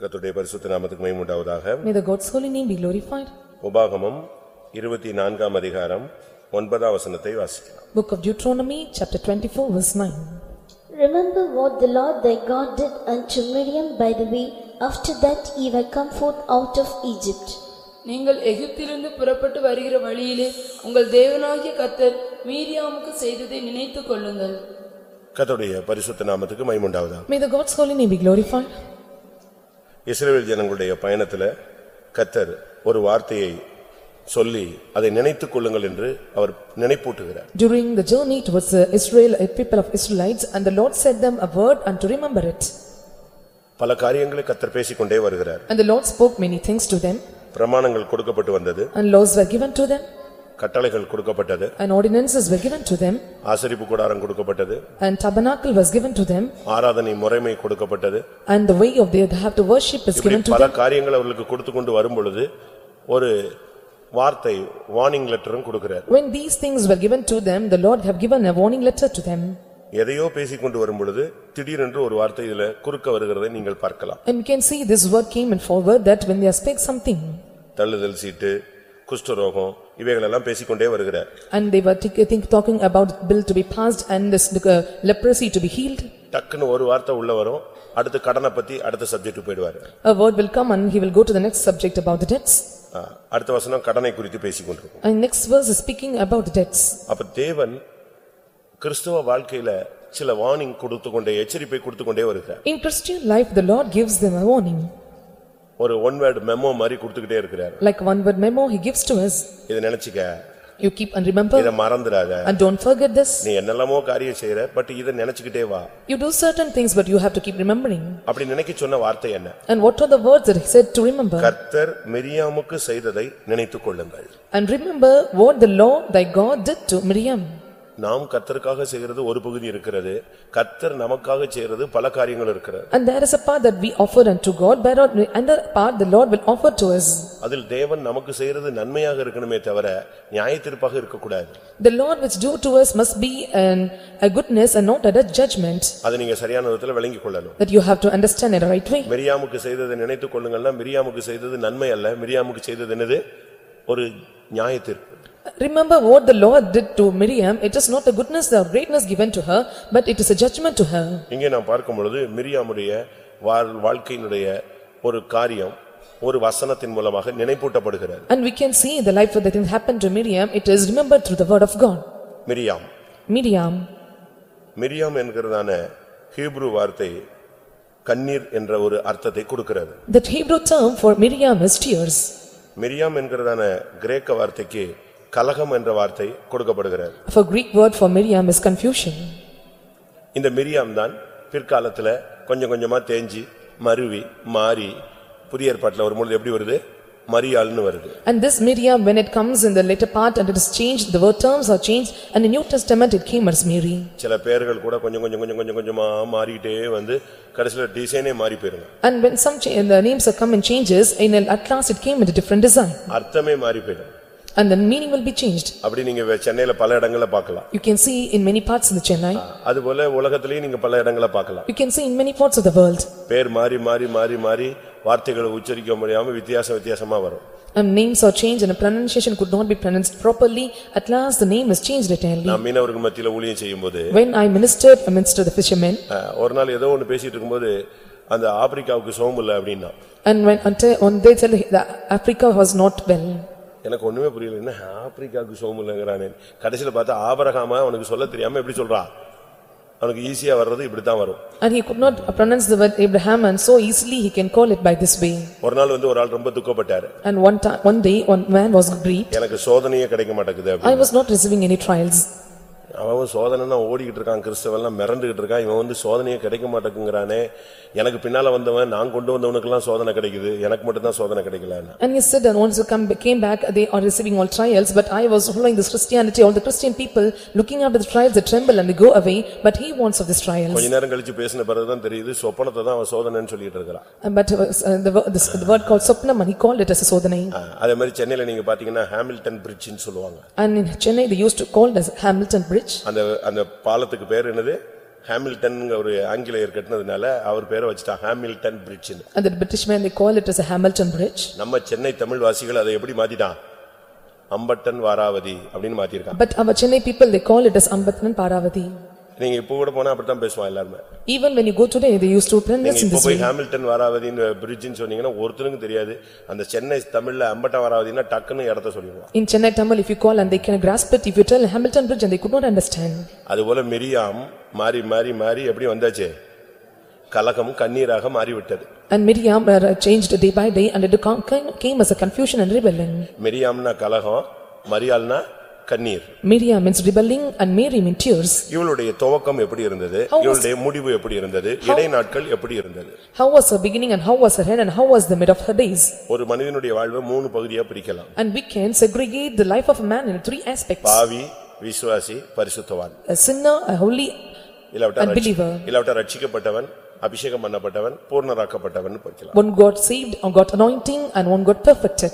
கர்த்தருடைய பரிசுத்த நாமத்துக்கு மகிமை உண்டாவதாக May the God's holy name be glorified. உபாகமம் இருபத்தி நான்காம் அதிகாரம் ஒன்பதாம் வசனத்தை வாசிக்கலாம் Book of Deuteronomy, chapter twenty-four, verse nine. Remember what the Lord thy God did unto Miriam by the way after that ye were come forth out of Egypt. நீங்கள் எகிப்திலிருந்து புறப்பட்டு வருகிற வழியிலே உங்கள் தேவனாகிய கர்த்தர் மீரியாமுக்கு செய்ததை நினைத்துக் கொள்ளுங்கள் கர்த்தருடைய பரிசுத்த நாமத்துக்கு மகிமை உண்டாவதாக May the God's holy name be glorified. இஸ்ரவேல் ஜனங்களுடைய பயணத்துல கர்த்தர் ஒரு வார்த்தையை சொல்லி அதை நினைத்துக் கொள்ளுங்கள் என்று அவர் நினைப்பூட்டுகிறார் During the journey towards the Israel, a people of Israelites, and the Lord said them a word and to remember it. பல காரியங்களை கர்த்தர் பேசிக்கொண்டே வருகிறார் And the Lord spoke many things to them, பிரமாணங்கள் கொடுக்கப்பட்டு வந்தது and laws were given to them, கட்டளைகள் கொடுக்கப்பட்டது and ordinances were given to them, ஆசரிப்பு கூடாரம் கொடுக்கப்பட்டது and tabernacle was given to them, ஆராதனை முறைமை கொடுக்கப்பட்டது and the way of they have to worship is இப்படி given to பல them. காரியங்கள் அவர்களுக்கு கொடுத்து கொண்டு வரும் பொழுது ஒரு வார்த்தை வார்னிங் லெட்டரும் கொடுக்கிறார் When these things were given to them, the Lord have given a warning letter to them. எதையோ பேசிக்கொண்டு வரும் பொழுது திடீரென்று ஒரு வார்த்தை இதுல குறுக்க வருகிறதை நீங்கள் பார்க்கலாம் And we can see this word came and forward that when they speak something, தள்ளுதல் சீட்டு குஷ்டரோகம் இவைகளெல்லாம் பேசிக்கொண்டே வருகிறார் and they were think- think talking about bill to be passed and this uh, leprosy to be healed. டக்குன்னு ஒரு வார்த்தை உள்ள வரும் அடுத்து கடனை பத்தி அடுத்த சப்ஜெக்ட் போயிடுவாரு A word will come and he will go to the next subject about the debts. அடுத்த வசனம் கடனை குறித்து பேசிக்கொண்டிருக்கும் And next verse is speaking about debts. அப்ப தேவன் கிறிஸ்துவ வாழ்க்கையில சில வார்னிங் கொடுத்து கொண்டே எச்சரிப்பை கொடுத்து கொண்டே வருகிறார் In Christian life, the Lord gives them a warning. ஒரு ஒன் வேர்ட் மெமோ மாதிரி கொடுத்துக்கிட்டே இருக்கிறார் Like one word memo he gives to us. இதை நினைச்சுக்க You keep and remember இதை மறந்துடாத and don't forget this. நீ என்னெல்லாமோ காரியம் செய்யற பட் இதை நினைச்சுக்கிட்டே வா You do certain things but you have to keep remembering. அப்படி நினைக்க சொன்ன வார்த்தை என்ன And what are the words that he said to remember? கர்த்தர் மிரியாமுக்கு செய்ததை நினைத்துக் கொள்ளுங்கள் And remember what the Lord thy God did to Miriam. நாம் கர்த்தருக்காக செய்கிறது ஒரு பகுதி இருக்கிறது. கர்த்தர் நமக்காக செய்கிறது பல காரியங்கள் இருக்கிறது. And there is a part that we offer unto God, but another part the Lord will offer to us. அதில் தேவன் நமக்கு செய்கிறது நன்மையாக இருக்கணுமே தவிர நியாயத்தீர்ப்பாக இருக்கக்கூடாது. The Lord which do to us must be an, a goodness and not a judgment, அதை நீங்க சரியான விதத்துல விளங்கிக் கொள்ளணும். That you have to understand a right way. மிரியாமுக்கு செய்ததை நினைத்துக் கொள்ளுங்கள்னா மிரியாமுக்கு செய்தது நன்மை அல்ல. மிரியாமுக்கு செய்தது என்னது? ஒரு நியாயத்தீர்ப்பு Remember what the Lord did to Miriam, it is not a goodness or greatness given to her, but it is a judgment to her. இங்கே நாம் பார்க்கும் பொழுது மிரியாமுடைய வாழ்- வாழ்க்கையினுடைய ஒரு காரியம் ஒரு வசனத்தின் மூலமாக நினைப்பூட்டப்படுகிறது And we can see the life that happened to Miriam, it is remembered through the word of God. Miriam Miriam, Miriam என்கிறதான ஹீப்ரு வார்த்தை கண்ணீர் என்ற ஒரு அர்த்தத்தை கொடுக்கிறது that Hebrew term for Miriam is tears. Miriam என்கிறதான கிரேக்க வார்த்தைக்கு கலகம் என்ற வார்த்தை கொடுக்கப்படுகிறது For Greek word for Miriam is confusion. இந்த மிரியாம் தான் பிற்காலத்துல கொஞ்சம் கொஞ்சமா தேஞ்சி மருவி மாறி புதிய ஏற்பாட்டுல வரும்பொழுது எப்படி வருது மரியாள்னு வருது And this Miriam, when it comes in the later part and it is changed, the word terms are changed, and in New Testament it came as Mary. சில பெயர்கள் கூட கொஞ்சம் கொஞ்சம் கொஞ்சம் கொஞ்சம் கொஞ்சமா மாறிக்கிட்டே வந்து கடைசில டிசைனே மாறி போயிருங்க And when some, cha- the names are come in changes, in at last it came in a different design, அர்த்தமே மாறி போயிடும் and the meaning will be changed. அப்படி நீங்க வே- சென்னையில பல இடங்களை பார்க்கலாம் You can see in many parts in the Chennai, அதுபோல உலகத்திலயும் நீங்க பல இடங்களை பார்க்கலாம் you can see in many parts of the world, பேர் மாறி மாறி மாறி மாறி வார்த்தைகளை உச்சரிக்க முடியாம வித்தியாசம் வித்தியாசமா வரும் and names are changed and the pronunciation could not be pronounced properly, at last the name is changed entirely. நான் மீனவர்கள் மத்தியில ஊழியம் செய்யும்போது When I ministered amidst the fishermen, அஹ், ஒரு நாள் ஏதோ ஒண்ணு பேசிட்டு இருக்கும்போது அந்த ஆப்பிரிக்காவுக்கு சோம் இல்ல அப்படின்னா and when, until, when they said that Africa was not well, எனக்கு ஒண்ணுமே புரியல. என்ன? ஆப்பிரிக்காவுக்கு சோம் இல்லங்கிறானே. கடைசில பார்த்தா ஆபரகாம அவனுக்கு சொல்ல தெரியாம எப்படி சொல்றான் அவனுக்கு ஈஸியா வர்றது இப்படித்தான் வரும். And he could not pronounce the word Abraham and so easily he can call it by this way. ஒரு நாள் வந்து ஒரு ஆள் ரொம்ப துக்கப்பட்டாரு. And one time, one day, one man was grieved. எனக்கு சோதனையே கிடைக்க மாட்டேங்குது I was not receiving any trials. அவன் சோதனைன்னா ஓடிக்கிட்டு இருக்கான் கிறிஸ்தவெல்லாம் மிரண்டுகிட்டு இருக்கான் இவன் வந்து சோதனையே கிடைக்க மாட்டேங்குங்கிறானே எனக்கு பின்னால வந்தவன் நான் கொண்டு வந்தவனுக்கெல்லாம் சோதனை கிடைக்குது எனக்கு மட்டும்தான் சோதனை கிடைக்கலன்னு And he said and once you come, came back, they are receiving all trials, but I was following this Christianity, all the Christian people looking after the trials, they tremble and they go away, but he wants of these trials. கொஞ்ச நேரம் கழிச்சு பேசின பிறகுதான் தெரியுது சொப்பனத்தை தான் அவன் சோதனைன்னு சொல்லிட்டு இருக்கிறான் And But uh, the wo- this- the word called Sopnam and he called it as a Sodhanai. ஆ, அதே மாதிரி சென்னையில நீங்க பாத்தீங்கன்னா ஹாமில்டன் பிரிட்ஜ்னு சொல்லுவாங்க And in Chennai, they used to call it as Hamilton Bridge. அந்த அந்த பாலத்துக்கு பேர் என்னது? ஹாமில்டன் ஒரு ஆங்கிலேயர் கட்டினதுனால அவர் பேரை வச்சுட்டா ஹாமில்டன் பிரிட்ஜ்னு And the British men, they call it as a Hamilton Bridge. நம்ம சென்னை தமிழ் வாசிகள் அதை எப்படி மாத்திட்டான்? அம்பட்டன் வாராவதி அப்படின்னு மாத்திருக்கான் But our Chennai people, they call it as Ambatnan Paravati. நீங்க இப்ப கூட போனா அப்படித்தான் பேசுவான் எல்லாருமே Even when you go today, they used to pronounce நீங்க in this way. ஹாமில்டன் வாராவதின்னு பிரிட்ஜ்னு சொன்னீங்கன்னா ஒருத்தருக்கும் தெரியாது அந்த சென்னை தமிழ்ல அம்பட்டன் வாராவதினா டக்குன்னு இடத்த சொல்லிடுவான் In Chennai Tamil, if you call and they can grasp it, if you tell Hamilton Bridge and they could not understand. அதுபோல மிரியாம் மாறி மாறி மாறி எப்படி வந்தாச்சு கலகம் கண்ணீராக மாறிவிட்டது And Miriam uh, changed day by day and it came as a confusion and rebellion. மிரியாம்னா கலகம் மரியாள்னா கண்ணீர் Miriam means rebelling and Mary means tears. இவளுடைய துவக்கம் எப்படி இருந்தது How was- இவளுடைய முடிவு எப்படி இருந்தது இடை நாட்கள் எப்படி இருந்தது How was her beginning and how was her end and how was the mid of her days? ஒரு மனிதனுடைய வாழ்வை மூணு பகுதியா பிரிக்கலாம் And we can segregate the life of a man in three aspects. பாவி விசுவாசி பரிசுத்தவான் A sinner, a holy, இல்லாவிட்டா And ரட்சி- believer. இல்லாவிட்டா ரட்சிக்கப்பட்டவன் அபிஷேகம் பண்ணப்பட்டவன் பூர்ணராக்கப்பட்டவன் பிரிக்கலாம் one got saved or got anointing and one got perfected.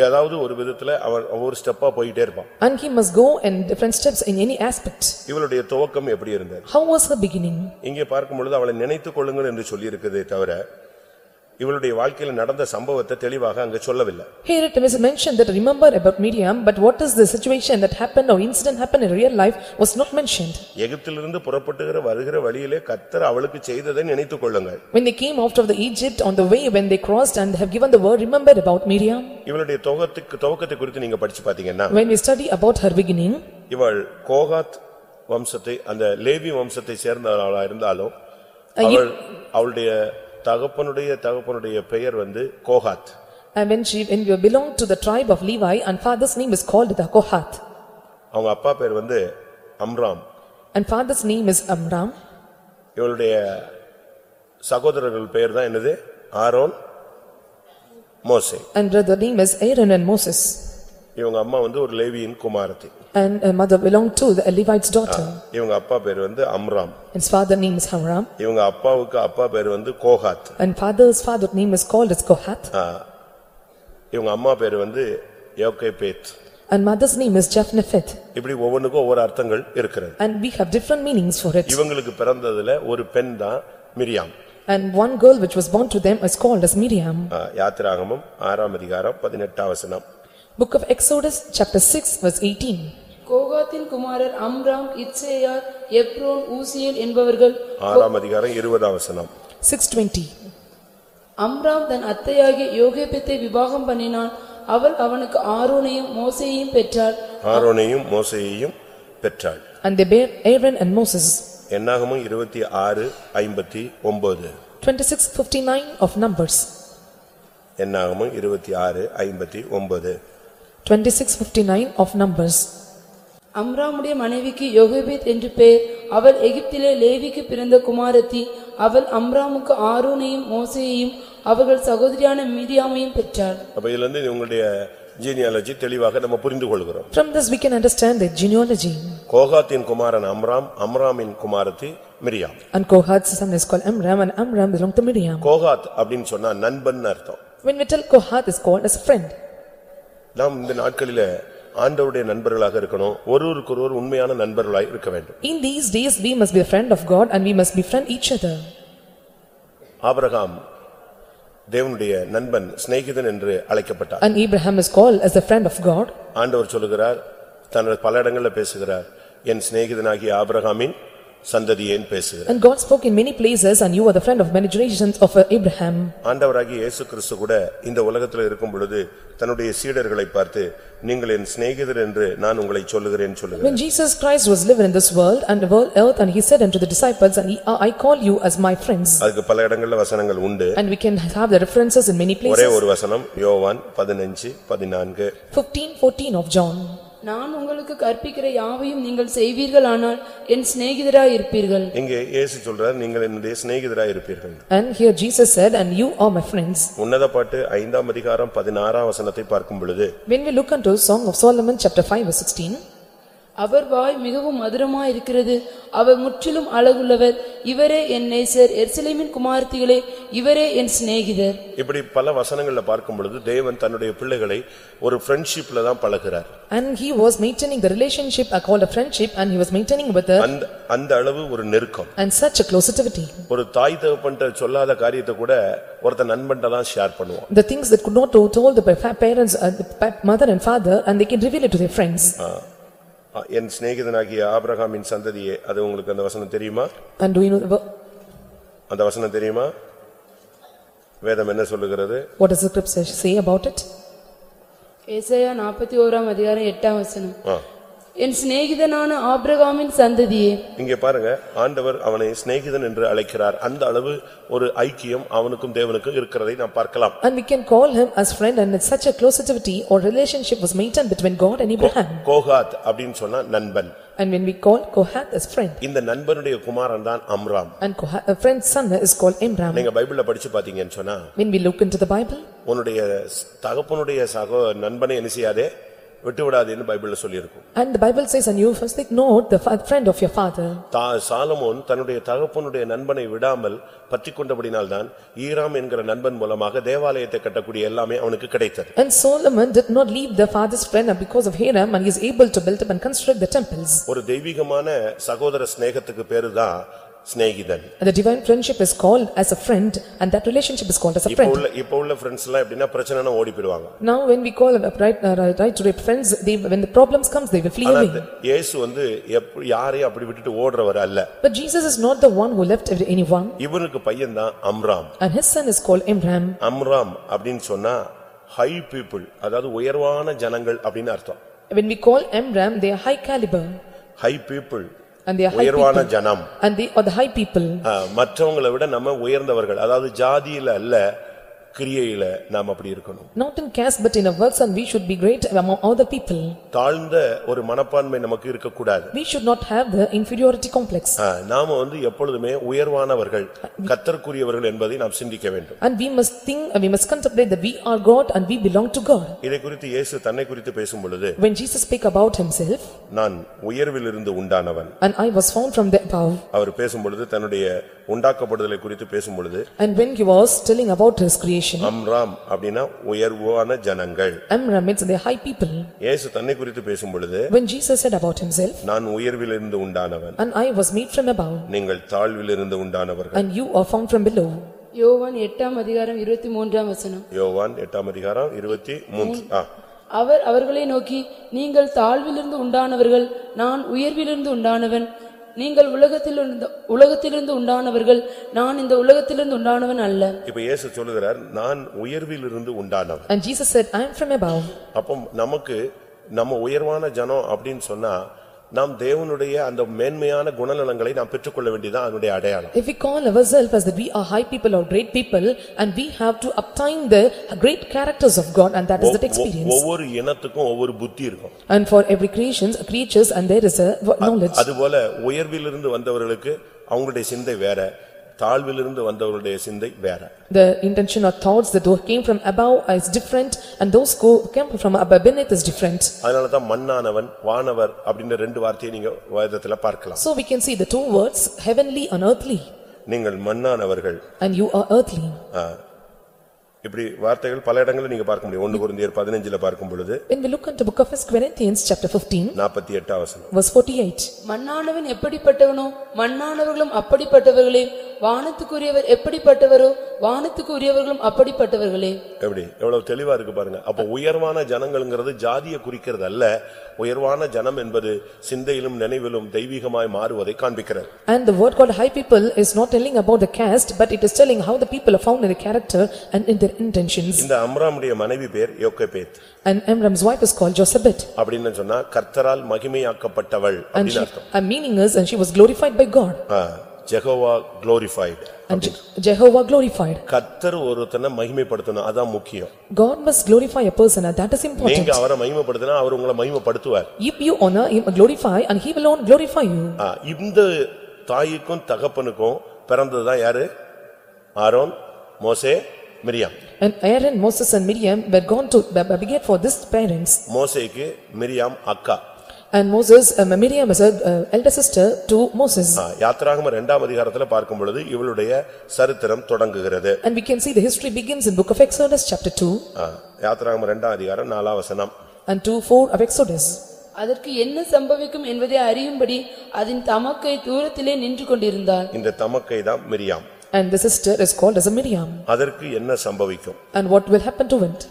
ஏதாவது ஒரு விதத்துல அவன் ஒவ்வொரு ஸ்டெப்பா போயிட்டே இருப்பான் And he must go in different steps in any aspect. இவளுடைய துவக்கம் எப்படி இருந்தது How was her beginning? இங்கே பார்க்கும் பொழுது அவளை நினைத்துக் கொள்ளுங்கள் என்று சொல்லியிருக்கிறதே தவிர இவளுடைய வாழ்க்கையில நடந்த சம்பவத்தை தெளிவாக அங்க சொல்லவில்லை Here it is mentioned that remember about Miriam, but what is the situation that happened or incident happened in real life was not mentioned. எகிப்திலிருந்து புறப்பட்டுகிற வருகிற வழியிலே கத்தர் அவளுக்கு செய்ததை நினைத்துக் கொள்ளுங்கள் When they came out of the Egypt on the way when they crossed and have given the word, remember about Miriam? இவளுடைய துவக்கத்துக்கு துவக்கத்தை குறித்து நீங்க படிச்சு பாத்தீங்கன்னா When we study about her beginning, இவள் கோகாத் வம்சத்தை அந்த லேவி வம்சத்தை சேர்ந்தவளா இருந்தாலும் Uh, அவள் அவளுடைய தகப்பனுடைய தகப்பனுடைய பெயர் வந்து Kohath and when she, when you belong to the tribe of Levi and father's name is called the Kohath. அவங்க அப்பா பேர் வந்து Amram And father's name is Amram இவளுடைய சகோதரர்கள் பெயர் தான் என்னது ஆரோன் மோசே and brother name is Aaron and Moses. இவங்க அம்மா வந்து ஒரு லேவியின் குமாரத்தி And uh, mother belonged to the Levite's daughter. இவங்க அப்பா பேர் வந்து Amram And his father name is Amram. இவங்க அப்பாவுக்கு அப்பா பேர் வந்து Kohath And father's father name is called as Kohath. ஆ. இவங்க அம்மா பேர் வந்து Jochebed And mother's name is Japhnapheth. இப்படி ஒவ்வொன்றுக்கும் ஒவ்வொரு அர்த்தங்கள் இருக்கிறது And we have different meanings for it. இவங்களுக்கு பிறந்ததுல ஒரு பெண் தான் Miriam And one girl which was born to them is called as Miriam. ஆ, யாத்திராகமம் ஆறாம் அதிகாரம் பதினெட்டாம் வசனம் Book of Exodus, chapter 6, verse 18. கோகாத்தின் குமாரர் அம்ராம் இத்சேயார் எப்ரோன் ஊசியேல் என்பவர்கள் ஆறாம் அதிகாரம் இருபதாம் வசனம் 620. அம்ராம் தன் அத்தையாகிய யோகேபத்தை விவாகம் பண்ணினான் அவள் அவனுக்கு ஆரோனையும் மோசேயையும் பெற்றாள் ஆரோனையும் மோசேயையும் பெற்றாள் And they bare Aaron and Moses. என்னாகமும் இருபத்தி ஆறு ஐம்பத்தி ஒன்பது 2659 of Numbers. என்னாகமும் இருபத்தி ஆறு ஐம்பத்தி ஒன்பது 2659 of Numbers. அம்ராமுடைய மனைவிக்கு யோகேபேத் என்று பெயர் அவள் எகிப்திலே லேவிக்கு பிறந்த குமாரத்தி அவள் அம்ராமுக்கு ஆரோனையும் மோசேயையும் அவர்கள் சகோதரியான மீரியாமையும் பெற்றாள் அப்ப இதுல இருந்து உங்களுடைய ஜீனியாலஜி தெளிவாக நம்ம புரிந்து கொள்கிறோம் From this we can understand their genealogy. கோகாத்தின் குமாரன் அம்ராம் அம்ராமின் குமாரத்தி Miriam And Kohath's son is called Amram and Amram belonged to Miriam. Kohath அப்படின்னு சொன்னா நண்பன் அர்த்தம் When we tell Kohath is called as a friend. நாம் இந்த நாட்களில ஆண்டவருடைய நண்பர்களாக இருக்கணும் ஒருவருக்கொருவர் உண்மையான நண்பர்களாய் இருக்க வேண்டும் In these days, we must be a friend of God and we must befriend each other. Abraham தேவனுடைய நண்பன் சிநேகிதன் என்று அழைக்கப்பட்டார் And Abraham is called as the friend of God. ஆண்டவர் சொல்லுகிறார் தனது பல இடங்கள்ல பேசுகிறார் என் சிநேகிதனாகிய ஆபிரகாமின் சந்ததியேன் பேசுகிறார் And God spoke in many places and you are the friend of many generations of uh, Abraham. ஆண்டவராகிய இயேசு கிறிஸ்து கூட இந்த உலகத்தில் இருக்கும் பொழுது தன்னுடைய சீடர்களை பார்த்து நீங்கள் என் சிநேகிதர் என்று நான் உங்களை சொல்லுகிறேன் சொல்லுகிறேன் When Jesus Christ was living in this world and the world earth and he said unto the disciples and he- I call you as my friends. அதுக்கு பல இடங்கள்ல வசனங்கள் உண்டு And we can have the references in many ஒரே places. ஒரு வசனம் யோவான் பதினஞ்சு பதினான்கு Fifteen fourteen of John. நான் உங்களுக்கு கற்பிக்கிற யாவையும் நீங்கள் செய்வீர்களானால் என் சிநேகிதராய் இருப்பீர்கள் இங்கே இயேசு சொல்றார் நீங்கள் என்னுடைய சிநேகிதராய் இருப்பீர்கள் And here Jesus said, "And you are my friends." உன்னத பாட்டு ஐந்தாம் அதிகாரம் பதினாறாம் வசனத்தை பார்க்கும் பொழுது When we look unto Song of Solomon, chapter 5, verse 16, அவர் வாய் மிகவும் மதுரமாய் இருக்கிறது அவர் முற்றிலும் அழகுள்ளவர் இவரே என் நேசர் எர்சலேமின் குமாரத்திகளே இவரே என் சிநேகிதர் இப்படி பல வசனங்கள்ல பார்க்கும் பொழுது தேவன் தன்னுடைய பிள்ளைகளை ஒரு ஃப்ரெண்ட்ஷிப்ல தான் பழகுறார் and he was maintaining the relationship I called a friendship, and he was maintaining with her, அந்த அந்த அளவு ஒரு நெருக்கம் and such a closetivity. ஒரு தாய் தகப்பன்ட்ட சொல்லாத காரியத்தை கூட ஒருத்த நண்பன்ட்ட தான் ஷேர் பண்ணுவோம் The things that could not be told the pa- parents, uh, the mother and father, and they can reveal it to their friends. என் சிநேகிதனாகிய ஆபிரகாமின் சந்ததியே அது உங்களுக்கு அந்த வசனம் தெரியுமா And do you know, the ver- அந்த வசனம் தெரியுமா வேதம் என்ன சொல்லுகிறது what does the scripture say about it? ஏசாயா நாற்பத்தி ஓராம் அதிகாரம் எட்டாம் வசனம் ஆ. என் சிநேகிதனான ஆபிரகாமின் சந்ததியே இங்க பாருங்க ஆண்டவர் அவனை சிநேகிதன் என்று அழைக்கிறார் அந்த அளவு ஒரு ஐக்கியம் அவனுக்கும் தேவனுக்கும் இருக்கிறதை நாம் பார்க்கலாம் And we can call him as friend, and such a closetivity or relationship was maintained between God and Abraham. Kohath அப்படின்னு சொன்னா நண்பன் And when we call Kohath as friend, இந்த நண்பனுடைய குமாரன் தான் Amram and Kohath, a friend's son is called Amram. நீங்க பைபிள்ல படிச்சு பாத்தீங்கன்னு சொன்னா When we look into the Bible, உன்னுடைய தகப்பனுடைய சகோ நண்பனை என்ன செய்யாதே விட்டு விடாதேன்னு பைபிள்ல சொல்லியிருக்கும் and the Bible says, "And you first take note the fa- friend of your father." தா சாலமோன் தன்னுடைய தகப்பனுடைய நண்பனை விடாமல் பற்றிக் கொண்டபடினால்தான் ஈராம் என்கிற நண்பன் மூலமாக தேவாலயத்தை கட்டக்கூடிய எல்லாமே அவனுக்கு கிடைத்தது And Solomon did not leave the father's friend and because of Hiram, and he is able to build up and construct the temples. ஒரு தெய்வீகமான சகோதர சிநேகத்துக்கு பேருதான் சிநேகிதன் And the divine friendship is called as a friend, and that relationship is called as a இப்ப friend. உள்ள இப்ப உள்ள friends எல்லாம் எப்படின்னா பிரச்சனைனா ஓடி போயிடுவாங்க Now, when we call a right, uh, right to their friends, they, when the problems comes, they will flee ஆனா away. இயேசு வந்து எப்ப- யாரையும் அப்படி விட்டுட்டு ஓடுறவர் அல்ல But Jesus is not the one who left every- anyone, இவனுக்கு பையன் தான் Amram and his son is called Imran. Amram அப்படின்னு சொன்னா ஹை பீப்புள் அதாவது உயர்வான ஜனங்கள் அப்படின்னு அர்த்தம் When we call Imran, they are high caliber, high people And are high உயர்வான people, ஜனம் and they are the high people. ஆ, மற்றவங்களை விட நம்ம உயர்ந்தவர்கள் அதாவது ஜாதியில அல்ல கிரியையில நாம் அப்படி இருக்கணும் Not in caste, but in our works, and we should be great among other people. தாழ்ந்த ஒரு மனப்பான்மை நமக்கு இருக்கக்கூடாது We should not have the inferiority complex. நாம வந்து எப்பொழுதுமே உயர்வானவர்கள் கத்தற்குரியவர்கள் என்பதை நாம் சிந்திக்க வேண்டும் And we must think, we must contemplate that we are God and we belong to God. இதை குறித்து இயேசு தன்னை குறித்து பேசும் பொழுது When Jesus spake about himself, நான் உயர்விலிருந்து உண்டானவன் and I was found from the above. அவர் பேசும் பொழுது தன்னுடைய உண்டாக்கப்படுதலை குறித்து பேசும் பொழுது And when he was telling about his creation, Amram அப்படின்னா உயர்வான ஜனங்கள். Amram means are high people. இயேசு தன்னை குறித்து பேசும் பொழுது When Jesus said about himself, நான் உயர்விலிருந்து உண்டானவன். And I was made from above, நீங்கள் தாழ்விலிருந்து உண்டானவர்கள். And you are found from below. யோவான் எட்டாம் அதிகாரம் இருபத்தி மூன்றாம் வசனம். யோவான் எட்டாம் அதிகாரம் இருபத்தி மூன்று ஆ. அவர் அவர்களை நோக்கி நீங்கள் தாழ்விலிருந்து உண்டானவர்கள் நான் உயர்விலிருந்து உண்டானவன். நீங்கள் உலகத்திலிருந்து உலகத்திலிருந்து உண்டானவர்கள் நான் இந்த உலகத்திலிருந்து உண்டானவன் அல்ல இப்ப இயேசு சொல்லுகிறார் நான் உயர்விலிருந்து உண்டானவன் And Jesus said, I am from above. அப்போ நமக்கு நம்ம உயர்வான ஜனம் அப்படின்னு சொன்னா நாம் தேவனுடைய அந்த மேன்மையான குணநலங்களை நாம் பெற்றுக்கொள்ள வேண்டியதுதான் அதனுடைய அடையாளம் If we call ourselves as that we are high people or great people, and we have to obtain the great characters of God, and that is that experience. ஒவ்வொரு இனத்துக்கும் ஒவ்வொரு புத்தி இருக்கும் And for every creations, creatures, and there is a knowledge. அதுபோல உயர்விலிருந்து வந்தவர்களுக்கு அவங்களுடைய சிந்தை வேற தாழ்விலிருந்து வந்தவர்களுடைய சிந்தை வேற The intention or thoughts that came from above is different, and those who came from above beneath is different. அதனாலதான் மண்ணானவன் வானவர் அப்படின்ற ரெண்டு வார்த்தையை நீங்க வேதத்துல பார்க்கலாம் So we can see the two words, heavenly and earthly, நீங்கள் மண்ணானவர்கள் and you are earthly. இப்படி வார்த்தைகள் பல இடங்களில் நீங்க பார்க்க முடியும். ஒன்று குருந்தியர் பதினஞ்சுல பார்க்கும் பொழுது When we look into book of First Corinthians, chapter fifteen, நாற்பத்தி எட்டாம் வசனம். verse forty-eight. மண்ணானவன் எப்படிப்பட்டவனோ மண்ணானவர்களும் அப்படிப்பட்டவர்களே வானத்துக்குரியவர் எப்படிப்பட்டவரோ வானத்துக்குரியவர்களும் அப்படிப்பட்டவர்களே. எப்படி? எவ்வளவு தெளிவா இருக்கு பாருங்க. அப்ப உயர்வான ஜனங்கள்ங்கிறது ஜாதியை குறிக்கிறது அல்ல உயர்வான ஜனம் என்பது சிந்தையிலும் நினைவிலும் தெய்வீகமாய் மாறுவதை காண்பிக்கிறது. And the word called high people is not telling about the caste, but it is telling how the people are found in the character and in their intentions. இந்த அம்ராமுடைய மனைவி பேர் யோக்கபேத் And Amram's wife is called Jochebed. அப்படின்னு சொன்னா கர்த்தரால் மகிமையாக்கப்பட்டவள் And அப்படின்னு அர்த்தம் her meaning is, and she was glorified by God. Jehovah glorified and Je- Jehovah glorified. கத்தர் ஒருத்தனை மகிமைப்படுத்தணும் அதான் முக்கியம் God must glorify a person and that is important. நீங்க அவரை மகிமைப்படுத்தினா அவர் உங்களை மகிமைப்படுத்துவார் If you honor him, glorify and he will glorify you. இந்த தாய்க்கும் தகப்பனுக்கும் பிறந்ததுதான் யாரு ஆரோன் மோசே Miriam And Aaron, Moses and Miriam were gone to beget for this parents. மோசேக்கு Miriam அக்கா And Moses, uh, Miriam is a uh, elder sister to Moses. ஆ, யாத்திராகம இரண்டாம் அதிகாரத்துல பார்க்கும் பொழுது இவளுடைய சரித்திரம் தொடங்குகிறது And we can see the history begins in book of Exodus chapter 2 ஆ, யாத்திராகம இரண்டாம் அதிகாரம் நாலாம் வசனம் and 2, 4 of Exodus. அதற்கு என்ன சம்பவிக்கும் என்பதை அறியும்படி அதன் தமக்கை தூரத்திலே நின்று கொண்டிருந்தாள் இந்த தமக்கை தான் Miriam And the sister is called as a Miriam. அதற்கு என்ன சம்பவிக்கும் And what will happen to it?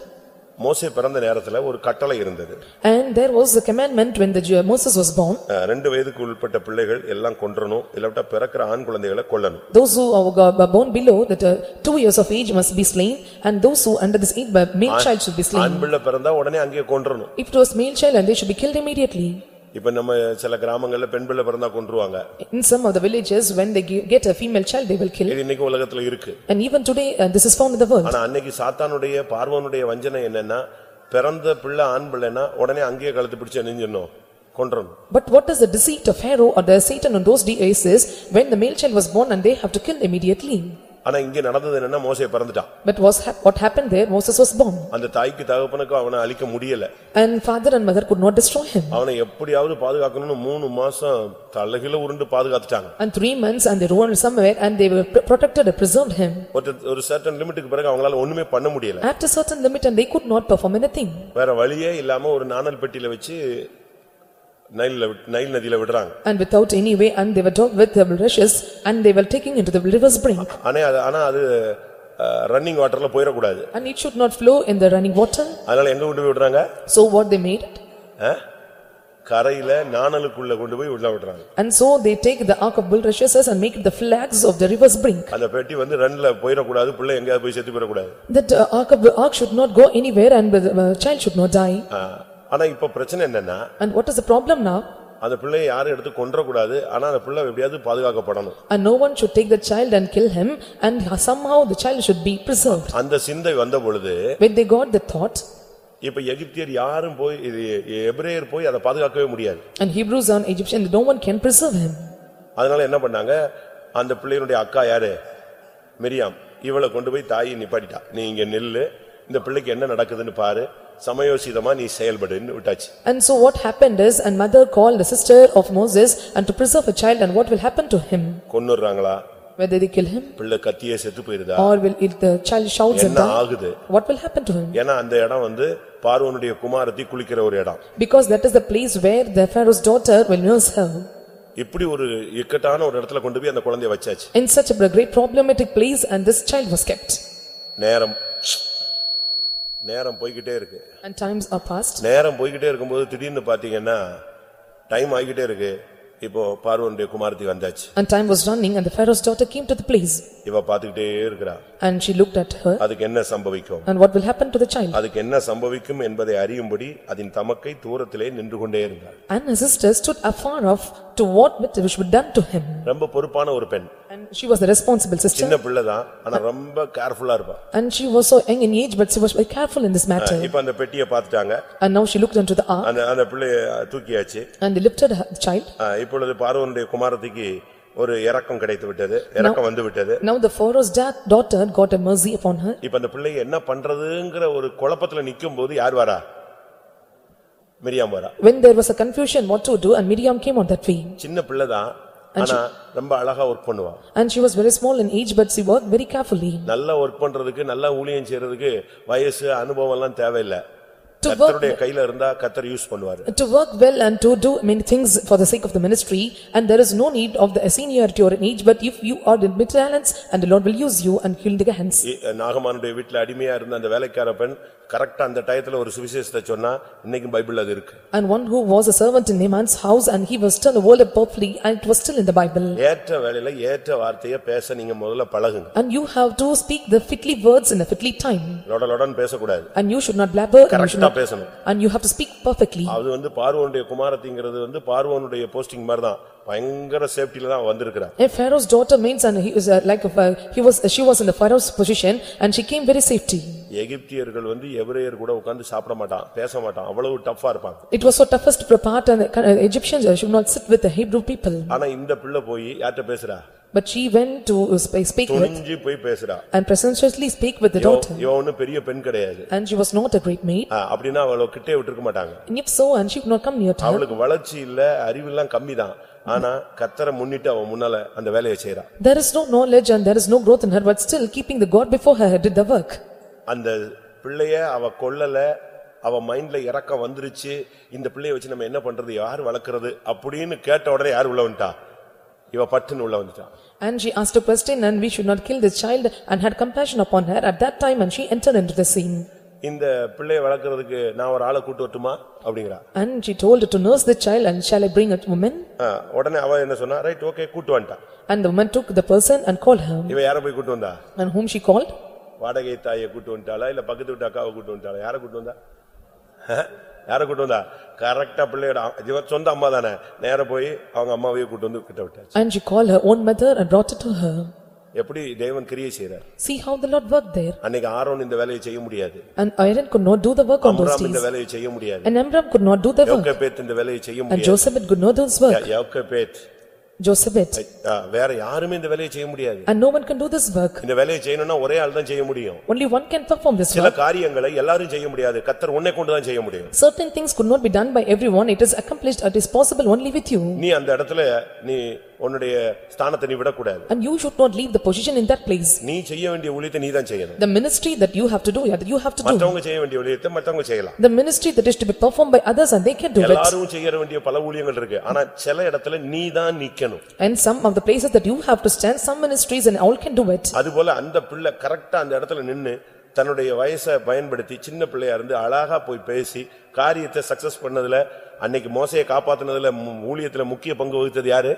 மோசே பிறந்த நேரத்துல ஒரு கட்டளை இருந்தது And there was a commandment when the Jew- Moses was born. ஆ, ரெண்டு வயதுக்கு உட்பட்ட பிள்ளைகள் எல்லாம் கொன்றணும் இல்லாவிட்டா பிறக்கிற ஆண் குழந்தைகளை கொல்லணும் Those who are are born below that uh, two years of age must be slain and those who under this age uh, male child should be slain. ஆண் பிள்ளை பிறந்தா உடனே அங்கேயே கொன்றணும் If it was male child and they should be killed immediately. இப்ப நம்ம சில கிராமங்கள்ல பெண் பிள்ளை பிறந்தா கொன்றுவாங்க In some of the villages, when they gi- get a female child, they will kill. இது இன்னைக்கு உலகத்துல இருக்கு And even today, uh, this is found in the world. ஆனா அன்னைக்கு சாத்தானுடைய பார்வனுடைய வஞ்சனை என்னன்னா பிறந்த பிள்ளை ஆண் பிள்ளைன்னா உடனே அங்கேயே கழுத்து பிடிச்சு நெஞ்சிடணும் கொன்றணும் But what is the deceit of Pharaoh or the Satan on those days is when the male child was born and they have to kill immediately. ஆனா இங்க நடந்தது என்னன்னா மோசே பிறந்துட்டான் But was hap- what happened there, Moses was born. அந்த தாய்க்கு தகப்பனுக்கும் அவனை அழிக்க முடியல And father and mother could not destroy him. அவனை எப்படியாவது பாதுகாக்கணும்னு மூணு மாசம் தலைகில உருண்டு பாதுகாத்துட்டாங்க And three months and they roamed somewhere and they were pr- protected and preserved him. ஒரு ஒரு சர்டன் லிமிட்டுக்கு பிறகு அவங்களால ஒண்ணுமே பண்ண முடியல After certain limit and they could not perform anything. வேற வழியே இல்லாம ஒரு நாணல் பெட்டியில வச்சு நைல்ல விட்- நைல் நதியில விடுறாங்க And without any way and they were dug with the rushes and they were taking into the river's brink. ஆனா அது ஆனா அது ரன்னிங் வாட்டர்ல போயிடக்கூடாது And it should not flow in the running water. அதனால எங்க கொண்டு போய் விடுறாங்க So what they made? ஆ? கரையில நாணலுக்குள்ள கொண்டு போய் உள்ள விடுறாங்க And so they take the ark of bulrushes and make it the flags of the river's brink. அந்த பெட்டி வந்து ரன்ல போயிடக்கூடாது பிள்ளை எங்கேயாவது போய் செத்து போயிடக்கூடாது That uh, ark of the ark should not go anywhere and the uh, child should not die. ஆ, ஆனா இப்ப பிரச்சனை என்னன்னா And what is the problem now? அந்த பிள்ளையை யாரும் எடுத்து கொன்றக்கூடாது. ஆனா அந்த பிள்ளை எப்படியாவது பாதுகாக்கப்படணும். And no one should take the child and kill him and somehow the child should be preserved. அந்த சிந்தை வந்த பொழுது When they got the thought இப்ப எகிப்தியர் யாரும் போய் இது எபிரேயர் போய் அதை பாதுகாக்கவே முடியாது. and Hebrews and Egyptians, no one can preserve him. அதனால என்ன பண்ணாங்க? அந்த பிள்ளையினுடைய அக்கா யாரு? மிரியாம். இவளை கொண்டு போய் தாயை நிப்பாட்டிட்டா. நீ இங்க நில்லு. இந்த பிள்ளைக்கு என்ன நடக்குதுன்னு பாரு. சமயோசிதமா நீ செயல்படுன்னு விட்டாச்சு And so what happened is, and mother called the sister of Moses and to preserve a child and what will happen to him? கொன்னுடுறாங்களா Whether they kill him பிள்ளை கத்தியே செத்து போயிருதா or will if the child shouts and என்ன die? ஆகுது What will happen to him? ஏன்னா அந்த இடம் வந்து பார்வனுடைய குமாரத்தி குளிக்கிற ஒரு இடம் Because that is the place where the Pharaoh's daughter will nurse her. இப்படி ஒரு இக்கட்டான ஒரு இடத்துல கொண்டு போய் அந்த குழந்தைய வச்சாச்சு In such a great problematic place and this child was kept. நேரம் நேரம் போய்கிட்டே இருக்கு And times are past நேரம் போய்கிட்டே இருக்கும்போது திடீர்னு பாத்தீங்கன்னா டைம் ஆகிக்கிட்டே இருக்கு இப்போ பார்வனுடைய குமாரத்தி வந்தாச்சு and time was running and the Pharaoh's daughter came to the place இவ பாத்துக்கிட்டே இருக்கிறா and she looked at her அதுக்கு என்ன சம்பவிக்கும் and what will happen to the child? அதுக்கு என்ன சம்பவிக்கும் என்பதை அறியும்படி அதன் தமக்கை தூரத்திலே நின்று கொண்டே இருந்தாள் And her sister stood afar off to what which would done to him. ரொம்ப பொறுப்பான ஒரு பெண் she was the responsible sister சின்ன பிள்ளைதான் ஆனா ரொம்ப கேர்ஃபுல்லா இருப்பா and she was so young in age but she was very careful in this matter. இப்ப அந்த பெட்டியை பார்த்துட்டாங்க And now she looked into the ark அந்த அந்த பிள்ளைய தூக்கியாச்சு and they lifted her child. ஆ, இப்பொழுது பார்வனுடைய குமாரத்திக்கு ஒரு இரக்கம் கிடைத்து விட்டது இரக்கம் வந்து விட்டது Now the Pharaoh's da- daughter got a mercy upon her இப்ப அந்த பிள்ளைய என்ன பண்றதுங்கிற ஒரு குழப்பத்துல நிக்கும் போது யார் வரா மிரியாம் வரா when there was a confusion what to do and Miriam came on that way. சின்ன பிள்ளைதான் ஆனா ரொம்ப அழகா ஒர்க் பண்ணுவா And she was very small in age but she worked very carefully. நல்லா ஒர்க் பண்றதுக்கு நல்லா ஊழியம் செய்யறதுக்கு வயசு அனுபவம் எல்லாம் தேவையில்லை To work- கத்தருடைய கையில இருந்தா கத்தர் யூஸ் பண்ணுவாரு To work well and to do many things for the sake of the ministry and there is no need of the seniority or an age but if you are in mid talents and the Lord will use you and heal the hands. இ- நாகமானுடைய வீட்டுல அடிமையா இருந்த அந்த வேலைக்கார பெண் கரெக்டா அந்த டயத்துல ஒரு சுவிசேஷத்தை சொன்னா இன்னைக்கும் பைபிள் அது இருக்கு And one who was a servant in Naaman's house and he was still a word perfectly and it was still in the Bible. ஏற்ற வேலையில ஏற்ற வார்த்தைய பேச நீங்க முதல்ல பழகுங்க And you have to speak the fitly words in a fitly time. லொட லொடன்னு பேசக்கூடாது And you should not blabber and you should கரெக்டா not, பேசணும் and you have to speak perfectly. அது வந்து பார்வோனுடைய குமாரத்திங்கிறது வந்து பார்வோனுடைய போஸ்டிங் மாதிரி தான் பயங்கர சேஃப்டில தான் வந்திருக்கிறா A Pharaoh's daughter means and he was uh, like, a- he was, she was in the Pharaoh's position and she came very safety. எகிப்தியர்கள் வந்து எபிரேயர் கூட உட்கார்ந்து சாப்பிட மாட்டான் பேச மாட்டான் அவ்வளவு டஃப்பா இருப்பாங்க It was so toughest part and the Egyptians uh, should not sit with the Hebrew people. ஆனா இந்த பிள்ளை போய் யார்கிட்ட பேசுறா But she went to sp- speak with துணிஞ்சு போய் பேசுறா and presumptuously speak with the daughter. இவனு பெரிய பெண் கிடையாது And she was not a great maid. ஆ, அப்படின்னா அவளை கிட்டே விட்டுருக்க மாட்டாங்க And if so, and she could not come near to her. அவளுக்கு வளர்ச்சி இல்ல அறிவெல்லாம் கம்மிதான் ஆனா கத்தரை முன்னிட்டு அவன் முன்னால அந்த வேலையை செய்றா There is no knowledge and there is no growth in her, but still keeping the God before her did the work. அந்த பிள்ளைய அவ கொல்லல அவ மைண்ட்ல இறக்கம் வந்துருச்சு இந்த பிள்ளைய வச்சு நம்ம என்ன பண்றது யார் வளர்க்கறது அப்படின்னு கேட்ட உடனே யார் உள்ள வந்துட்டா இவ பட்டுன்னு உள்ள வந்துட்டா And she asked a question and we should not kill this child and had compassion upon her at that time and she entered into the scene. இந்த பிள்ளைய வளர்க்கறதுக்கு நான் ஒரு ஆளை கூட்டு வரட்டுமா அப்படிங்கிறா And she told her to nurse the child and shall I bring a woman? ஆ, உடனே அவ என்ன சொன்னா ரைட் ஓகே கூட்டு வந்துட்டான் And the woman took the person and called her. இவ யார போய் கூட்டு வந்தா And whom she called? வாடகை தாயை கூட்டு வந்துட்டாளா இல்ல பக்கத்து வீட்டு அக்காவை கூட்டு வந்துட்டாளா யார கூட்டு வந்தா ஆ? யார கூட்டு வந்தா கரெக்டா பிள்ளையோட அ- இவ சொந்த அம்மா தானே நேர போய் அவங்க அம்மாவையே கூட்டு வந்து கிட்ட விட்டாச்சு And she called her own mother and brought it to her. எப்படி தேவன் கிரியை செய்றார் See how the Lord worked there. அன்னைக்கு ஆரோன் இந்த வேலையை செய்ய முடியாது And Aaron could not do the work on those Amram இந்த days. வேலையை செய்ய முடியாது And Amram could not do the work. யோக்கபேத் இந்த வேலையை செய்ய And முடியாது Jochebed could not do this work. யோக்கபேத் Jochebed. ஆ, வேற யாருமே இந்த வேலையை செய்ய முடியாது And no one can do this work. இந்த வேலையை செய்யணும்னா ஒரே ஆள் தான் செய்ய முடியும் Only one can perform this சில work. காரியங்களை எல்லாரும் செய்ய முடியாது கத்தர் உன்னை கொண்டு தான் செய்ய முடியும் Certain things could not be done by everyone. It is accomplished, it is possible only with you. நீ அந்த இடத்துல நீ உன்னுடைய ஸ்தானத்தை நீ விடக்கூடாது And you should not leave the position in that place. நீ செய்ய வேண்டிய ஊழியத்தை நீ தான் செய்யணும் The ministry that you have to do, that you have to do. மற்றவங்க செய்ய வேண்டிய ஊழியத்தை மற்றவங்க செய்யலாம் The ministry that is to be performed by others and they can do it. எல்லாரும் செய்ய வேண்டிய பல ஊழியங்கள் இருக்கு ஆனா சில இடத்துல நீ தான் நிக்கணும் And some of the places that you have to stand, some ministries and all can do it. அதுபோல அந்த பிள்ளை கரெக்டா அந்த இடத்துல நின்னு தன்னுடைய வயசை பயன்படுத்தி சின்ன பிள்ளையா இருந்து அழகா போய் பேசி காரியத்தை சக்சஸ் பண்ணதுல அன்னைக்கு மோசையை காப்பாத்துனதுல ஊழியத்துல முக்கிய பங்கு வகித்தது யாரு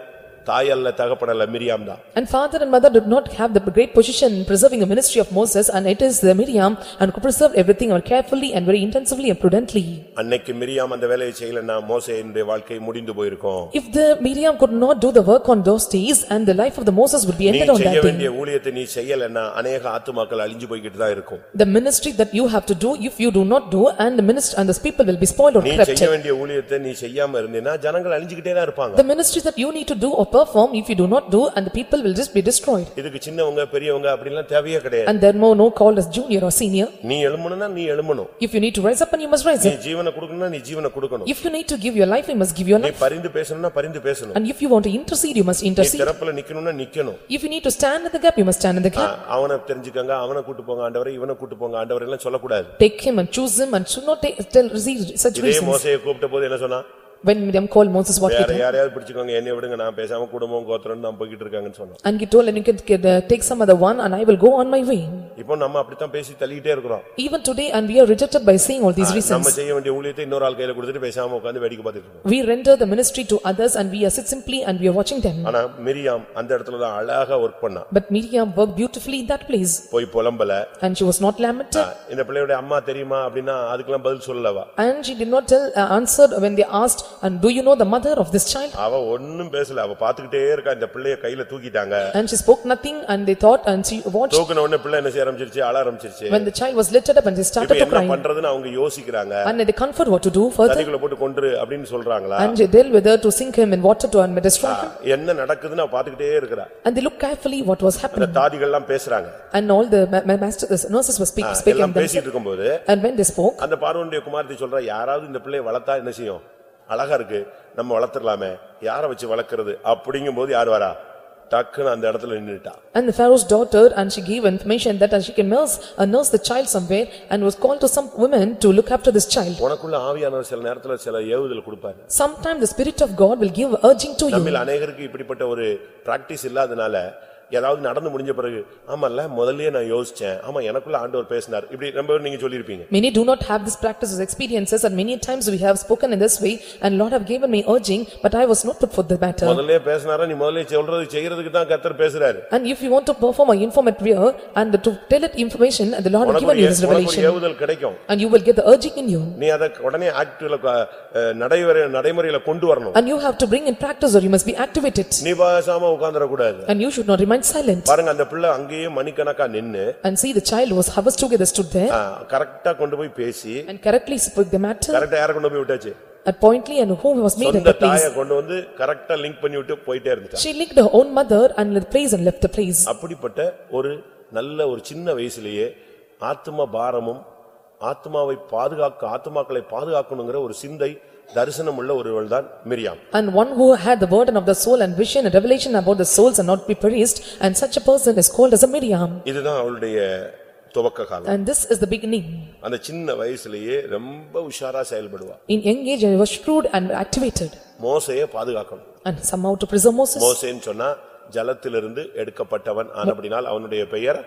தாயல்ல தகப்படல மிரியாம் தான் And father and mother did not have the great position in preserving the ministry of Moses and it is the Miriam and who preserved everything very carefully and very intensively and prudently. அன்னைக்கு Miriam அந்த வேலையை செய்யலன்னா மோசையினுடைய வாழ்க்கை முடிந்து போயிருக்கும் If the Miriam could not do the work on those days and the life of the Moses would be நீ ended on செய்ய that வேண்டிய day. ஊழியத்தை நீ செய்யலன்னா அநேக ஆத்துமாக்கள் அழிஞ்சு போய்கிட்டு தான் இருக்கும் The ministry that you have to do, if you do not do and the minister and the people will be spoiled or நீ செய்ய corrupted. வேண்டிய ஊழியத்தை நீ செய்யாம இருந்தீன்னா ஜனங்கள் அழிஞ்சுகிட்டே தான் இருப்பாங்க The ministry that you need to do or perform, if you do not do and the people will just be destroyed. இதுக்கு சின்னவங்க பெரியவங்க அப்படிலாம் தேவையே கிடையாது And there are no called as junior or senior. நீ எழும்பணும்னா நீ எழும்பணும் If you need to rise up and you must rise நீ up. ஜீவனை கொடுக்கணும்னா நீ ஜீவனை கொடுக்கணும் If you need to give your life, you must give your நீ life. பரிந்து பேசணும்னா பரிந்து பேசணும் And if you want to intercede, you must நீ intercede. திறப்புல நிக்கணும்னா நிக்கணும் If you need to stand in the gap, you must stand in the ah, gap. அவனை தெரிஞ்சுக்கங்க அவனை கூட்டு போங்க ஆண்டவரை இவனை கூட்டு போங்க ஆண்டவரை எல்லாம் சொல்லக்கூடாது Take him and choose him and should not take, tell, receive such இதே reasons. மோசையை கூப்பிட்ட போது என்ன சொன்னா When Miriam called Moses, what he வேற did. யாரையாவது பிடிச்சுக்கோங்க என்னை விடுங்க நான் பேசாம குடும்பம் கோத்திரம் நான் போய்கிட்டு இருக்காங்கன்னு சொன்னான் And he told, and you can get, uh, take some other one and I will go on my way. இப்போ நம்ம அப்படித்தான் பேசி தள்ளிக்கிட்டே இருக்கிறோம் Even today and we are rejected by saying all these நம்ம reasons. செய்ய வேண்டிய ஊழியத்தை இன்னொரு ஆள் கையில கொடுத்துட்டு பேசாம உட்கார்ந்து வேடிக்கை பார்த்துட்டு இருக்கோம் We render the ministry to others and we are sit simply and we are watching them. ஆனா மிரியாம் அந்த இடத்துல தான் அழகா ஒர்க் பண்ணா But Miriam worked beautifully in that place போய் புலம்பல and she was not lamented. இந்த பிள்ளையோட அம்மா தெரியுமா அப்படின்னா அதுக்கெல்லாம் பதில் சொல்லவா And she did not tell, uh, answered when they asked, and do you know the mother of this child? அவ ஒண்ணும் பேசல அவ பாத்துக்கிட்டே இருக்கா இந்த பிள்ளைய கையில தூக்கிட்டாங்க And she spoke nothing and they thought and she watched. தூக்குன உடனே பிள்ளை என்ன செய்ய ஆரம்பிச்சிருச்சு அழ ஆரம்பிச்சிருச்சு When the child was lifted up and they இப்ப started to என்ன cry. பண்றதுன்னு அவங்க யோசிக்கிறாங்க And they comfort what to do further. தண்ணிக்குள்ள போட்டு கொன்று அப்படின்னு சொல்றாங்களா And they tell whether to sink him in water to and destroy him. என்ன நடக்குதுன்னு அவ பாத்துக்கிட்டே இருக்கிறா And they look carefully what was அந்த happening. தாதிகள் எல்லாம் பேசுறாங்க And all the ma- ma- master, the nurses were speaking, speaking எல்லாம் themselves. பேசிட்டு இருக்கும்போது And when they spoke, அந்த பார்வனுடைய குமாரத்தை சொல்றா யாராவது இந்த பிள்ளைய வளர்த்தா என்ன செய்யும் அழகா இருக்கு நம்ம வளர்த்துடலாமே யார வச்சு வளர்க்கறது அப்படிங்கும்போது யார் வரா டக்குன்னு அந்த இடத்துல நின்னுட்டா and the Pharaoh's daughter, and she gave information that she can nurse, uh, nurse the child somewhere, and was called to some women to look after this child. உனக்குள்ள ஆவியானவர் சில நேரத்துல சில ஏவுதல் கொடுப்பாரு Sometime the spirit of God will give urging to you. நம்மில் அநேகருக்கு இப்படிப்பட்ட ஒரு பிராக்டிஸ் இல்லாதனால ஏதாவது நடந்து முடிஞ்ச பிறகு ஆமால்ல முதல்லயே நான் யோசிச்சேன் ஆமா எனக்குள்ள ஆண்டவர் பேசினார் இப்படி ரொம்ப பேர் நீங்க சொல்லிருப்பீங்க Many do not have this practice as experiences and many times we have spoken in this way and Lord have given me urging, but I was not put for the matter. முதல்லயே பேசினாரா நீ முதல்ல சொல்றது செய்யறதுக்கு தான் கர்த்தர் பேசுறாரு And if you want to perform or inform at prayer and to tell it information and the Lord have உனக்கு given ஒரு you this ஏ- உனக்கு ஒரு revelation ஏவுதல் கிடைக்கும் and you will get the urging in you நீ அதை உடனே ஆக்டிவ்ல நடைமுறை நடைமுறையில கொண்டு வரணும் and you have to bring in practice or you must be activated நீ பேசாம உட்கார்ந்துடக்கூடாது and you should not remain silent பாருங்க அந்த பிள்ளை அங்கேயே மணிக்கணக்கா நின்னு and see the child was hovers together stood there கரெக்டா கொண்டு போய் பேசி and correctly spoke the matter கரெக்டா யார கொண்டு போய் விட்டாச்சு at pointly and whom was made at சொந்த the place. தாயை கொண்டு வந்து கரெக்டா லிங்க் பண்ணி விட்டு போயிட்டே இருந்துட்டா She licked her own mother and left the place and left the place. அப்படிப்பட்ட ஒரு நல்ல ஒரு சின்ன வயசுலயே ஆத்ம பாரமும் ஆத்மாவை பாதுகாக்க ஆத்மாக்களை பாதுகாக்கணுங்கிற ஒரு சிந்தை தரிசனம் உள்ள ஒருவள் தான் Miriam And one who had the burden of the soul and vision and revelation about the souls and not be perished, and such a person is called as a Miriam. இதுதான் அவளுடைய துவக்க காலம் And this is the beginning. அந்த சின்ன வயசுலயே ரொம்ப உஷாரா செயல்படுவா In young age, I was shrewd and activated, மோசைய பாதுகாக்கணும் and somehow to preserve Moses. மோசேன்னு சொன்னா ஜலத்திலிருந்து எடுக்கப்பட்டவன் ஆனபடினால் அவனுடைய பெயர்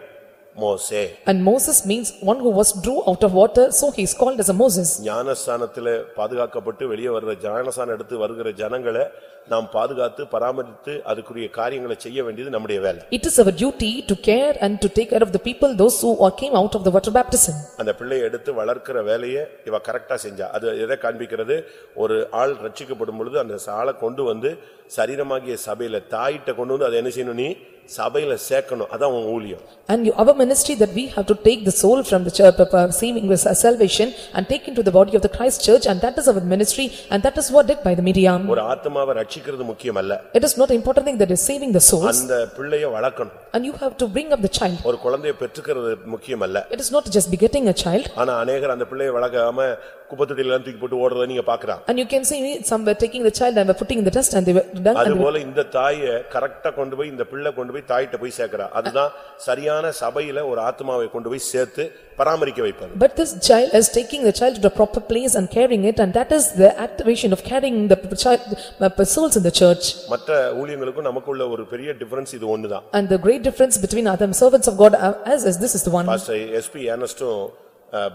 மோசே And Moses means one who was drew out of water, so he is called as a Moses. ஞானஸ்தானத்திலே பாதுகாக்கப்பட்டு வெளியே வர்ற ஞானஸ்தானம் எடுத்து வருகிற ஜனங்களை நாம் பாதுகாத்து பராமரித்து அதுக்குரிய காரியங்களை செய்ய வேண்டியது நம்முடைய வேலை. It is our duty to care and to take care of the people, those who are came out of the water baptism. அந்த பிள்ளையை எடுத்து வளர்க்கிற வேலையை இவ கரெக்டா செஞ்சா. அது எதை காண்பிக்கிறது? ஒரு ஆள் ரட்சிக்கப்படும் பொழுது அந்த ஆளை கொண்டு வந்து சரீரமாகிய சபையில தாயிட்ட கொண்டு வந்து அதை என்ன செய்யணும் நீ? சபையில சேர்க்கணும் அதான் உன் ஊழியம் And you- our ministry that we have to take the soul from the church, uh, saving with salvation and take into the body of the Christ church and that is our ministry and that is what did by the Miriam. ஒரு ஆத்மாவை ரட்சிக்கிறது முக்கியம் அல்ல It is not important thing that is saving the souls அந்த பிள்ளைய வளர்க்கணும் and you have to bring up the child. ஒரு குழந்தையை பெற்றுக்கிறது முக்கியம் அல்ல It is not just begetting a child ஆனா அநேகர் அந்த பிள்ளையை வளர்க்காம குப்பத்தொட்டில தூக்கி போட்டு ஓடுறத நீங்க பாக்குறான் and you can see some were taking the child and were putting in the dust and they were done and அதுபோல இந்த தாயை கரெக்டா கொண்டு போய் இந்த பிள்ளை கொண்டு போய் தாயிட்ட போய் சேர்க்கிறா அதுதான் சரியான சபையில ஒரு ஆத்மாவை கொண்டு போய் சேர்த்து பராமரிக்க வைப்பது But this child is taking the child to the proper place and carrying it and that is the activation of carrying the child, uh, souls in the church. மற்ற ஊழியங்களுக்கும் நமக்குள்ள ஒரு பெரிய டிஃபரன்ஸ் இது ஒண்ணுதான் And the great difference between other servants of God uh, as is this is the one. Pastor SP ஏனஸ்டும்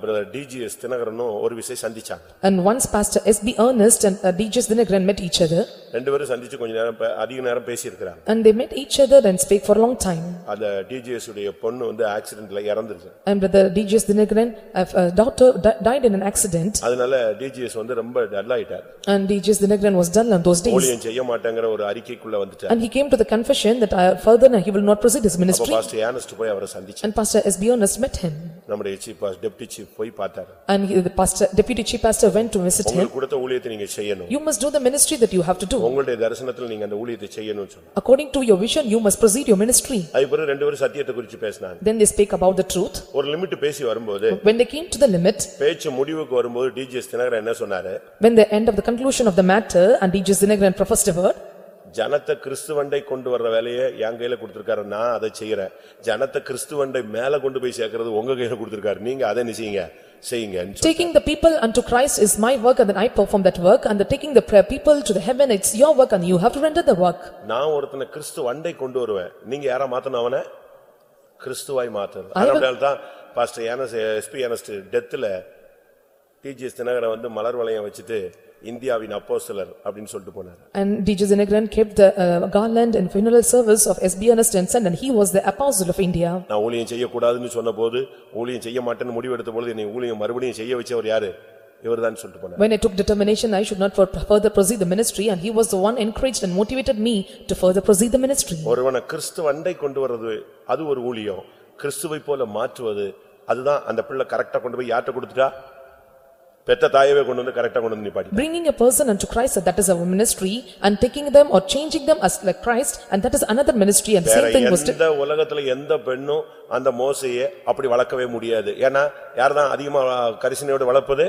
brother DGS தினகரனும் ஒரு விஷயம் சந்திச்சாங்க And once pastor S.B. Ernest and uh, D.J. Dinagran met each other ரெண்டு பேரும் சந்திச்சு கொஞ்ச நேரம் பே- அதிக நேரம் பேசியிருக்கிறாங்க and they met each other and spake for a long time. அந்த டிஜிஎஸ் உடைய பொண்ணு வந்து ஆக்சிடென்ட்ல இறந்துருச்சு And brother D.J. Dinagran, uh, uh, daughter di- died in an accident அதனால டிஜிஎஸ் வந்து ரொம்ப டல் ஆயிட்டார் and D.J. Dinagran was dull on those days. ஊழியம் செய்ய மாட்டேங்கிற ஒரு அறிக்கைக்குள்ள வந்துட்டார் And he came to the confession that uh, further he will not proceed his அப்ப ministry. பாஸ்டர் ஏனஸ்ட் போய் அவரை சந்திச்சு And pastor S.B. Ernest met him. நம்முடைய சீஃப் டெப்டி சீஃப் போய் பார்த்தாரு And he- the pastor, deputy chief pastor went to visit him. உங்களுக்கு கொடுத்த ஊழியத்தை நீங்க செய்யணும் You must do the ministry that you have to do. உங்களுடைய தரிசனத்துல நீங்க அந்த ஊழியத்தை செய்யணும்னு சொன்னாங்க According to your vision, you must proceed your ministry. அதுக்கு பிறகு ரெண்டு பேரும் சத்தியத்தை குறிச்சு பேசினாங்க Then they spake about the truth. ஒரு லிமிட் பேசி வரும்போது When they came to the limit, பேச்சு முடிவுக்கு வரும்போது டிஜிஎஸ் தினகரன் என்ன சொன்னாரு when the end of the conclusion of the matter and D.J. Dinagran professed a word, ஜனத்தை கிறிஸ்துவண்டை கொண்டு வர்ற வேலையை என் கையில கொடுத்திருக்காரு. நான் அதை செய்யறேன். ஜனத்தை கிறிஸ்துவண்டை மேல கொண்டு போய் சேர்க்கறது உங்க கையில கொடுத்திருக்காரு. நீங்க அதை என்ன செய்யுங்க? taking the people unto Christ is my work and then I perform that work and the taking the prayer people to the heaven, it's your work and you have to render the work. நான் ஒருத்தனை கிறிஸ்து வண்டை கொண்டு வருவேன். நீங்க யாரா மாத்தணும் அவனை? கிறிஸ்துவாய் will- அதனால தான் பாஸ்டர் ஏனஸ் எஸ்பி ஏனஸ்ட் டெத்துல டிஜிஎஸ் தினகரன் வந்து மலர் வளையம் வச்சுட்டு இந்தியாவின் அப்போஸ்தலர் அப்படின்னு சொல்லிட்டு போனாரு And D.J. Dinagran kept the uh, garland and funeral service of S.B. Ernest and son and he was the apostle of India. நான் ஊழியம் செய்யக்கூடாதுன்னு சொன்னபோது ஊழியம் செய்ய மாட்டேன்னு முடிவெடுத்த பொழுது என்னை ஊழியம் மறுபடியும் செய்ய வச்சவர் யாரு இவர்தான் சொல்லிட்டு போனார் When I took determination, I should not for- further proceed the ministry and he was the one encouraged and motivated me to further proceed the ministry. ஒருவனை கிறிஸ்து வண்டை கொண்டு வர்றது அது ஒரு ஊழியம் கிறிஸ்துவை போல மாற்றுவது அதுதான் அந்த பிள்ளை கரெக்டா கொண்டு போய் யார்கிட்ட கொடுத்துட்டா பெத்த தாயவே கொண்டு வந்து கரெக்டா கொண்டு வந்து நிப்பாட்டி Bringing a person unto Christ, that is our ministry and taking them or changing them as like Christ and that is another ministry and same thing was. எந்த உலகத்துல எந்த பெண்ணும் அந்த மோசையை அப்படி வளர்க்கவே முடியாது ஏன்னா யார்தான் அதிகமா கரிசனையோடு வளர்ப்பது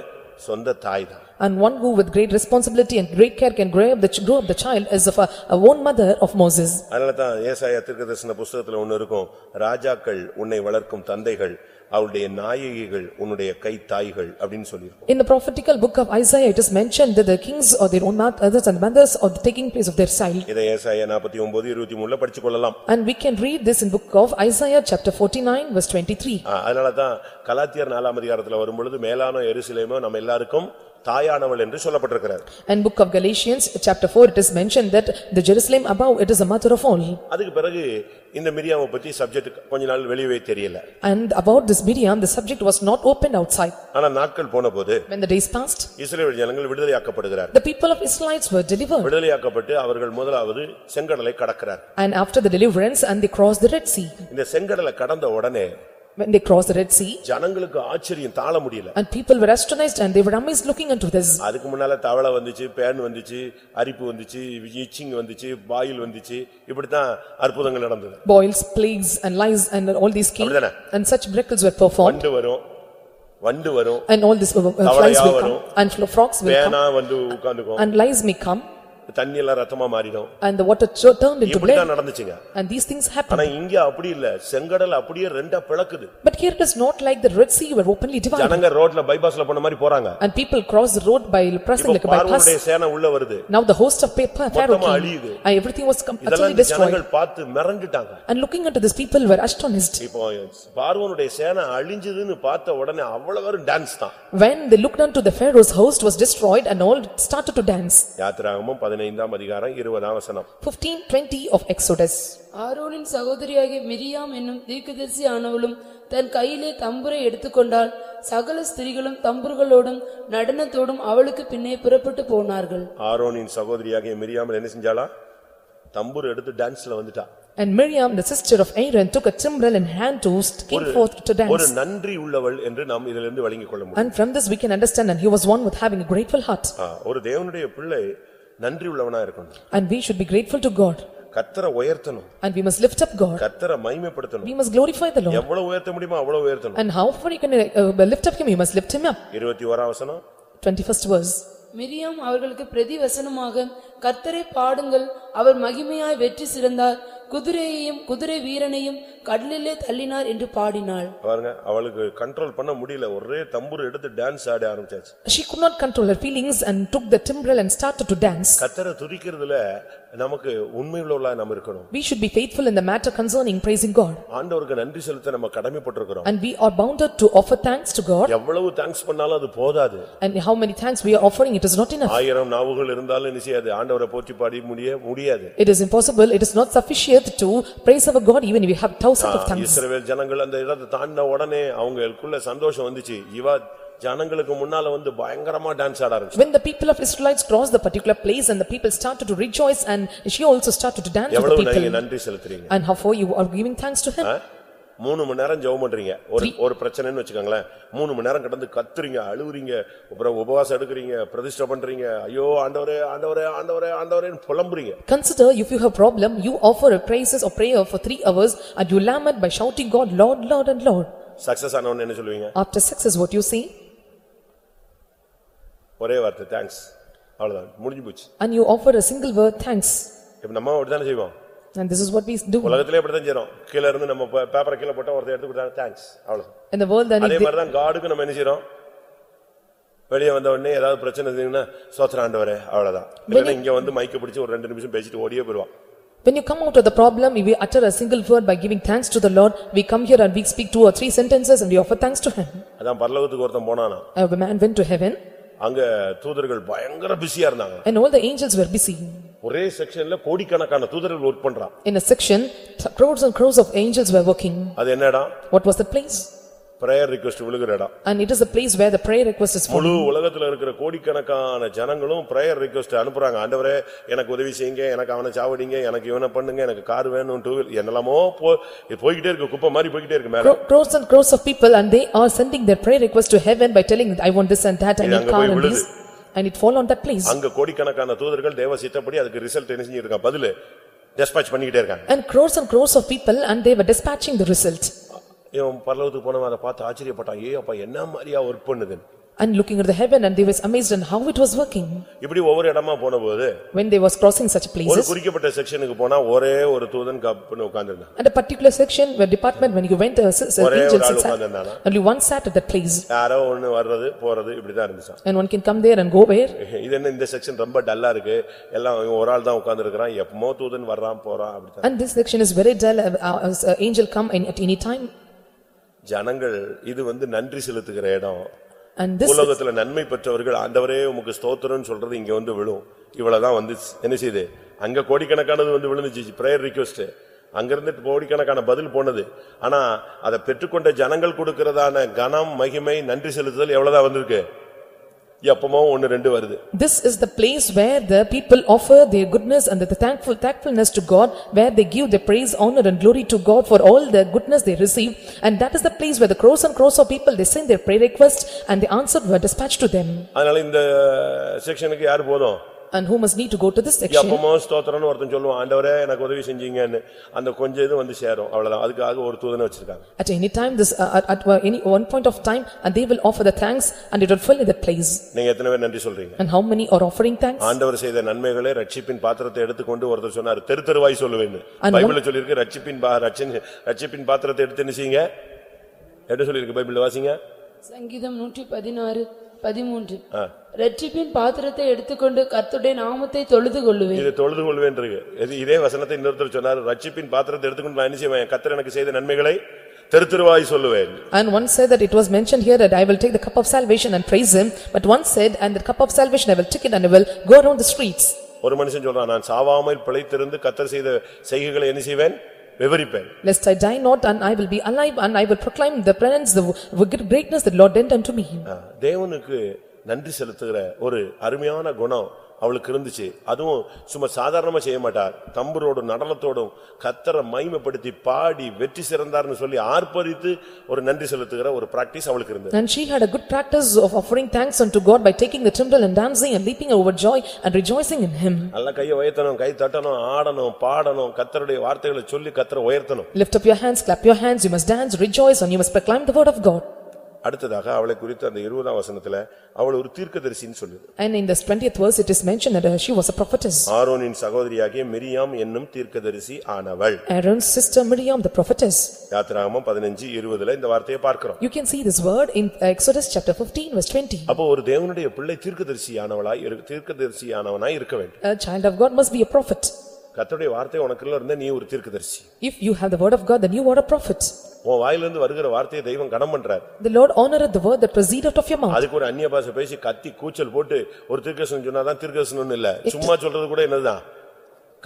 சொந்த தாய் தான் And one who with great responsibility and great care can grow up the, grow up the child is of a, a own mother of Moses. அதனால தான் ஏசாயா தீர்க்கதரிசன புஸ்தகத்துல ஒண்ணு இருக்கும் ராஜாக்கள் உன்னை வளர்க்கும் தந்தைகள் அவளுடைய நாயகிகள் உன்னுடைய கை தாய்கள் அப்படின்னு சொல்லியிருக்கும் In the prophetical book of Isaiah, it is mentioned that the kings or their own mothers and mothers are taking place of their child. இதை ஏசாயா நாற்பத்தி ஒன்பது இருபத்தி மூணுல படிச்சு கொள்ளலாம் And we can read this in book of Isaiah chapter forty-nine verse twenty-three. ஆ, அதனாலதான் கலாத்தியர் நாலாம் அதிகாரத்துல வரும்பொழுது மேலான எருசலேமோ நம்ம எல்லாருக்கும் தாயானவள் என்று சொல்லப்பட்டிருக்கிறார் And book of Galatians chapter four, it is mentioned that the Jerusalem above, it is a mother of all. அதுக்கு பிறகு இந்த மிரியாவை பத்தி சப்ஜெக்ட் கொஞ்ச நாள் வெளியவே தெரியல And about this Miriam, the subject was not opened outside. ஆனா நாட்கள் போன போது When the days passed, Israel ஜனங்கள் விடுதலையாக்கப்படுகிறார் the people of Israelites were delivered. விடுதலையாக்கப்பட்டு அவர்கள் முதலாவது செங்கடலை கடக்கிறார் And after the deliverance, and they crossed the Red Sea. இந்த செங்கடலை கடந்த உடனே When they crossed the Red Sea, ஜனங்களுக்கு ஆச்சரியம் தாழ முடியல and people were astonished and they were amazed looking into this. அதுக்கு முன்னால தவளை வந்துச்சு பேன் வந்துச்சு அரிப்பு வந்துச்சு இச்சிங் வந்துச்சு பாயில் வந்துச்சு இப்படித்தான் அற்புதங்கள் நடந்தது Boils, plagues and lies and all these came and such miracles were performed வண்டு வரும் வண்டு வரும் and all these uh, uh, flies will come and frogs will come பேனா வந்து உட்கார்ந்துக்கும் and lies may come தண்ணி எல்லாம் ரத்தமா மாறிடும் and the water tu- turned into இப்படிதான் blood நடந்துச்சுங்க and these things ஆனா happened. இங்க அப்படி இல்ல செங்கடல் அப்படியே ரெண்டா பிளக்குது But here it is not like the Red Sea were openly divided ஜனங்க ரோட்ல பைபாஸ்ல போன மாதிரி போறாங்க and people cross the road by crossing like இப்ப a bypass. பார்வோனுடைய சேனை உள்ள வருது Now the host of pa- Pharaoh மொத்தமா came அழியுது. and everything was com- இதெல்லாம் utterly இந்த destroyed. ஜனங்கள் பார்த்து மிரண்டுட்டாங்க And looking unto these people were astonished. இப்போ பார்வோனுடைய சேனை அழிஞ்சதுன்னு பார்த்த உடனே அவ்வளவு பேரும் டான்ஸ் தான் When they looked unto the Pharaoh's host was destroyed and all started to dance. யாத்திராகமும் பதினைந்தாம் அதிகாரம் இருபதாம் வசனம் of Exodus. ஆரோனின் சகோதரியாகிய மிரியாம் என்னும் தீர்க்கதரிசி ஆனவளும் தன் கையிலே தம்புரை எடுத்துக்கொண்டாள் சகல ஸ்திரீகளும் தம்புர்களோடும் நடனத்தோடும் அவளுக்கு பின்னே புறப்பட்டு போனார்கள் ஆரோனின் சகோதரியாகிய மிரியாமல் என்ன செஞ்சாளா தம்பூர் எடுத்து டான்ஸ்ல வந்துட்டா And Miriam, the sister of Aaron, took a timbrel in hand to came forth to ஒரு dance. நன்றி உள்ளவள் என்று நாம் இதிலிருந்து வழங்கிக் கொள்ள முடியும் And from this we can understand and he was one with having a grateful heart. ஆ, ஒரு தேவனுடைய பிள்ளை நன்றி உள்ளவனா இருக்கணும் And we should be grateful to God கத்தரை உயர்த்தணும் and we must lift up God. கத்தரை மைமைப்படுத்தணும் We must glorify the Lord. எவ்வளவு உயர்த்த முடியுமோ அவ்வளவு உயர்த்தணும் And how far you can uh, lift up him, you must lift him up. இருபத்தி ஓராம் வசனம் Twenty-first verse. Miriam அவர்களுக்கு பிரதிவசனமாக கர்த்தரை பாடுங்கள். அவர் மகிமையாய் வெற்றி சிறந்தார். குதிரையையும் குதிரை வீரனையும் கடலிலே தள்ளினார் என்று பாடினாள். பாருங்க அவளுக்கு கண்ட்ரோல் பண்ண முடியல. ஒரே தம்பூர் எடுத்து டான்ஸ் ஆட ஆரம்பிச்சாச்சு. She could not control her feelings and took the timbrel and started to dance. கத்தரை துதிக்கிறதுல நமக்கு உண்மையுள்ளவளா நம்ம இருக்கணும். We should be faithful in the matter concerning praising God. ஆண்டவருக்கு நன்றி செலுத்த நம்ம கடமைப்பட்டிருக்கிறோம். And we are bounded to offer thanks to God. எவ்வளவு தேங்க்ஸ் பண்ணாலும் அது போதாது. And how many thanks we are offering, it is not enough. ஆயிரம் நாவுகள் இருந்தாலும் என்ன செய்யாது? ஆண்டவரை போற்றி பாடி முடிய முடியாது It is impossible, it is not sufficient to praise our God even if we have thousands of thanks. இஸ்ரவேல் ஜனங்கள் அந்த இடத்தை தாண்டின உடனே அவங்களுக்குள்ள சந்தோஷம் வந்துச்சு இவ ஜனங்களுக்கு முன்னால வந்து பயங்கரமா டான்ஸ் ஆட ஆரம்பிச்சு When the people of Israelites crossed the particular place and the people started to rejoice and she also started to dance with the எவ்வளவு நீங்க people. நன்றி செலுத்துறீங்க And how far you are giving thanks to him? மூணு மணி நேரம் ஜெபம் பண்றீங்க. ஒரு ஒரு பிரச்சனைன்னு வச்சுக்கோங்களேன். மூணு மணி நேரம் கடந்து கத்துறீங்க அழுவுறீங்க அப்புறம் உபவாசம் எடுக்கிறீங்க பிரதிஷ்டை பண்றீங்க. ஐயோ ஆண்டவரே ஆண்டவரே ஆண்டவரே ஆண்டவரேன்னு புலம்புறீங்க. Consider if you have problem, you offer a praises or prayer for three hours and you lament by shouting God, Lord, Lord and Lord. Success ஆனவன் என்ன சொல்லுவீங்க? After success, what you say? ஒரே வார்த்தை தேங்க்ஸ் அவ்வளவுதான். முடிஞ்சு போச்சு. And you offer a single word, thanks. இப்ப நம்ம அப்படித்தானே செய்வோம்? And this is what we do. உலகத்திலே அப்படித்தான் செய்யறோம் கீழ இருந்து நம்ம பேப்பரை கீழ போட்டா ஒருத்தர் எடுத்து கொடுத்தா தேங்க்ஸ் அவ்வளவு In the world, then அதே they- மாதிரிதான் காடுக்கு நம்ம என்ன செய்யறோம் வெளியே வந்த உடனே ஏதாவது பிரச்சனை இருந்தீங்கன்னா சோத்திர ஆண்டவரே அவ்வளவுதான் இல்லைன்னா இங்க வந்து மைக்க பிடிச்சு ஒரு ரெண்டு நிமிஷம் பேசிட்டு ஓடியே போயிருவான் when you come out of the problem, we utter a single word by giving thanks to the Lord, we come here and we speak two or three sentences and we offer thanks to him. அதான் பரலோகத்துக்கு ஒருத்தன் போனானா A man went to heaven அங்க தூதர்கள் பயங்கர பிஸியா இருந்தாங்க and all the angels were busy. ஒரே செக்ஷன்ல கோடிக்கணக்கான தூதர்கள் ஒர்க் பண்றான் In a section, crores and crores of angels were working. அது என்ன இடம் What was the place? Prayer request விழுகிற இடம் And it is a place where the prayer request is for. முழு உலகத்துல இருக்கிற கோடிக்கணக்கான ஜனங்களும் பிரேயர் ரிக்வெஸ்ட் அனுப்புறாங்க ஆண்டவரே எனக்கு உதவி செய்யுங்க எனக்கு அவனை சாவடிங்க எனக்கு இவனை பண்ணுங்க எனக்கு கார் வேணும் டூ வீல் என்னெல்லாமோ போய்கிட்டே இருக்கு குப்பை மாதிரி போய்கிட்டே இருக்கு மேல Cro- Crores and crores of people and they are sending their prayer request to heaven by telling, I want this and that, I need car and this. And it fall on that place. அங்க கோடிக்கணக்கான தூதர்கள் தேவ சித்தப்படி அதுக்கு result என்ன செஞ்சிருக்கான் பதிலு dispatch பண்ணிக்கிட்டே இருக்காங்க And crores and crores of people and they were dispatching the result. இவன் பரலோகத்துக்கு போனவன் அதை பார்த்து ஆச்சரியப்பட்டான் ஏ அப்பா என்ன மாதிரியா ஒர்க் பண்ணுது and looking at the heaven and they was amazed and how it was working. இப்படி ஒவ்வொரு இடமா போனபோது When they was crossing such ஒரு places குறிக்கப்பட்ட செக்ஷனுக்கு போனா ஒரே ஒரு தூதன் கப்புன்னு உட்கார்ந்திருந்தான் and a particular section where department when you went uh, s- s- ஒரே ஒரு angels ஆள் sat உட்கார்ந்திருந்தானா only one sat at that place யாரோ ஒண்ணு வர்றது போறது இப்படிதான் இருந்துச்சான் and one can come there and go where இது என்ன இந்த செக்ஷன் ரொம்ப டல்லா இருக்கு எல்லாம் இவன் ஒரு ஆள் தான் உட்கார்ந்திருக்கிறான் எப்பமோ தூதன் வர்றான் போறான் அப்படித்தான் and this section is very dull uh, uh, uh, angel come in at any time ஜனங்கள் இது வந்து நன்றி செலுத்துகிற இடம். And this உலகத்துல நன்மை பெற்றவர்கள் ஆண்டவரே உமக்கு ஸ்தோத்திரம்னு சொல்றது இங்க வந்து விழும். இவ்வளவுதான் வந்து என்ன செய்யுது அங்க கோடிக்கணக்கானது வந்து விழுந்துச்சு பிரேயர் ரிக்வெஸ்ட் அங்கிருந்து கோடிக்கணக்கான பதில் போனது. ஆனா அதை பெற்றுக்கொண்ட ஜனங்கள் கொடுக்கிறதான கனம் மகிமை நன்றி செலுத்துதல் எவ்வளவுதான் வந்திருக்கு? எப்பமோ ஒன்னு ரெண்டு வருது This is the place where the people offer their goodness and the thankful thankfulness to God, where they give their praise, honor and glory to God for all the goodness they receive. And that is the place where the crores and crores of people, they send their prayer requests and the answered were dispatched to them. அதனால இந்த செக்ஷனுக்கு யார் போதும் And who must need to go to this section? எப்பமோ ஸ்தோத்திரம்னு ஒருத்தன் சொல்லுவான் ஆண்டவரே எனக்கு உதவி செஞ்சீங்கன்னு. அந்த கொஞ்சம் இது வந்து சேரும். அவ்வளவுதான். அதுக்காக ஒரு தூதனை வச்சிருக்காங்க. At any time, this, uh, at at any one point of time, and they will offer the thanks and it will fill in that place. நீங்க எத்தனை பேர் நன்றி சொல்றீங்க? And how many are offering thanks? ஆண்டவர் செய்த நன்மைகளை ரட்சிப்பின் பாத்திரத்தை எடுத்துக்கொண்டு ஒருத்தர் சொன்னார் தெரு தெருவாய் சொல்லுவேன்னு பைபிள்ல சொல்லியிருக்கு ரட்சிப்பின் ரட்சிப்பின் பாத்திரத்தை எடுத்து என்ன செய்யுங்க? எப்படி சொல்லியிருக்கு பைபிள்ல வாசிங்க? சங்கீதம் நூற்றி பதினாறு. பதிமூன்று. ரட்சிப்பின் பாத்திரத்தை எடுத்துக்கொண்டு கர்த்தருடைய நாமத்தை தொழுது கொள்ளுவேன் இது தொழுது கொள்வேன் இருக்கு இது- இதே வசனத்தை இன்னொருத்தர் சொன்னார் ரட்சிப்பின் பாத்திரத்தை எடுத்துக்கொண்டு நான் என்ன செய்வேன் கத்தர் எனக்கு செய்த நன்மைகளை தெரு தெருவாய் சொல்லுவேன் And one said that it was mentioned here that I will take the cup of salvation and praise him. But one said, and the cup of salvation I will take it and I will go around the streets. ஒரு mனுஷன் சொல்றான் நான் சாவாமல் பிழைத்திருந்து கத்தர் செய்த செய்கைகளை என்ன செய்வேன் விவரிப்பேன் Lest I die not and I will be alive and I will proclaim the presence, the greatness that Lord did unto me. தேவனுக்கு நன்றி செலுத்துகிற ஒரு அருமையான குணம் அவளுக்கு இருந்துச்சு அதுவும் சும்மா சாதாரணமா செய்ய மாட்டார் தம்புரோடும் நடனத்தோடும் கத்தரை மைமைப்படுத்தி பாடி வெற்றி சிறந்தார்னு சொல்லி ஆர்ப்பரித்து ஒரு நன்றி செலுத்துகிற ஒரு பிராக்டிஸ் அவளுக்கு இருந்தது And she had a good practice of offering thanks unto God by taking the timbrel and dancing and leaping over joy and rejoicing in him. நல்லா கையை உயர்த்தணும் கை தட்டணும் ஆடணும் பாடணும் கத்தருடைய வார்த்தைகளை சொல்லி கத்தரை உயர்த்தணும் Lift up your hands, clap your hands, you must dance, rejoice and you must proclaim the word of God. அடுத்ததாக அவளை குறித்து அந்த இருபதாம் வசனத்துல அவள் ஒரு தீர்க்கதரிசின்னு சொல்லுது And in this twentieth verse, it is mentioned that uh, she was a prophetess. ஆரோனின் சகோதரியாகிய மிரியாம் என்னும் தீர்க்கதரிசி ஆனவள் Aaron's sister Miriam, the prophetess. யாத்திராகமம் பதினஞ்சு இருபதுல இந்த வார்த்தையை பார்க்கிறோம் You can see this word in Exodus chapter fifteen verse twenty. அப்போ ஒரு தேவனுடைய பிள்ளை தீர்க்கதரிசியானவளாய் இரு- தீர்க்கதரிசியானவனாய் இருக்க வேண்டும் A child of God must be a prophet. கர்த்தருடைய வார்த்தை உனக்குள்ள இருந்தா நீ ஒரு தீர்க்கதரிசி If you have the word of God, then you are a prophet. உன் வாயிலிருந்து வருகிற வார்த்தையை தெய்வம் கனம் பண்றார் The Lord honoreth the word that proceed out of your mouth. அதுக்கு ஒரு அந்நிய பாஷை பேசி கத்தி கூச்சல் போட்டு ஒரு தீர்க்கதரிசனம் சொன்னாதான் தீர்க்கதரிசனம் இல்ல சும்மா சொல்றது கூட என்னதுதான்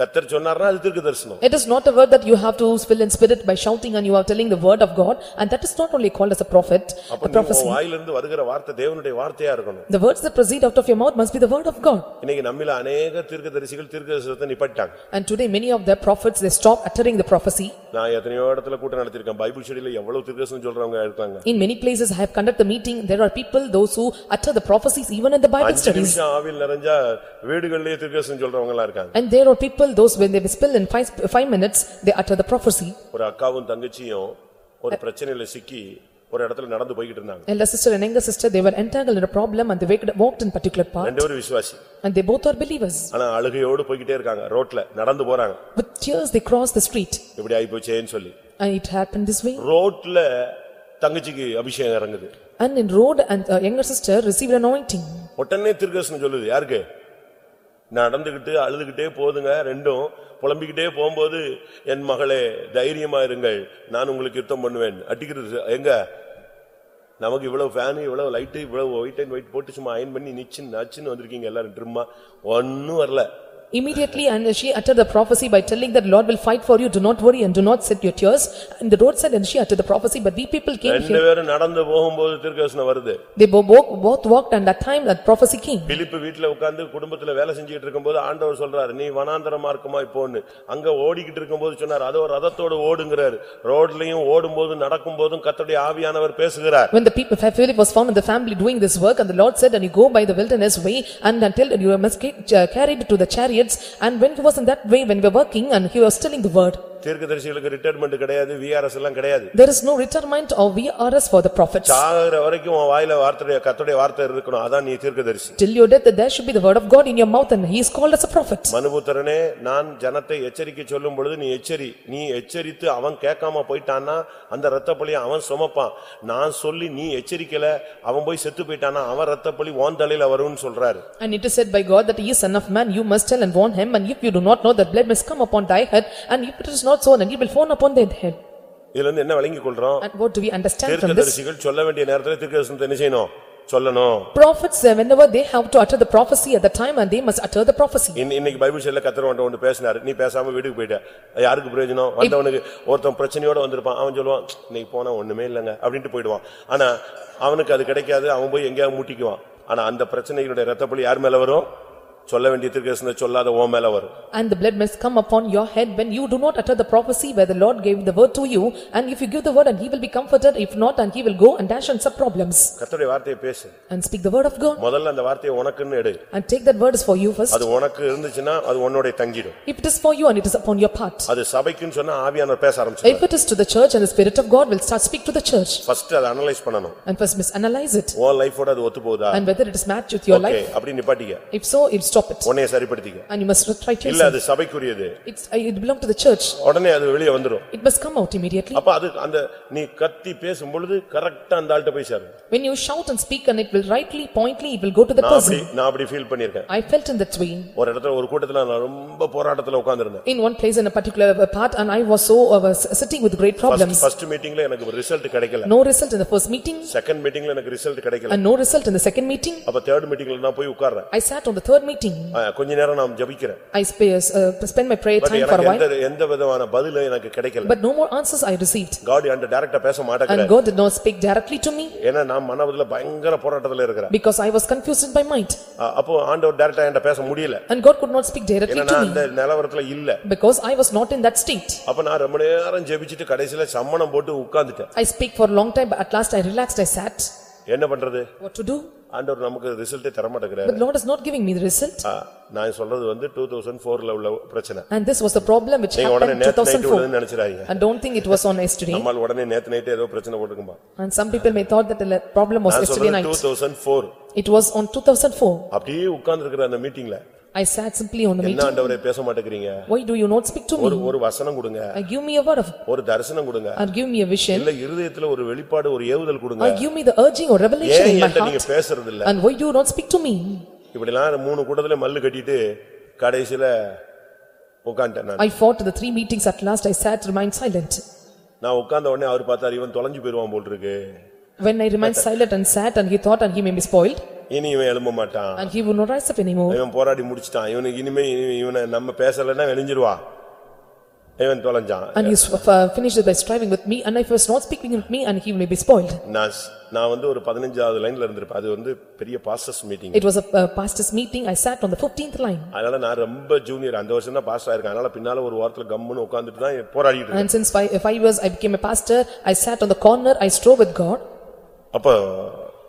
கத்தர் சொன்னார்னா அது தீர்க்கதரிசனம் It is not a word that you have to fill in spirit by shouting and you are telling the word of God and that is not only called as a prophet, அப்ப a நீ prophecy. உன் வாயிலிருந்து வருகிற வார்த்தை தேவனுடைய வார்த்தையா இருக்கணும் The words that proceed out of your mouth must be the word of God. இன்னைக்கு நம்மில அநேக தீர்க்கதரிசிகள் தீர்க்கதரிசனத்தை நிப்பட்டாங்க And today many of the prophets, they stop uttering the prophecy. நான் எத்தனையோ இடத்துல கூட்டம் நடத்திருக்கேன் பைபிள் ஸ்டடியில எவ்வளவு தீர்க்கதரிசனம் சொல்றவங்க இருக்காங்க In many places I have conducted the meeting, there are people, those who utter the prophecies even in the Bible அஞ்சு studies. நிமிஷம் ஆவில் நிறைஞ்சா வீடுகள்லயே தீர்க்கதரிசனம் சொல்றவங்க எல்லாம் இருக்காங்க And there are people, those when they spill in five, five minutes, they utter the prophecy. ஒரு அக்காவும் தங்கச்சியும் ஒரு பிரச்சனையில சிக்கி ஒரு இடத்துல நடந்து போய்கிட்டு இருந்தாங்க Elder sister and younger sister, they were entangled in a problem and they waked- walked in particular path ரெண்டு பேரும் விசுவாசி and they both are believers. ஆனா அழுகையோடு போய்கிட்டே இருக்காங்க ரோட்ல நடந்து போறாங்க With tears they crossed the street இப்படி ஆயிப்போச்சேன்னு சொல்லி and it happened this way. ரோட்ல தங்கச்சிக்கு அபிஷேகம் இறங்குது And in road and uh, younger sister received anointing. உடனே திருக்கசனம் சொல்லுது யாருக்கு நடந்துகிட்டு அழுதுகிட்டே போதுங்க. ரெண்டும் புலம்பிக்கிட்டே போகும்போது என் மகளே தைரியமா இருங்கள். நான் உங்களுக்கு யுத்தம் பண்ணுவேன். அடிக்கிறது எங்க? நமக்கு இவ்வளவு ஃபேனு இவ்வளவு லைட்டு இவ்வளவு ஒயிட் அண்ட் ஒயிட் போட்டு சும்மா அயன் பண்ணி நிச்சின்னு நச்சுன்னு வந்திருக்கீங்க எல்லாரும். ட்ரிம்மா. ஒன்னும் வரல. Immediately and she uttered the prophecy by telling that Lord will fight for you, do not worry and do not set your tears. And the roadside and she uttered the prophecy, but we people came ரெண்டு here. பேரும் நடந்து போகும்போது திருக்கசனம் வருது They bo- bo- both walked and that time that prophecy came. பிலிப்பு வீட்டுல உட்கார்ந்து குடும்பத்துல வேலை செஞ்சுட்டு இருக்கும்போது ஆண்டவர் சொல்றாரு நீ வனாந்தர மார்க்கமாய் போன்னு அங்க ஓடிக்கிட்டு இருக்கும்போது சொன்னார் அதோ ரதத்தோடு ஓடுங்கிறார் ரோட்லயும் ஓடும்போது நடக்கும்போதும் கர்த்தருடைய ஆவியானவர் பேசுகிறார் When the people, Philip was found in the family doing this work and the Lord said, and you go by the wilderness way and until you must get uh, carried to the and when he was in that way, when we were working and he was telling the word. தீர்க்கதரிசிகளுக்கு retirement கிடையாது VRS எல்லாம் கிடையாது There is no retirement or VRS for the prophets. சாகுற வரைக்கும் உன் வாயில வார்த்தைய கர்த்தருடைய வார்த்தை இருக்கணும் அதான் நீ தீர்க்கதரிசி Till your death, there should be the word of God in your mouth and he is called as a prophet. மனுபுத்திரனே நான் ஜனத்தை எச்சரிக்கை சொல்லும் பொழுது நீ எச்சரி நீ எச்சரித்து அவன் கேட்காம போயிட்டான்னா அந்த ரத்தப்பழி அவன் சுமப்பான் நான் சொல்லி நீ எச்சரிக்கல அவன் போய் செத்து போயிட்டானா அவன் ரத்தப்பழி ஓன் தலையில வரும்னு சொல்றாரு And it is said by God that he is son of man, you must tell and warn him, and if you do not know that blood must come upon thy head, and if it is not so, then he will fall upon thy head. இதுல இருந்து என்ன விளங்கிக் கொள்றோம் And what do we understand from this? தீர்க்கதரிசிகள் சொல்ல வேண்டிய நேரத்துல தீர்க்கதரிசனத்தை என்ன செய்யணும்? சொல்லணும். Prophets, uh, whenever they have to utter the prophecy at the time, and they must utter the prophecy. இன்ன- இன்னைக்கு பைபிள் செல்ல கத்தர் ஒன்று ஒன்று பேசினாரு. நீ பேசாம வீட்டுக்கு போயிட்ட. யாருக்கு பிரயோஜனம்? வந்தவனுக்கு. ஒருத்தன் பிரச்சனையோட வந்திருப்பான். அவன் சொல்லுவான் இன்னைக்கு போனா ஒண்ணுமே இல்லைங்க. அப்படின்ட்டு போயிடுவான். ஆனா அவனுக்கு அது கிடைக்காது. அவன் போய் எங்கேயாவது முட்டிக்குவான். ஆனா அந்த பிரச்சனைகளுடைய ரத்தப்பழி யார் மேல வரும்? சொல்ல வேண்டிய திருக்கசனை சொல்லாத ஓ மேல வரும் And the blood must come upon your head when you do not utter the prophecy where the Lord gave the word to you, and if you give the word and he will be comforted, if not, and he will go and dash on some problems. கர்த்தருடைய வார்த்தையை பேசு And speak the word of God, முதல்ல அந்த வார்த்தையை உனக்குன்னு எடு and take that word is for you first. அது உனக்கு இருந்துச்சுன்னா அது உன்னோட தங்கிடும் If it is for you and it is upon your part. அது சபைக்குன்னு சொன்னா ஆவியானவர் பேச ஆரம்பிச்சு If it is to the church and the spirit of God will start speak to the church, first அதை அனலைஸ் பண்ணணும் and first must analyze it, உன் லைஃபோட அது ஒத்து போகுதா and whether it is matched with your okay life. அப்படி நிப்பாட்டிக்க If so, you stop It, உன்னைய சரிப்படுத்திக்க and you must try to இல்ல. அது சபைக்குரியது It's, uh, it belong to the church, உடனே அது வெளியே வந்துரும் it must come out immediately. அப்ப அது அந்த நீ கத்தி பேசும் பொழுது கரெக்டா அந்த ஆள்கிட்ட போய் சேரும் When you shout and speak and it will rightly, pointly, it will go to the person. நான் அப்படி ஃபீல் பண்ணிருக்கேன் I felt in that way. ஒரு இடத்துல ஒரு கூட்டத்துல நான் ரொம்ப போராட்டத்துல உட்கார்ந்திருந்தேன் In one place in a particular uh, part and I was so, uh, was sitting with great problems. First மீட்டிங்ல எனக்கு ரிசல்ட் கிடைக்கல No result in the first meeting second மீட்டிங்ல எனக்கு ரிசல்ட் கிடைக்கல and no result in the second meeting. அப்ப third மீட்டிங்ல நான் போய் உட்கார்றேன் I sat on the third meeting. ஆ, கொஞ்ச நேரம் நான் ஜெபிக்கிறேன் I spa- uh, spent my prayer but time for a எனக்கு while, எந்த எந்த விதமான பதிலும் எனக்கு கிடைக்கல but no more answers I received. God என்கிட்ட டைரக்டா பேச And மாட்டேங்கிறார் God did not speak directly to me ஏன்னா நான் மனதுல பயங்கர போராட்டத்துல இருக்கிறேன் because I was confused in my mind. ஆ, அப்போ ஆண்டவர் டைரக்டா என்கிட்ட பேச முடியல And God could not speak directly ஏன்னா to நான் me அந்த நிலவரத்துல இல்ல because I was not in that state. அப்ப நான் ரொம்ப நேரம் ஜெபிச்சுட்டு கடைசில சம்மணம் போட்டு உட்கார்ந்துட்டேன் I speak for a long time, but at last I relaxed, I sat. என்ன பண்றது What to do? ஆண்டவர் நமக்கு ரிசல்ட்டே தர மாட்டேங்கிறாரு But Lord is not giving me the result. நான் சொல்றது வந்து டூ தௌசண்ட் போர்ல உள்ள பிரச்சனை And this was the problem which நீங்க உடனே happened நேத்து நைட் 2004. உள்ளதுன்னு நினைச்சிடாதீங்க And don't think it was on yesterday. நம்மால் உடனே நேத்து நைட் ஏதோ பிரச்சனை போட்டுக்கும்பா And some people may thought that the problem was நான் yesterday சொல்றது night. Thousand four It was on 2004. அப்படியே உட்கார்ந்து இருக்கிற அந்த மீட்டிங்ல I sat simply on the என்ன meeting. ஆண்டவரே பேச மாட்டேங்கிறீங்க Why do you not speak to ஒரு me? ஒரு வசனம் கொடுங்க And give me a word of, ஒரு தரிசனம் கொடுங்க and give me a vision, இல்ல இருதயத்துல ஒரு வெளிப்பாடு ஒரு ஏவுதல் கொடுங்க and give me the urging or revelation ஏன் in my என்கிட்ட நீங்க heart. பேசுறது இல்ல And why do you not speak to me? இப்படிலாம் மூணு கூட்டத்துல மல்லு கட்டிட்டு கடைசில உட்காந்துட்டேன் நான் I fought the three meetings, at last I sat, remained silent. நான் உட்கார்ந்த உடனே அவர் பார்த்தாரு இவன் தொலைஞ்சு போயிருவான் போல் இருக்கு When I remained silent and sat, and he thought and he may be spoiled, இனி இவன் எழும்ப மாட்டான் and he would not rise up anymore. இவன் போராடி முடிச்சிட்டான் இவனுக்கு இனிமே இனி- இவனை நம்ம பேசலைன்னா வெளிஞ்சிருவா இவன் தொலைஞ்சான் And he s- uh, finished it by striving with me, and if he was not speaking with me, and he may be spoiled. நான் ஸ்- நான் வந்து ஒரு பதினஞ்சாவது லைன்ல இருந்திருப்பேன் அது வந்து பெரிய pastors meeting It was a uh, pastor's meeting, I sat on the fifteenth line. அதனால நான் ரொம்ப ஜூனியர் அந்த வருஷம் தான் பாஸ்டர் ஆயிருக்கேன் அதனால பின்னால ஒரு வாரத்துல கம்முன்னு உட்கார்ந்துட்டு தான் போராடிட்டு இருக்கேன் And since five, uh, five years I became a pastor, I sat on the corner, I strove with God. அப்ப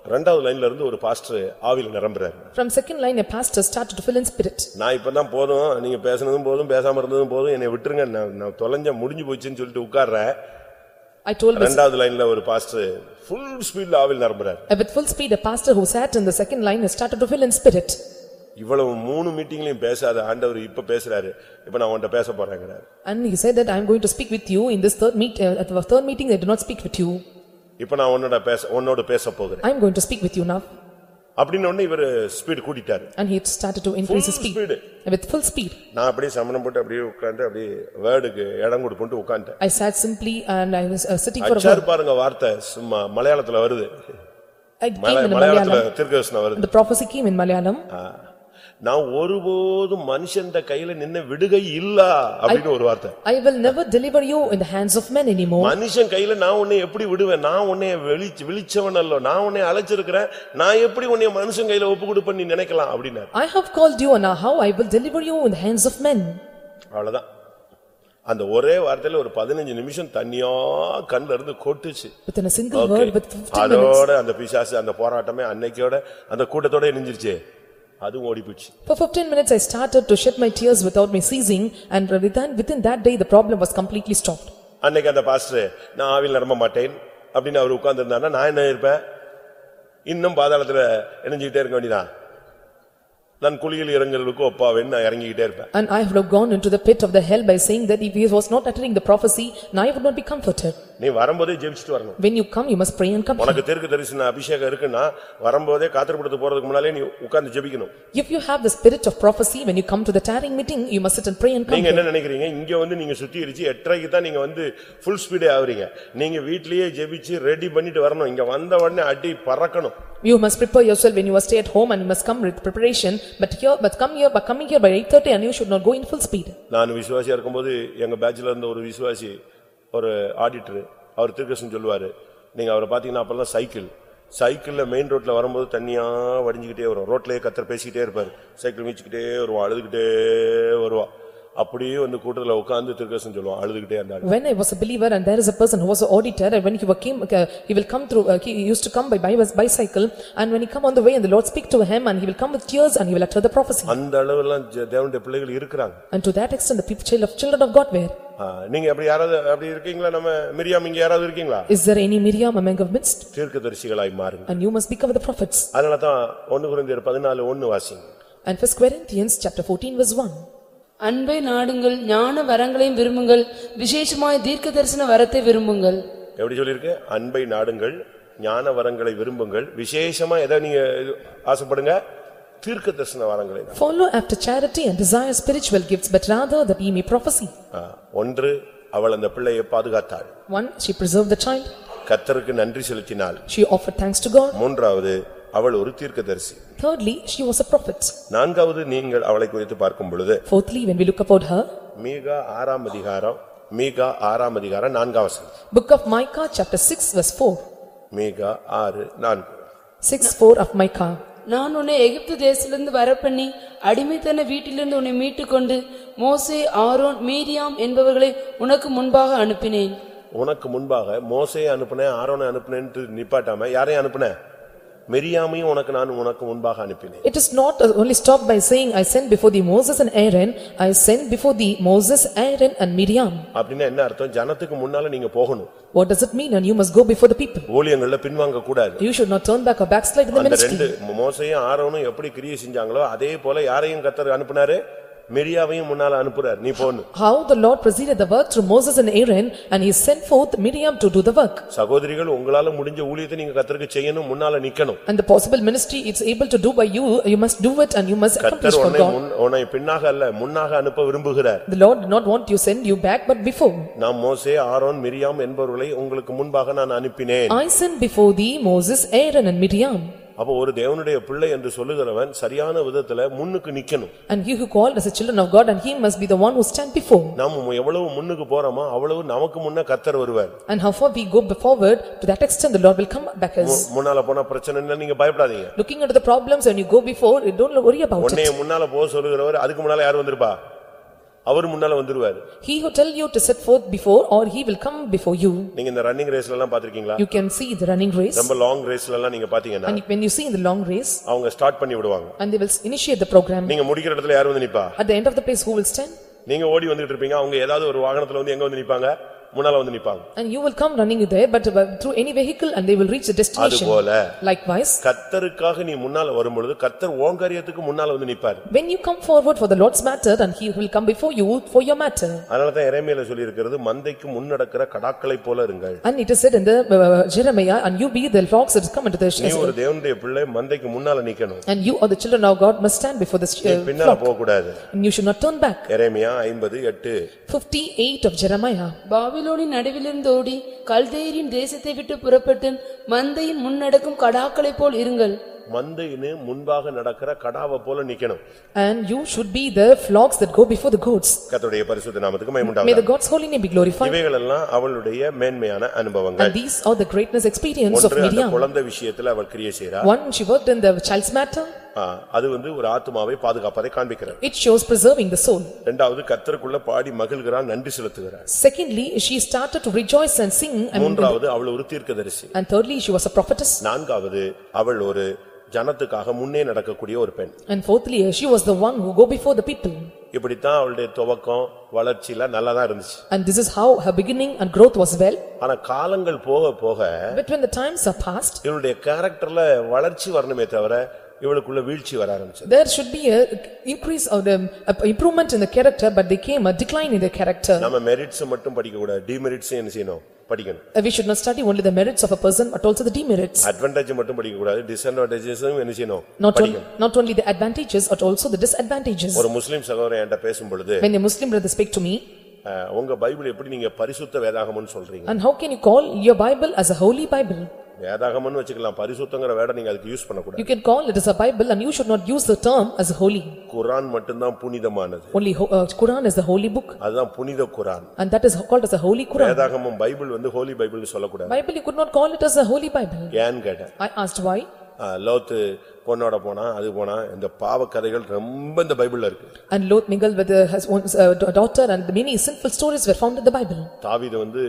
ரெண்டாவது லைன்ல இருந்து ஒரு பாஸ்டர் ஆவியில நிரம்புறாரு From second line, a pastor started to fill in spirit. நான் இப்பதான் போதும் நீங்க பேசுனதும் போதும் பேசாம இருந்ததும் போதும் என்னை விட்டுருங்க நான் நான் தொலைஞ்ச முடிஞ்சு போச்சுன்னு சொல்லிட்டு உட்கார்றேன் I told my, ரெண்டாவது லைன்ல ஒரு பாஸ்டர் ஃபுல் ஸ்பீட்ல ஆவில் நிரம்புறாரு uh, with full speed, a pastor who sat in the second line started to fill in spirit. இவ்வளவு மூணு மீட்டிங்லயும் பேசாத ஆண்டவர் இப்ப பேசுறாரு இப்ப நான் உன்கிட்ட பேச போறேங்கிறாரு And he said that I am going to speak with you in this third meet, uh, at the third meeting, I did not speak with you. இப்ப நான் உன்னோட பேச உன்னோட பேச போகிறேன் I am going to speak with you now. அப்படின்னு உடனே இவரு ஸ்பீடு கூட்டிட்டாரு And he started to increase his speed. speed. With full speed. நான் அப்படியே சமணம் போட்டு அப்படியே உட்கார்ந்து அப்படியே வேர்டுக்கு இடம் கொடுப்புட்டு உட்கார்ந்தேன் I sat simply and I was uh, sitting for a அச்சார் while. பாருங்க வார்த்தை சும்மா மலையாளத்துல வருது It came மலை- in மலையாளத்துல Malayalam. தீர்க்கதரிசனம் வருது The prophecy came in Malayalam. ஆ. நான் ஒருபோதும் மனுஷன் கையில நின்ன விடுகை இல்ல அப்படின்னு ஒரு வார்த்தை I will never deliver you in the hands of men anymore. மனுஷன் கையில நான் உன்னை எப்படி விடுவேன் நான் உன்னை விழிச்சு விழிச்சவன் அல்ல நான் உன்னை அழைச்சிருக்கிறேன் நான் எப்படி உன்னை மனுஷன் கையில ஒப்பு கொடுப்பேன் நீ நினைக்கலாம் அப்படின்னாரு I have called you and how I will deliver you in the hands of men. அவ்வளவுதான் அந்த ஒரே வார்த்தையில ஒரு பதினஞ்சு நிமிஷம் தண்ணியா கண்ணுல இருந்து கொட்டுச்சு Within a single Okay. word with fifteen minutes. அதோட அந்த பிசாசு அந்த போராட்டமே அன்னைக்கோட அந்த கூட்டத்தோட நெஞ்சிருச்சு அதுவும் ஓடி போச்சு For fifteen minutes I started to shed my tears without me ceasing and within within that day the problem was completely stopped. அன்னைக்கு அந்த பாஸ்டர் நான் ஆவில் நிரம்ப மாட்டேன் அப்படின்னு அவர் உட்கார்ந்திருந்தாருன்னா நான் என்ன இருப்பேன் இன்னும் பாதாளத்துல இணைஞ்சுக்கிட்டே இருக்க வேண்டியதான் நான் குழியில் இறங்குறதுக்கு ஒப்பாவேன்னு நான் இறங்கிக்கிட்டே இருப்பேன் And I would have gone into the pit of the hell by saying that if he was not uttering the prophecy, now I would not be comforted. நீ வரும்போதே ஜெபிச்சுட்டு வரணும் When you come, you must pray and come. உனக்கு தெற்கு தரிசன அபிஷேகம் இருக்குன்னா வரும்போதே காத்திரப்படுத்து போறதுக்கு முன்னாலே நீ உட்கார்ந்து ஜெபிக்கணும் If you have the spirit of prophecy, when you come to the tarrying meeting, you must sit and pray and come நீங்க. என்ன நினைக்கிறீங்க இங்க வந்து நீங்க சுத்திகரிச்சு எட்டரைக்கு தான் நீங்க வந்து ஃபுல் ஸ்பீடே ஆவறீங்க நீங்க வீட்லயே ஜெபிச்சு ரெடி பண்ணிட்டு வரணும் இங்க வந்த உடனே அடி பறக்கணும் You must prepare yourself when you are stay at home and you must come with preparation, but here, but come here, but coming here by eight thirty and you should not go in full speed. நான் விசுவாசியா இருக்கும்போது எங்க பேட்ச்ல இருந்த ஒரு விசுவாசி ஒரு auditor அவர் திருக்கசன் சொல்லுவாரு நீங்க அவரை பாத்தீங்கன்னா அப்பெல்லாம் சைக்கிள் சைக்கிளில் மெயின் ரோட்டில் வரும்போது தண்ணியாக வடிஞ்சிக்கிட்டே வரும். ரோட்லேயே கத்தர் பேசிக்கிட்டே இருப்பார். சைக்கிள் மீச்சிக்கிட்டே வருவான் அழுதுகிட்டே வருவாள் அப்படியே வந்து கூட்டத்துல உட்கார்ந்து திருக்கசன் சொல்லுவான் அழுதுகிட்டே இருந்தாரு When I was a believer and there is a person who was an auditor and when he wa- came, uh, he will come through, uh, he used to come by by- bicycle and when he come on the way and the Lord speak to him and he will come with tears and he will utter the prophecy. அந்த அளவெல்லாம் ஜெ- தேவனுடைய பிள்ளைகள் இருக்கிறாங்க And to that extent the people, child of children of God were. ஆ, நீங்க அப்படி யாராவது அப்படி இருக்கீங்களா நம்ம மிரியாம் இங்க யாராவது இருக்கீங்களா Is there any Miriam among our midst? தீர்க்கதரிசிகளாய் மாறுங்க And you must become the prophets. அதனாலதான் ஒன்னு குறைந்தர் பதினாலு ஒன்னு வாசிங்க And first Corinthians chapter fourteen verse one. அன்பை நாடுங்கள் ஞான வரங்களையும் விரும்புங்கள் விசேஷமாய் தீர்க்க தரிசன வரத்தை விரும்புங்கள் எப்படி சொல்லிருக்கு அன்பை நாடுங்கள் ஞான வரங்களை விரும்புங்கள் விசேஷமா எதை நீங்க ஆசைப்படுங்க தீர்க்க தரிசன வரங்களை. Follow after charity and desire spiritual gifts, but rather that ye may prophesy. ஒன்று அவள் அந்த பிள்ளையை பாதுகாத்தாள் One, she preserved the child. கத்தருக்கு நன்றி செலுத்தினாள் She offered thanks to God. மூன்றாவது அவள் ஒரு தீர்க்கதரிசி Thirdly, she was a prophet. நான்காவது நீங்கள் அவளை குறித்து பார்க்கும் பொழுது Fourthly, when we look about her, மீகா ஆறாம் அதிகாரம் மீகா ஆறாம் அதிகாரம் நான்காம் வசனம் book of Micah chapter six verse four. மீகா ஆறு நான்கு Six four of Micah. நான் உன்னை எகிப்து தேசத்திலிருந்து வரப்பண்ணி அடிமைத்தன வீட்டிலிருந்து உன்னை மீட்டுக்கொண்டு மோசே ஆரோன் மீரியாம் என்பவர்களை உனக்கு முன்பாக அனுப்பினேன் உனக்கு முன்பாக மோசே அனுப்புனேன் ஆரோனை அனுப்புனேன்ட்டு நிப்பாட்டாம யாரையும் அனுப்புனேன் மெரியாமையும் உனக்கு நான் உனக்கு முன்பாக அனுப்பினேன் It is not uh, only stopped by saying, I sent before thee Moses and Aaron, I sent before thee Moses, Aaron and Miriam. அப்படின்னா என்ன அர்த்தம் ஜனத்துக்கு முன்னால நீங்க போகணும் What does it mean? And you must go before the people. ஊழியங்கள்ல பின்வாங்க கூடாது You should not turn back or backslide in the அந்த ரெண்டு ministry. மோசையும் ஆரோனும் எப்படி கிரியை செஞ்சாங்களோ அதே போல யாரையும் கத்தர் அனுப்புனாரு மெரியாவையும் முன்னால அனுப்புறார் நீ போன்னு How the Lord proceeded the work through Moses and Aaron and he sent forth Miriam to do the work. சகோதரிகள் உங்களால முடிஞ்ச ஊழியத்தை நீங்க கத்தருக்கு செய்யணும் முன்னால நிக்கணும் And the possible ministry it's able to do by you, you must do it and you must accomplish கத்தர் for உன்னை God. முன்- உன்னை பின்னாக அல்ல முன்னாக அனுப்ப விரும்புகிறார் The Lord did not want you send you back but before. நான் மோசே ஆரோன் மிரியாம் என்பவர்களை உங்களுக்கு முன்பாக நான் அனுப்பினேன் I sent before thee Moses, Aaron and Miriam. அப்போ ஒரு தேவனுடைய பிள்ளை என்று சொல்லுகிறவன் சரியான விதத்துல முன்னுக்கு நிக்கணும் And he who called as a children of God and he must be the one who stand before. நாம் எவ்வளவு முன்னுக்கு போறோமோ அவ்வளவு நமக்கு முன்ன கத்தர் வருவார் And how far we go forward, to that extent the Lord will come back as. முன்னால போனா பிரச்சனை நீங்க பயப்படாதீங்க Looking into the problems when you go before, don't worry about it. முன்னால போக சொல்லுகிறவர் அதுக்கு முன்னால யார் வந்திருப்பா அவர் முன்னால வந்துருவாரு He who tell you to set forth before or he will come before you. நீங்க இந்த ரன்னிங் ரேஸ்ல எல்லாம் பாத்திருக்கீங்களா You can see the running race ரொம்ப லாங் ரேஸ்ல எல்லாம் நீங்க பாத்தீங்கன்னா and when you see in the long race அவங்க ஸ்டார்ட் பண்ணி விடுவாங்க and they will initiate the program. நீங்க முடிக்கிற இடத்துல யார் வந்து நிப்பா At the end of the place, who will stand? நீங்க ஓடி வந்துட்டு இருப்பீங்க அவங்க ஏதாவது ஒரு வாகனத்துல வந்து எங்க வந்து நிப்பாங்க முன்னால வந்து நிப்பாங்க And you will come running there but uh, through any vehicle and they will reach the destination. அதுபோல Likewise, கத்தருக்காக நீ முன்னால வரும்பொழுது கத்தர் ஓங்காரியத்துக்கு முன்னால வந்து நிப்பாரு when you come forward for the Lord's matter and he will come before you for your matter. அதனாலதான் இறைமையில சொல்லி இருக்கிறது மந்தைக்கு முன்னடக்கிற கடாக்களை போல இருங்கள் And it is said in the uh, Jeremiah, and you be the flocks that is come into the நீ sh- ஒரு தேவனுடைய பிள்ளை மந்தைக்கு முன்னால நிக்கணும் and you are the children of God must stand before the sh- நீ uh, பின்னால flock. போக கூடாது And you should not turn back. எரேமியா ஐம்பது எட்டு Fifty-eight of Jeremiah. பாபிலோனின் நடுவிலிருந்து ஓடி கல்தேயரின் தேசத்தை விட்டு புறப்பட்டு மந்தையின் முன்னடக்கும் கடாக்களைப் போல் இருங்கள் மந்தையின்னு முன்பாக நடக்கிற கடாவை போல நிக்கணும் And you should be the flocks that go before the goats. கர்த்தருடைய பரிசுத்த நாமத்துக்கு May the God's holy name be glorified. இவைகளெல்லாம் அவளுடைய மேன்மையான அனுபவங்கள் And these are the greatness experience of ஒன்று அந்த Miriam. குழந்தை விஷயத்துல அவள் கிரியை செய்றா One, she worked in the child's matter. அது வந்து ஒரு ஆத்துமாவை பாதுகாப்பதை காண்பிக்கிறது It shows preserving the soul. இரண்டாவது கத்தருக்குள்ள பாடி மகிழ்கிறான் நன்றி செலுத்துகிறார் Secondly, she started to rejoice and sing. And மூன்றாவது அவள் ஒரு தீர்க்கதரிசி and thirdly, she was a prophetess. நான்காவது அவள் ஒரு ஜனத்துக்காக முன்னே நடக்கக்கூடிய ஒரு பெண் And fourthly, she was the one who go before the people. இப்படித்தான் அவளுடைய துவக்கம் வளர்ச்சியில நல்லாதான் இருந்துச்சு And this is how her beginning and growth was well. ஆனா காலங்கள் போக போக But when the times are past, இவளுடைய கேரக்டர்ல வளர்ச்சி வரணுமே தவிர இவளுக்குள்ள வீழ்ச்சி வர ஆரம்பிச்சது there should be a increase of the a improvement in the character, but there came a decline in the character. நம்ம மெரிட்ஸ் மட்டும் படிக்க கூடாது டிமெரிட்ஸ் என்ன செய்யணும் படிக்கணும் Uh, We should not study only the merits of a person, but also the demerits. Advantage மட்டும் படிக்க கூடாது டிஸ்அட்வான்டேஜஸும் என்ன செய்யணும் Not only, படிக்கணும் not only the advantages, but also the disadvantages. ஒரு முஸ்லிம் சகோதரன் என்கிட்ட பேசும் பொழுது When a Muslim brother speak to me, அஹ், உங்க பைபிள் எப்படி நீங்க பரிசுத்த வேதாகமம்னு சொல்றீங்க and how can you call your Bible as a holy Bible? வேதாகமம்னு வச்சுக்கலாம் பரிசுத்தங்கிற வேட நீங்க அதுக்கு யூஸ் பண்ணக்கூடாது You can call it as a Bible and you should not use the term as holy. குரான் மட்டும்தான் புனிதமானது Only ho- uh, Quran is the holy book அதுதான் புனித Quran and that is called as a holy Quran. வேதாகமம் Bible வந்து holy Bible சொல்லக்கூடாது Bible, you could not call it as a holy Bible. ஏன்னு கேட்டேன் I asked why அஹ், லோத்து பொண்ணோட போனா அது போனா இந்த பாவ கதைகள் ரொம்ப இந்த பைபிள்ல இருக்கு and Lot mingled with uh, his own uh, da- daughter and many sinful stories were found in the Bible. தாவீது வந்து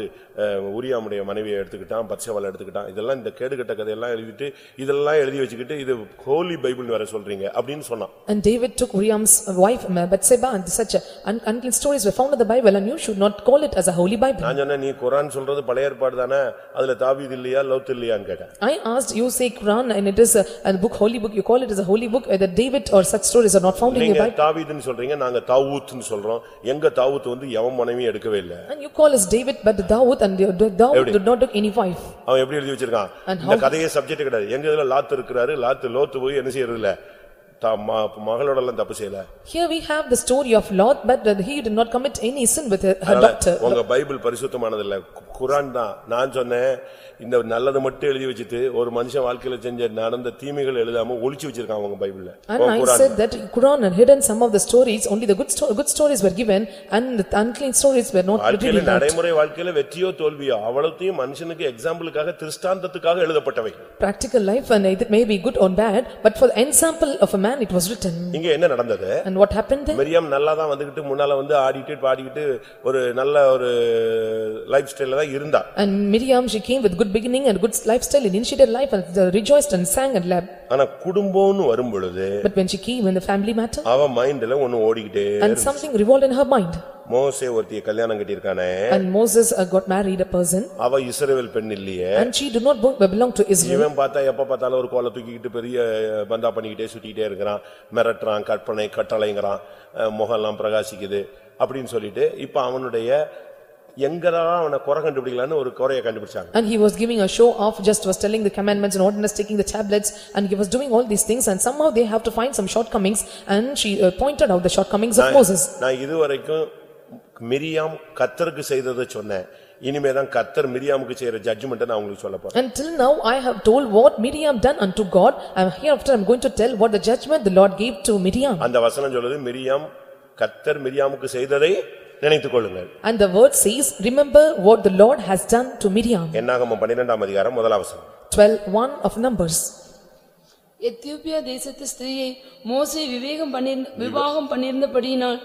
உரியாமுடைய மனைவியை எடுத்துக்கிட்டான் பத்சேவாலை எடுத்துக்கிட்டான் இதெல்லாம் இந்த கேடுகட்ட கதையெல்லாம் எழுதிட்டு இதெல்லாம் எழுதி வச்சுக்கிட்டு இது ஹோலி பைபிள் வேற சொல்றீங்க அப்படின்னு சொன்னான் And David took Uriam's wife uh, Bathsheba and such uh, un- unclean stories were found in the Bible and you should not call it as a holy Bible. நான் சொன்னேன் நீ குரான் சொல்றது பழைய ஏற்பாடு தானே அதுல தாவீது இல்லையா லோத்து இல்லையான்னு கேட்டேன் I asked, you say Quran and it is a book, holy book, you call it as a holy book, whether David or such stories are not found in your நீங்க Bible. தாவீதுன்னு சொல்றீங்க நாங்க தாவூத்னு சொல்றோம் எங்க தாவூத் வந்து எவன் மனைவியும் எடுக்கவே இல்ல And you call us David, but Dawood and Dawood did not took any wife. அவன் எப்படி எழுதி வச்சிருக்கான் இந்த கதையே சப்ஜெக்ட் கிடையாது எங்க இதுல லாத்து இருக்கிறாரு லாத்து லோத்து போய் என்ன செய்யறது இல்ல தா- ம- மகளோட எல்லாம் தப்பு செய்யல Here we have the story of Lot, but uh, he did not commit any sin with her her daughter. உங்க பைபிள் பரிசுத்தமானது இல்ல கு- குரான் தான் நான் சொன்னேன் இந்த நல்லது மட்டும் எழுதி வச்சுட்டு ஒரு மனுஷன் வாழ்க்கையில செஞ்ச நடந்த தீமைகள் எழுதாம ஒளிச்சு வச்சிருக்கான் உங்க பைபிள்ல And I said that Quran had hidden some of the stories, only the good sto- good stories were given and the unclean stories were not வாழ்க்கையில really out. நடைமுறை வாழ்க்கையில வெற்றியோ தோல்வியோ அவ்வளவுத்தையும் மனுஷனுக்கு எக்ஸாம்பிளுக்காக திருஷ்டாந்தத்துக்காக எழுதப்பட்டவை Practical life and it may be good or bad, but for the example of a man it was written. இங்க என்ன நடந்தது And what happened then? மெரியாம் நல்லா தான் வந்துகிட்டு முன்னால வந்து ஆடிட்டு பாடிக்கிட்டு ஒரு நல்ல ஒரு லைஃப் ஸ்டைல்ல தான் இருந்தா And Miriam, she came with good beginning and good lifestyle and initiated life and uh, rejoiced and sang and laughed. ஆனா குடும்பம்னு வரும் பொழுது But when she came in the family matter அவ மைண்ட்ல ஒண்ணு ஓடிக்கிட்டே and something revolved in her mind. மோசே ஒருத்திய கல்யாணம் கட்டியிருக்கானே And Moses uh, got married a person அவ இஸ்ரவேல் பெண் இல்லையே and she did not bo- belong to Israel. இவன் பார்த்தா எப்ப பார்த்தாலும் ஒரு கோலை தூக்கிக்கிட்டு பெரிய அஹ், பந்தா பண்ணிக்கிட்டே சுத்திக்கிட்டே இருக்கிறான் மிரட்டுறான் கற்பனை கட்டளைங்கிறான் அஹ், முகம்லாம் பிரகாசிக்குது அப்படின்னு சொல்லிட்டு இப்ப அவனுடைய எங்கடா அவனை குறை கண்டுபிடிக்கலான்னு ஒரு குறைய கண்டுபிடிச்சாங்க And he was giving a show off, just was telling the commandments and ordinance, taking the tablets and he was doing all these things and somehow they have to find some shortcomings and she uh, pointed out the shortcomings of Moses. நான் இதுவரைக்கும் Miriam கத்தருக்கு செய்ததை சொன்னேன் இனிமேதான் கத்தர் மிரியாமுக்கு செய்யற judgement நான் உங்களுக்கு சொல்ல போறேன் Until now I have told what Miriam done unto God and hereafter I am going to tell what the judgment the Lord gave to Miriam. அந்த வசனம் சொல்லுது மிரியாம் கத்தர் மிரியாமுக்கு செய்ததை நினைத்துக் கொள்ளுங்கள் And the word says, remember what the Lord has done to Miriam. என்னாகமம் பன்னிரெண்டாம் அதிகாரம் முதலாம் வசனம் Twelve, one of Numbers. Ethiopia தேசத்து ஸ்திரீயை மோசே விவேகம் பண்ணிருந்த விவாகம் பண்ணியிருந்தபடியினால்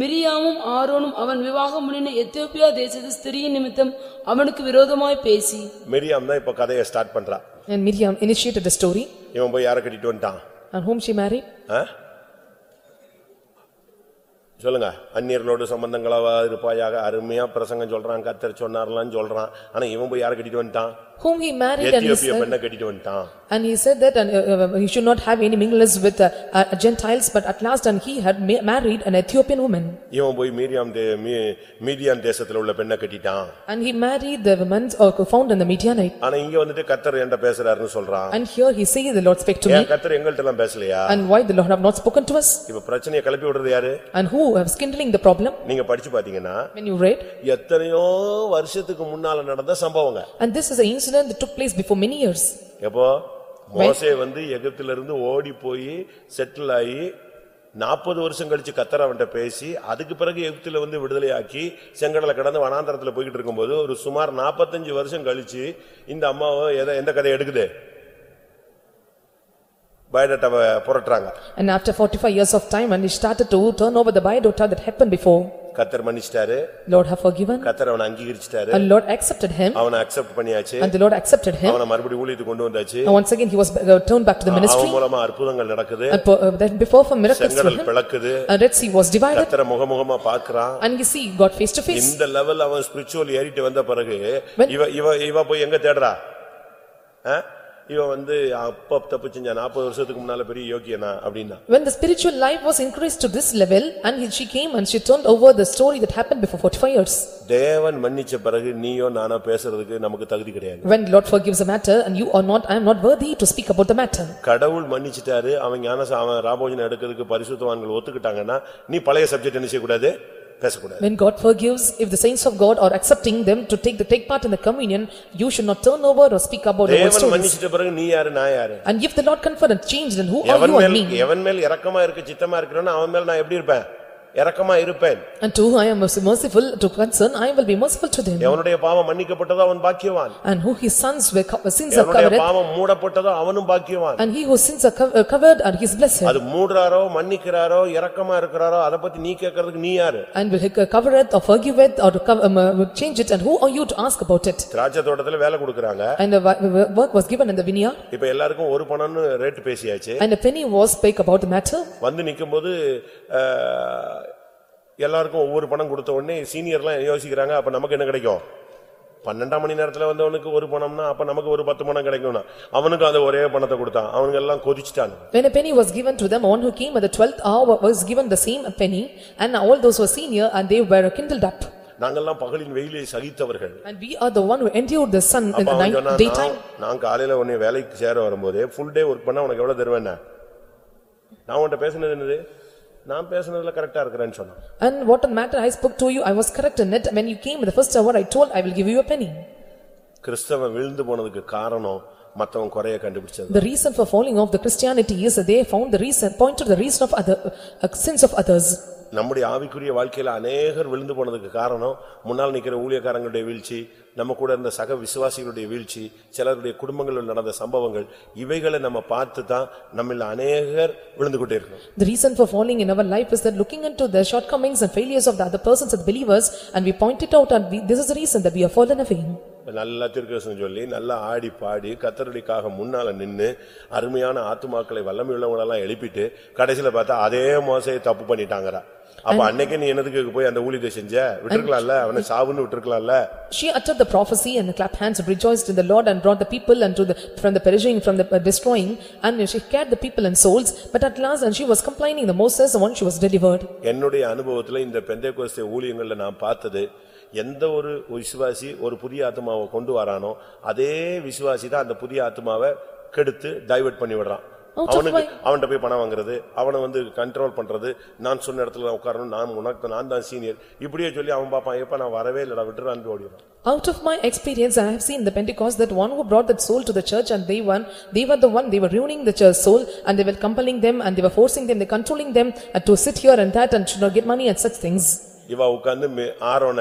மிரியாமும் ஆரோனும் அவன் விவாகம் பண்ணின எத்தியோப்பியா தேசத்து ஸ்திரீயின் நிமித்தம் அவனுக்கு விரோதமாய் பேசி மிரியாம் தான் இப்ப கதையை ஸ்டார்ட் பண்றா And Miriam initiated the story இவன் போய் யாரை கட்டிட்டு வந்துட்டான் and whom she married. ஆ? சொல்லுங்க அந்நியர்களோடு சம்பந்தங்களவா இருப்பாயாக அருமையா பிரசங்கம் சொல்றான் கத்தர் சொன்னார்லாம் சொல்றான் ஆனா இவன் போய் யாரை கட்டிட்டு வந்துட்டான் Whom he married and he Ethiopia said, பெண்ணை கட்டிட்டு வந்துட்டான் and he said that and, uh, uh, he should not have any mingles with uh, uh, Gentiles but at last and he had ma- married an Ethiopian woman. இவன் போய் Miriam தே- me- மீதியான் தேசத்துல உள்ள பெண்ணை கட்டிட்டான் And he married the woman uh, found in the Midianite. ஆனா இங்க வந்துட்டு கத்தர் என்கிட்ட பேசுறாருன்னு சொல்றான் And here he say the Lord spake to me ஏன் கத்தர் எங்கள்ட்ட எல்லாம் பேசலையா and why the Lord have not spoken to us? இப்ப பிரச்சனையை கிளப்பி விடுறது யாரு And who was kindling the problem? நீங்க படிச்சு பாத்தீங்கன்னா When you read, எத்தனையோ வருஷத்துக்கு முன்னால நடந்த சம்பவங்க. And this is an incident that took place before many years. எப்போ? மோசே வந்து எகிப்தில இருந்து ஓடி போய் செட்டில் ஆகி நாற்பது வருஷம் கழிச்சு கத்தர் அவன்கிட்ட பேசி அதுக்கு பிறகு எகிப்தில வந்து விடுதலையாக்கி செங்கடலை கடந்து வனாந்தரத்துல போய்கிட்டு இருக்கும்போது ஒரு சுமார் நாற்பத்தஞ்சு வருஷம் கழிச்சு இந்த அம்மாவை எதை எந்த கதை எடுக்குது? பயோடேட்டாவை புரட்டுறாங்க And after forty-five years of time, and he started to turn over the biodata that happened before. கத்தர் மன்னிச்சிட்டாரு Lord have forgiven, கத்தர் அவனை அங்கீகரிச்சிட்டாரு and Lord accepted him, அவனை அக்செப்ட் பண்ணியாச்சு and the Lord accepted him. அவனை மறுபடியும் ஊழியத்துக்கு கொண்டு வந்தாச்சு And once again, he was uh, turned back to the அவன் ministry, மூலமா அற்புதங்கள் நடக்குது and per- uh, then before for miracles for செங்கடல் him, பிளக்குது and Red Sea was divided, கத்தரை முகமுகமா பாக்குறான் and you see God face to face. இந்த level அவன் spiritual ஏறிட்டு வந்த பிறகு இவ இவ இவ போய் எங்க தேடுறா ஆ? இவ வந்து அப்ப தப்பு செஞ்சா நாற்பது வருஷத்துக்கு முன்னால பெரிய யோக்கியனா அப்படின்னா When the spiritual life was increased to this level, and he- she came and she turned over the story that happened before forty-five years. தேவன் மன்னிச்ச பிறகு நீயோ நானோ பேசுறதுக்கு நமக்கு தகுதி கிடையாது When Lord forgives a matter, and you are not, I am not worthy to speak about the matter. கடவுள் மன்னிச்சிட்டாரு அவன் ஞானச அவன் ராபோஜனம் எடுக்கிறதுக்கு பரிசுத்தவான்கள் ஒத்துக்கிட்டாங்கன்னா நீ பழைய சப்ஜெக்ட் என்ன செய்யக்கூடாது பேசக்கூடாது When God forgives, if the saints of God are accepting them to take the, take part in the communion, you should not turn over or speak about the old தேவன் stories. மன்னிச்சிட்ட பிறகு நீ யாரு நான் யாரு And if the Lord conferred and changed, then who are எவன் you and மேல் me? எவன் மேல் இரக்கமா இருக்க சித்தமா இருக்கிறேன்னா அவன் மேல் நான் எப்படி இருப்பேன் இரக்கமா இருப்பேன் And to who I am merciful to concern, I will be merciful to them. எவனுடைய பாவம் மன்னிக்கப்பட்டதோ அவன் பாக்கியவான் And who his sons were, co- sins are எவனுடைய covered, பாவம் மூடப்பட்டதோ அவனும் பாக்கியவான் and he whose sins are co- uh, covered are his blessed. அது மூடுறாரோ மன்னிக்கிறாரோ இரக்கமா இருக்கிறாரோ அத பத்தி நீ கேட்கறதுக்கு நீ யாரு And will he covereth or forgiveth or to cover- um, uh, change it, and who are you to ask about it? திராட்சை தோட்டத்துல வேலை கொடுக்கறாங்க And the wo- wo- work was given in the vineyard, இப்ப எல்லாருக்கும் ஒரு பணம்னு rate பேசியாச்சு and a penny was spake about the matter, வந்து நிக்கும்போது அஹ், எல்லாருக்கும் ஒவ்வொரு பணம் கொடுத்த உடனே சீனியர்லாம் யோசிக்கிறாங்க அப்ப நமக்கு என்ன கிடைக்கும்? பன்னெண்டாம் மணி நேரத்துல வந்தவனுக்கு ஒரு பணம்னா அப்ப நமக்கு ஒரு பத்து பணம் கிடைக்கும்னா அவனுக்கு அந்த ஒரே பணத்தை கொடுத்தான். அவனுங்க எல்லாம் கொதிச்சுட்டாங்க. When a penny was given to them, one who came at the twelfth hour was given the same penny, and all those were senior, and they were kindled up. நாங்கெல்லாம் பகலின் வெயிலை சகித்தவர்கள். And we are the one who endured the sun in the night, daytime. "நான்- காலையில உன்னை வேலைக்கு சேர வரும்போதே full day work பண்ணா உனக்கு எவ்வளவு தருவேன் நான் உன்கிட்ட பேசுனது என்னது? நான் பேசுனதுல கரெக்டா இருக்கிறேன்னு சொன்னான் And what the matter I spoke to you, I was correct in it, when you came in the first hour, I told, I will give you a penny. கிறிஸ்தவன் விழுந்து போனதுக்கு காரணம் மத்தவன் குறைய கண்டுபிடிச்சது The reason for falling off the Christianity is that they found the reason, pointed to the reason of other, uh, sins of others. நம்முடைய ஆவிக்குரிய வாழ்க்கையில அநேகர் விழுந்து போனதுக்கு காரணம் முன்னால் நிக்கிற ஊழியக்காரங்களுடைய வீழ்ச்சி நம்ம கூட இருந்த சக விசுவாசிகளுடைய வீழ்ச்சி சிலருடைய குடும்பங்களில் நடந்த சம்பவங்கள் இவைகளை நம்ம பார்த்து தான் நம்மள அநேகர் விழுந்து கொண்டே இருக்கணும் The reason for falling in our life is that looking into the shortcomings and failures of the other persons and believers, and we point it out, and we- this is the reason that we have fallen away. நல்லா திருக்கசம் சொல்லி நல்லா ஆடி பாடி கத்தரடிக்காக முன்னால நின்னு அருமையான ஆத்துமாக்களை வல்லமை உள்ளவங்களெல்லாம் எழுப்பிட்டு கடைசில பார்த்தா அதே மோசையை தப்பு பண்ணிட்டாங்கறா அப்ப அன்னைக்கு நீ என்னதுக்கு போய் அந்த ஊழியத்தை செஞ்ச விட்டுருக்கலாம்ல அவனை சாவுன்னு விட்டுருக்கலாம்ல She uttered the prophecy and clapped hands and rejoiced in the Lord and brought the people unto the, from the perishing, from the uh, destroying, and she cared the people and souls, but at last, and she was complaining the Moses, the one she was delivered. என்னுடைய அனுபவத்துல இந்த பெந்தைக்கோஸ்தே ஊழியங்கள்ல நான் பார்த்தது எந்த ஒரு விசுவாசி ஒரு புதிய ஆத்மாவை கொண்டு வரானோ அதே விசுவாசி தான் அந்த புதிய ஆத்மாவை கெடுத்து டைவர்ட் பண்ணி விடுறான் அவனுக்கு my- அவன்கிட்ட போய் பணம் வாங்குறது அவனை வந்து கண்ட்ரோல் பண்றது நான் சொன்ன இடத்துல தான் உட்காரணும் நான் உனக்கு நான் தான் சீனியர் இப்படியே சொல்லி அவன் பாப்பான் எப்ப நான் வரவே இல்லடா விட்டுறான் ஓடிடுறான் Out of my experience, I have seen the Pentecost, that one who brought that soul to the church and they won, they were the one, they were ruining the church soul and they were compelling them and they were forcing them, they controlling them uh, to sit here and that and should not get money and such things. இவ உட்கார்ந்து ஆரோன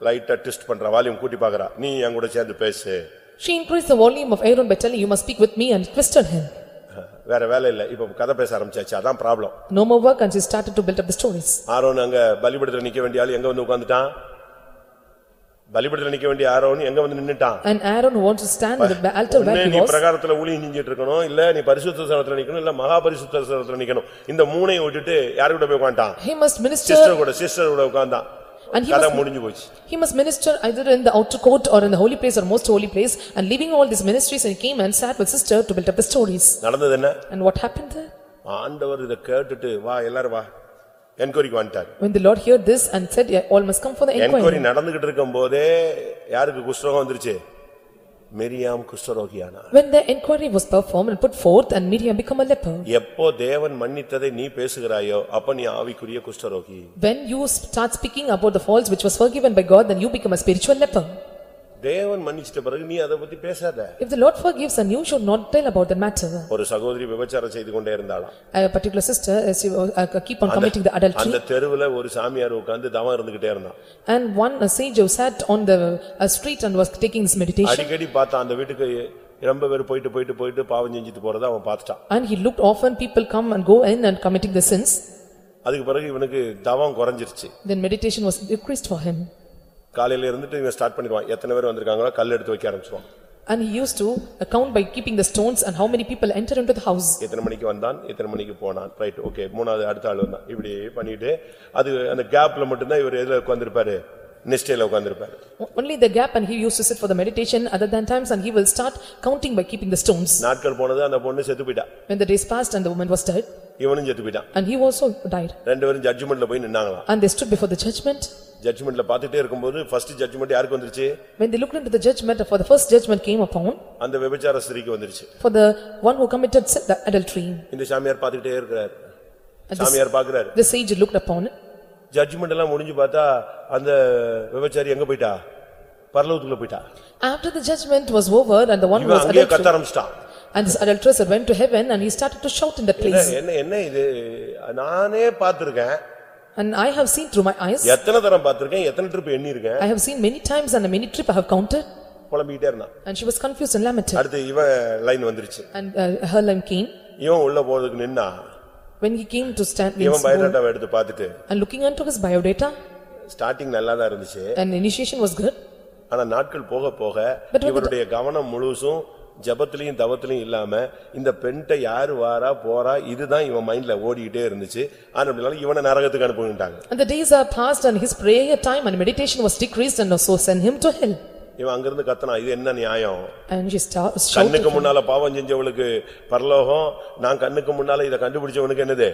லைட்டா test பண்றா volume கூட்டி பாக்குறா நீ என் கூட சேர்ந்து பேசு She increased the volume of Aaron by telling, you must speak with me and twisted him. வேற வேலை இல்ல. இப்ப கதை பேச ஆரம்பிச்சாச்சு. அதான் problem No more work and she started to build up the stories. Aaron அங்க பலிபடத்துல நிக்க வேண்டிய ஆளு எங்க வந்து உட்கார்ந்துட்டான்? பலிபடத்துல நிக்க வேண்டிய ஆரோன் எங்க வந்து நின்னுட்டான்? And Aaron wants to stand at the altar ஒண்ணு where he நீ was. பிரகாரத்துல ஊழியம் செஞ்சிட்டு இருக்கணும். இல்ல நீ பரிசுத்த ஸ்தலத்துல நிக்கணும். இல்ல மகா பரிசுத்த ஸ்தலத்துல நிக்கணும். இந்த மூணையும் விட்டுட்டு யாரு கூட போய் உட்கார்ந்தான்? He must minister, சிஸ்டர் கூட சிஸ்டர் கூட உட்கார்ந்தான். And he கதை must- முடிஞ்சு போச்சு he must minister either in the outer court or in the holy place or most holy place. And leaving all these ministries and he came and sat with sister to build up the stories. நடந்தது என்ன And what happened there? ஆண்டவர் இதை கேட்டுட்டு வா எல்லாரும் வா என்கொயரிக்கு வந்துட்டார் When the Lord heard this and said, "Yeah, all must come for the inquiry inquiry. நடந்துகிட்டு இருக்கும் போதே யாருக்கு குஷ்டரோகம் வந்துருச்சு Miriam குஷ்டரோகியானா When the inquiry was performed and put forth and Miriam become a leper. எப்போ தேவன் மன்னித்ததை நீ பேசுகிறாயோ அப்ப நீ ஆவிக்குரிய குஷ்டரோகி When you start speaking about the faults which was forgiven by God, then you become a spiritual leper. தேவன் மன்னிச்சிட்ட பிறகு நீ அதை பத்தி பேசாத If the Lord forgives and you should not tell about the matter. ஒரு சகோதரி விபச்சாரம் செய்து கொண்டே இருந்தாளாம் A particular sister, as she was- uh, keep on committing the adultery. அந்த தெருவுல ஒரு சாமியார் உட்கார்ந்து தவம் இருந்துகிட்டே இருந்தான் And one uh, sage who sat on the uh, street and was taking this meditation. அடிக்கடி பார்த்தான் அந்த வீட்டுக்கு ரொம்ப பேர் போயிட்டு போயிட்டு போயிட்டு பாவம் செஞ்சுட்டு போறத அவன் பார்த்துட்டான் And he looked often, people come and go in and committing the sins. அதுக்கு பிறகு இவனுக்கு தவம் குறைஞ்சிருச்சு Then meditation was decreased for him. காலையில இருந்துட்டு இவன் ஸ்டார்ட் பண்ணிடுவான் எத்தனை பேர் வந்திருக்காங்களோ கல் எடுத்து வைக்க ஆரம்பிச்சுவான் And he used to account by keeping the stones and how many people enter into the house. எத்தனை மணிக்கு வந்தான் எத்தனை மணிக்கு போனான் ரைட் ஓகே மூணாவது அடுத்த ஆள் வந்தான் இப்படி பண்ணிட்டு அது அந்த கேப்ல மட்டும்தான் இவர் எதுல உட்கார்ந்திருப்பாரு நிஷ்டையில உட்கார்ந்திருப்பாரு Only the gap and he used to sit for the meditation other than times and he will start counting by keeping the stones. நாட்கள் போனது அந்த பொண்ணு செத்து போயிட்டா When the days passed and the woman was dead இவனும் செத்து போயிட்டான் and he also died. ரெண்டு பேரும் ஜட்ஜ்மெண்ட்ல போய் நின்னாங்களாம் And they stood before the judgment. ஜட்ஜ்மெண்ட்ல பாத்துட்டே இருக்கும்போது ஃபர்ஸ்ட் ஜட்ஜ்மெண்ட் யாருக்கு வந்துருச்சு When they looked into the judgment, for the first judgment came upon அந்த விபச்சார ஸ்திரீக்கு வந்துருச்சு for the one who committed sin- the adultery. இந்த சாமியார் பாத்துக்கிட்டே இருக்கிறார் And this- சாமியார் பாக்குறாரு The sage looked upon it judgement எல்லாம் முடிஞ்சு பார்த்தா அந்த விபச்சாரி எங்க போயிட்டா பரலோகத்துக்குள்ள போயிட்டா After the judgment was over and the one who இவன் was அங்கேயே adultery கத்த ஆரம்பிச்சிட்டான் and this adulteress went to heaven and he started to shout in that place. என்ன என்ன இது நானே பார்த்திருக்கேன் And I have seen through my eyes, எத்தனை தரம் பார்த்திருக்கேன் எத்தனை ட்ரிப் எண்ணி இருக்கேன் I have seen many times and many trip I have counted புலம்பிக்கிட்டே இருந்தான் and she was confused and lamented. அடுத்து இவன் லைன் வந்துருச்சு And uh, her line came, இவன் உள்ள போறதுக்கு நின்னா when he came to stand இவன் பயோடேட்டாவை எடுத்து பார்த்துட்டு and looking unto his biodata starting நல்லா தான் இருந்துச்சு and initiation was good. ஆனா நாட்கள் போக போக இவருடைய கவனம் முழுசும் ஜபத்திலையும் தவத்திலையும் இல்லாம இந்த பெண்ட யாரு வாரா போறா இதுதான் இவன் மைண்ட்ல ஓடிக்கிட்டே இருந்துச்சு ஆனா இவனை நரகத்துக்கு அனுப்புகிட்டாங்க And the days are passed and his prayer time and meditation was decreased and also sent him to hell. இவன் அங்கிருந்து கத்தனா இது என்ன நியாயம் And she sta- shouted. கண்ணுக்கு முன்னால பாவம் செஞ்சவளுக்கு பரலோகம் நான் கண்ணுக்கு முன்னால இதை கண்டுபிடிச்சவனுக்கு என்னது